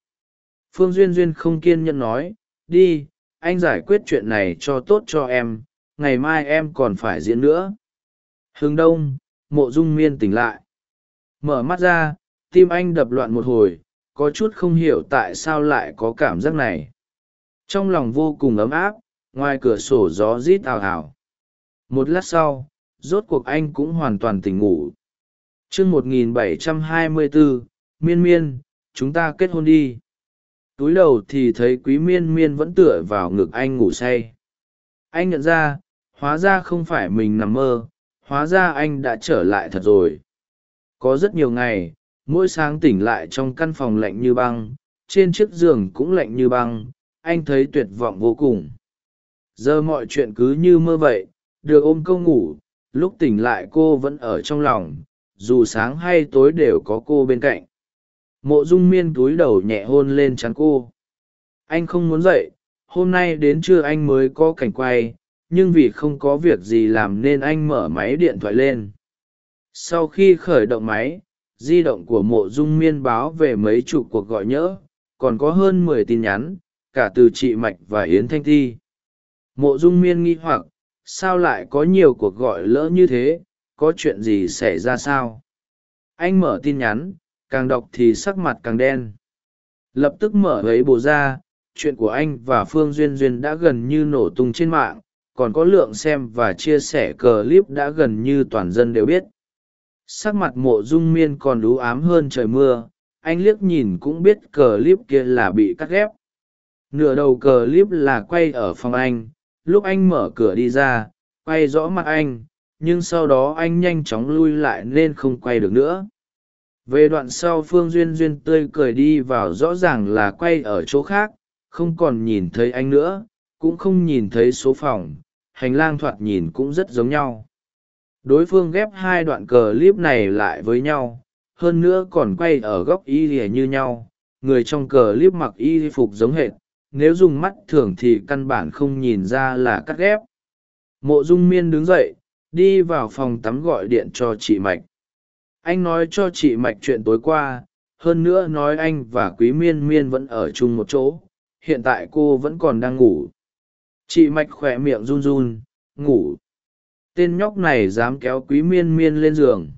Phương duyên duyên không kiên nhẫn nói, đi, anh giải quyết chuyện này cho tốt cho em, ngày mai em còn phải diễn nữa. Hướng đông, mộ dung miên tỉnh lại. Mở mắt ra, tim anh đập loạn một hồi có chút không hiểu tại sao lại có cảm giác này. Trong lòng vô cùng ấm áp, ngoài cửa sổ gió rít ào ào. Một lát sau, rốt cuộc anh cũng hoàn toàn tỉnh ngủ. T r ư ơ n g một nghìn bảy trăm hai mươi bốn, miên miên, chúng ta kết hôn đi. Túi đầu thì thấy quý miên miên vẫn tựa vào ngực anh ngủ say. Anh nhận ra, hóa ra không phải mình nằm mơ, hóa ra anh đã trở lại thật rồi. Có rất nhiều ngày mỗi sáng tỉnh lại trong căn phòng lạnh như băng, trên chiếc giường cũng lạnh như băng, anh thấy tuyệt vọng vô cùng. Giờ mọi chuyện cứ như mơ vậy, được ôm câu ngủ, lúc tỉnh lại cô vẫn ở trong lòng, dù sáng hay tối đều có cô bên cạnh. Mộ dung miên túi đầu nhẹ hôn lên chắn cô. Anh không muốn dậy, hôm nay đến trưa anh mới có cảnh quay, nhưng vì không có việc gì làm nên anh mở máy điện thoại lên. Sau khi khởi động máy di động của mộ dung miên báo về mấy chục cuộc gọi nhỡ, còn có hơn mười tin nhắn, cả từ chị mạch và yến thanh thi. Mộ dung miên nghi hoặc, sao lại có nhiều cuộc gọi lỡ như thế, có chuyện gì xảy ra sao? Anh mở tin nhắn, càng đọc thì sắc mặt càng đen. Lập tức mở ấy bồ ra, chuyện của anh và phương duyên duyên đã gần như nổ tung trên mạng, còn có lượng xem và chia sẻ clip đã gần như toàn dân đều biết sắc mặt mộ dung miên còn lú ám hơn trời mưa, anh liếc nhìn cũng biết clip kia là bị cắt ghép. Nửa đầu clip là quay ở phòng anh, lúc anh mở cửa đi ra, quay rõ mặt anh, nhưng sau đó anh nhanh chóng lui lại nên không quay được nữa. Về đoạn sau phương duyên duyên tươi cười đi vào rõ ràng là quay ở chỗ khác, không còn nhìn thấy anh nữa, cũng không nhìn thấy số phòng, hành lang thoạt nhìn cũng rất giống nhau đối phương ghép hai đoạn clip này lại với nhau, hơn nữa còn quay ở góc y lìa như nhau. Người trong clip mặc y phục giống hệt, nếu dùng mắt thường thì căn bản không nhìn ra là cắt ghép. Mộ dung miên đứng dậy, đi vào phòng tắm gọi điện cho chị mạch. Anh nói cho chị mạch chuyện tối qua, hơn nữa nói anh và quý miên miên vẫn ở chung một chỗ, hiện tại cô vẫn còn đang ngủ. Chị mạch khỏe miệng run run, ngủ tên nhóc này dám kéo quý miên miên lên giường.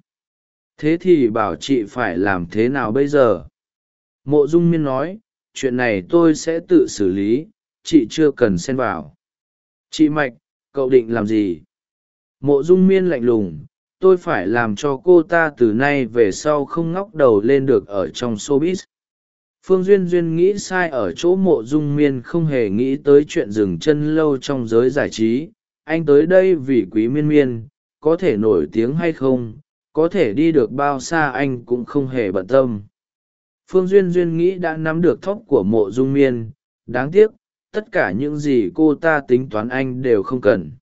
Thế thì bảo chị phải làm thế nào bây giờ? Mộ dung miên nói, chuyện này tôi sẽ tự xử lý, chị chưa cần xen vào. Chị mạch, cậu định làm gì? Mộ dung miên lạnh lùng, tôi phải làm cho cô ta từ nay về sau không ngóc đầu lên được ở trong showbiz. Phương duyên duyên nghĩ sai ở chỗ mộ dung miên không hề nghĩ tới chuyện dừng chân lâu trong giới giải trí anh tới đây vì quý miên miên, có thể nổi tiếng hay không, có thể đi được bao xa anh cũng không hề bận tâm. Phương duyên duyên nghĩ đã nắm được thóc của mộ dung miên, đáng tiếc, tất cả những gì cô ta tính toán anh đều không cần.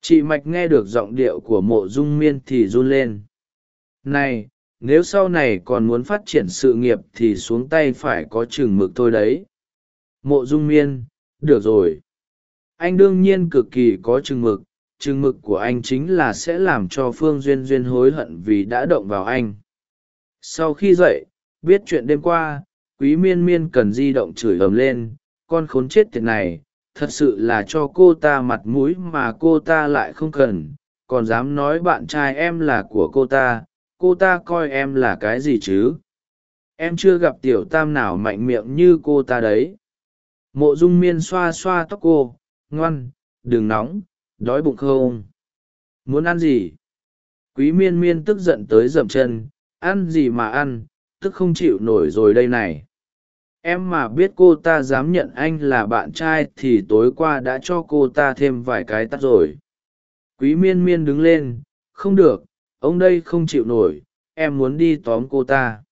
Chị mạch nghe được giọng điệu của mộ dung miên thì run lên. Này, nếu sau này còn muốn phát triển sự nghiệp thì xuống tay phải có chừng mực thôi đấy. Mộ dung miên, được rồi anh đương nhiên cực kỳ có chừng mực chừng mực của anh chính là sẽ làm cho phương duyên duyên hối hận vì đã động vào anh. Sau khi dậy, biết chuyện đêm qua, quý miên miên cần di động chửi ầm lên, con khốn chết tiệt này, thật sự là cho cô ta mặt mũi mà cô ta lại không cần, còn dám nói bạn trai em là của cô ta cô ta coi em là cái gì chứ? Em chưa gặp tiểu tam nào mạnh miệng như cô ta đấy. Mộ dung miên xoa xoa tóc cô ngoan, đừng nóng, đói bụng không? Muốn ăn gì? Quý miên miên tức giận tới dậm chân, ăn gì mà ăn, tức không chịu nổi rồi đây này. Em mà biết cô ta dám nhận anh là bạn trai thì tối qua đã cho cô ta thêm vài cái tắt rồi. Quý miên miên đứng lên, không được, ông đây không chịu nổi, em muốn đi tóm cô ta.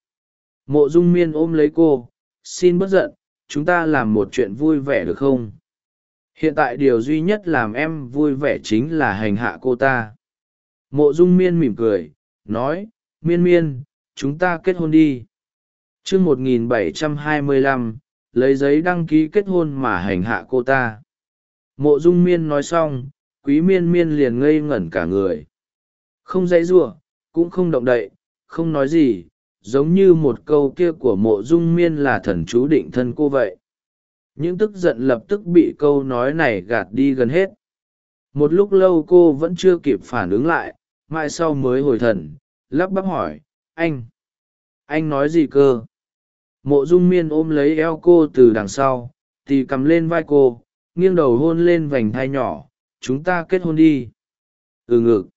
Mộ dung miên ôm lấy cô, xin bất giận, chúng ta làm một chuyện vui vẻ được không? Hiện tại điều duy nhất làm em vui vẻ chính là hành hạ cô ta. Mộ dung miên mỉm cười, nói, miên miên, chúng ta kết hôn đi. T r ư ơ n g một nghìn bảy trăm hai mươi lăm, lấy giấy đăng ký kết hôn mà hành hạ cô ta. Mộ dung miên nói xong, quý miên miên liền ngây ngẩn cả người. Không dãy giụa, cũng không động đậy, không nói gì, giống như một câu kia của mộ dung miên là thần chú định thân cô vậy những tức giận lập tức bị câu nói này gạt đi gần hết. Một lúc lâu cô vẫn chưa kịp phản ứng lại, mãi sau mới hồi thần, lắp bắp hỏi, anh anh nói gì cơ? Mộ dung miên ôm lấy eo cô từ đằng sau, tì cầm lên vai cô, nghiêng đầu hôn lên vành thai nhỏ, chúng ta kết hôn đi. Ừ ngực.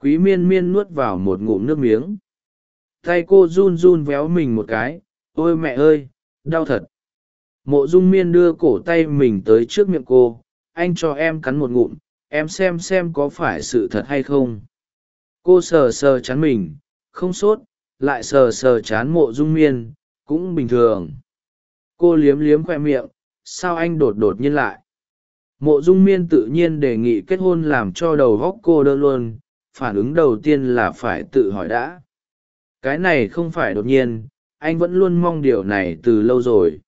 Quý miên miên nuốt vào một ngụm nước miếng. Tay cô run run véo mình một cái, ôi mẹ ơi, đau thật mộ dung miên đưa cổ tay mình tới trước miệng cô, anh cho em cắn một ngụm, em xem xem có phải sự thật hay không. Cô sờ sờ chán mình, không sốt, lại sờ sờ chán mộ dung miên, cũng bình thường. Cô liếm liếm khoe miệng, sao anh đột đột nhiên lại? Mộ dung miên tự nhiên đề nghị kết hôn làm cho đầu góc cô đơ luôn, phản ứng đầu tiên là phải tự hỏi đã. Cái này không phải đột nhiên, anh vẫn luôn mong điều này từ lâu rồi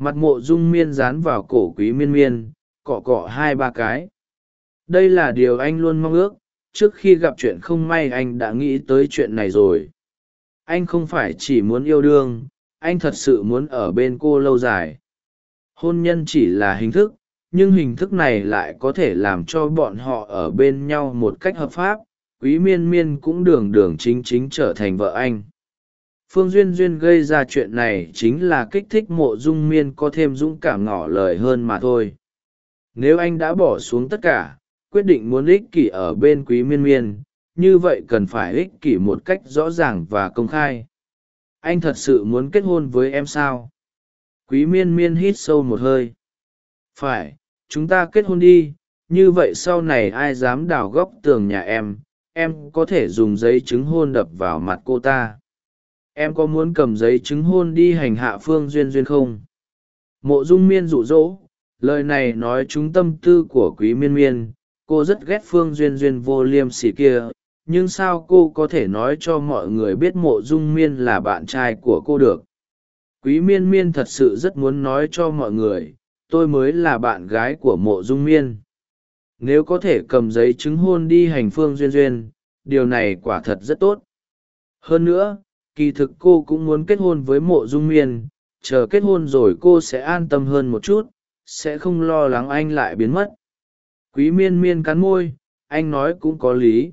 mặt mộ dung miên dán vào cổ quý miên miên, cọ cọ hai ba cái. Đây là điều anh luôn mong ước, trước khi gặp chuyện không may anh đã nghĩ tới chuyện này rồi. Anh không phải chỉ muốn yêu đương, anh thật sự muốn ở bên cô lâu dài. Hôn nhân chỉ là hình thức, nhưng hình thức này lại có thể làm cho bọn họ ở bên nhau một cách hợp pháp, quý miên miên cũng đường đường chính chính trở thành vợ anh phương duyên duyên gây ra chuyện này chính là kích thích mộ dung miên có thêm dũng cảm ngỏ lời hơn mà thôi. Nếu anh đã bỏ xuống tất cả, quyết định muốn ích kỷ ở bên quý miên miên, như vậy cần phải ích kỷ một cách rõ ràng và công khai. Anh thật sự muốn kết hôn với em sao? Quý miên miên hít sâu một hơi. Phải, chúng ta kết hôn đi, như vậy sau này ai dám đào góc tường nhà em em có thể dùng giấy chứng hôn đập vào mặt cô ta em có muốn cầm giấy chứng hôn đi hành hạ phương duyên duyên không? Mộ dung miên rụ rỗ lời này nói trúng tâm tư của quý miên miên. Cô rất ghét phương duyên duyên vô liêm sỉ kia, nhưng sao cô có thể nói cho mọi người biết mộ dung miên là bạn trai của cô được? Quý miên miên thật sự rất muốn nói cho mọi người, tôi mới là bạn gái của mộ dung miên. Nếu có thể cầm giấy chứng hôn đi hành phương duyên duyên, điều này quả thật rất tốt. Hơn nữa kỳ thực cô cũng muốn kết hôn với mộ dung miên, chờ kết hôn rồi cô sẽ an tâm hơn một chút, sẽ không lo lắng anh lại biến mất. Quý miên miên cắn môi, anh nói cũng có lý.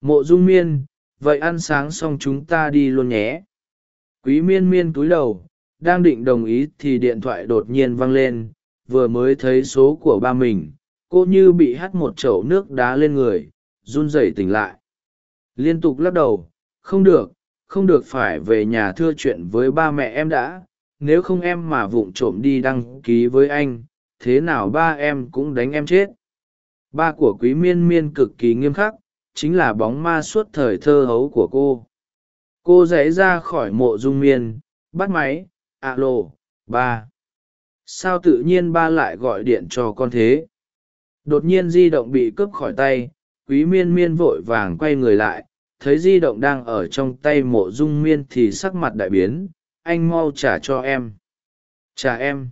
Mộ dung miên, vậy ăn sáng xong chúng ta đi luôn nhé. Quý miên miên cúi đầu, đang định đồng ý thì điện thoại đột nhiên vang lên, vừa mới thấy số của ba mình, cô như bị hắt một chậu nước đá lên người, run rẩy tỉnh lại. Liên tục lắc đầu, không được không được phải về nhà thưa chuyện với ba mẹ em đã, nếu không em mà vụng trộm đi đăng ký với anh, thế nào ba em cũng đánh em chết. Ba của quý miên miên cực kỳ nghiêm khắc, chính là bóng ma suốt thời thơ hấu của cô. Cô dãy ra khỏi mộ dung miên, bắt máy, alo, ba. Sao tự nhiên ba lại gọi điện cho con thế? Đột nhiên di động bị cướp khỏi tay, quý miên miên vội vàng quay người lại thấy di động đang ở trong tay mộ dung miên thì sắc mặt đại biến, anh mau trả cho em. Trả em.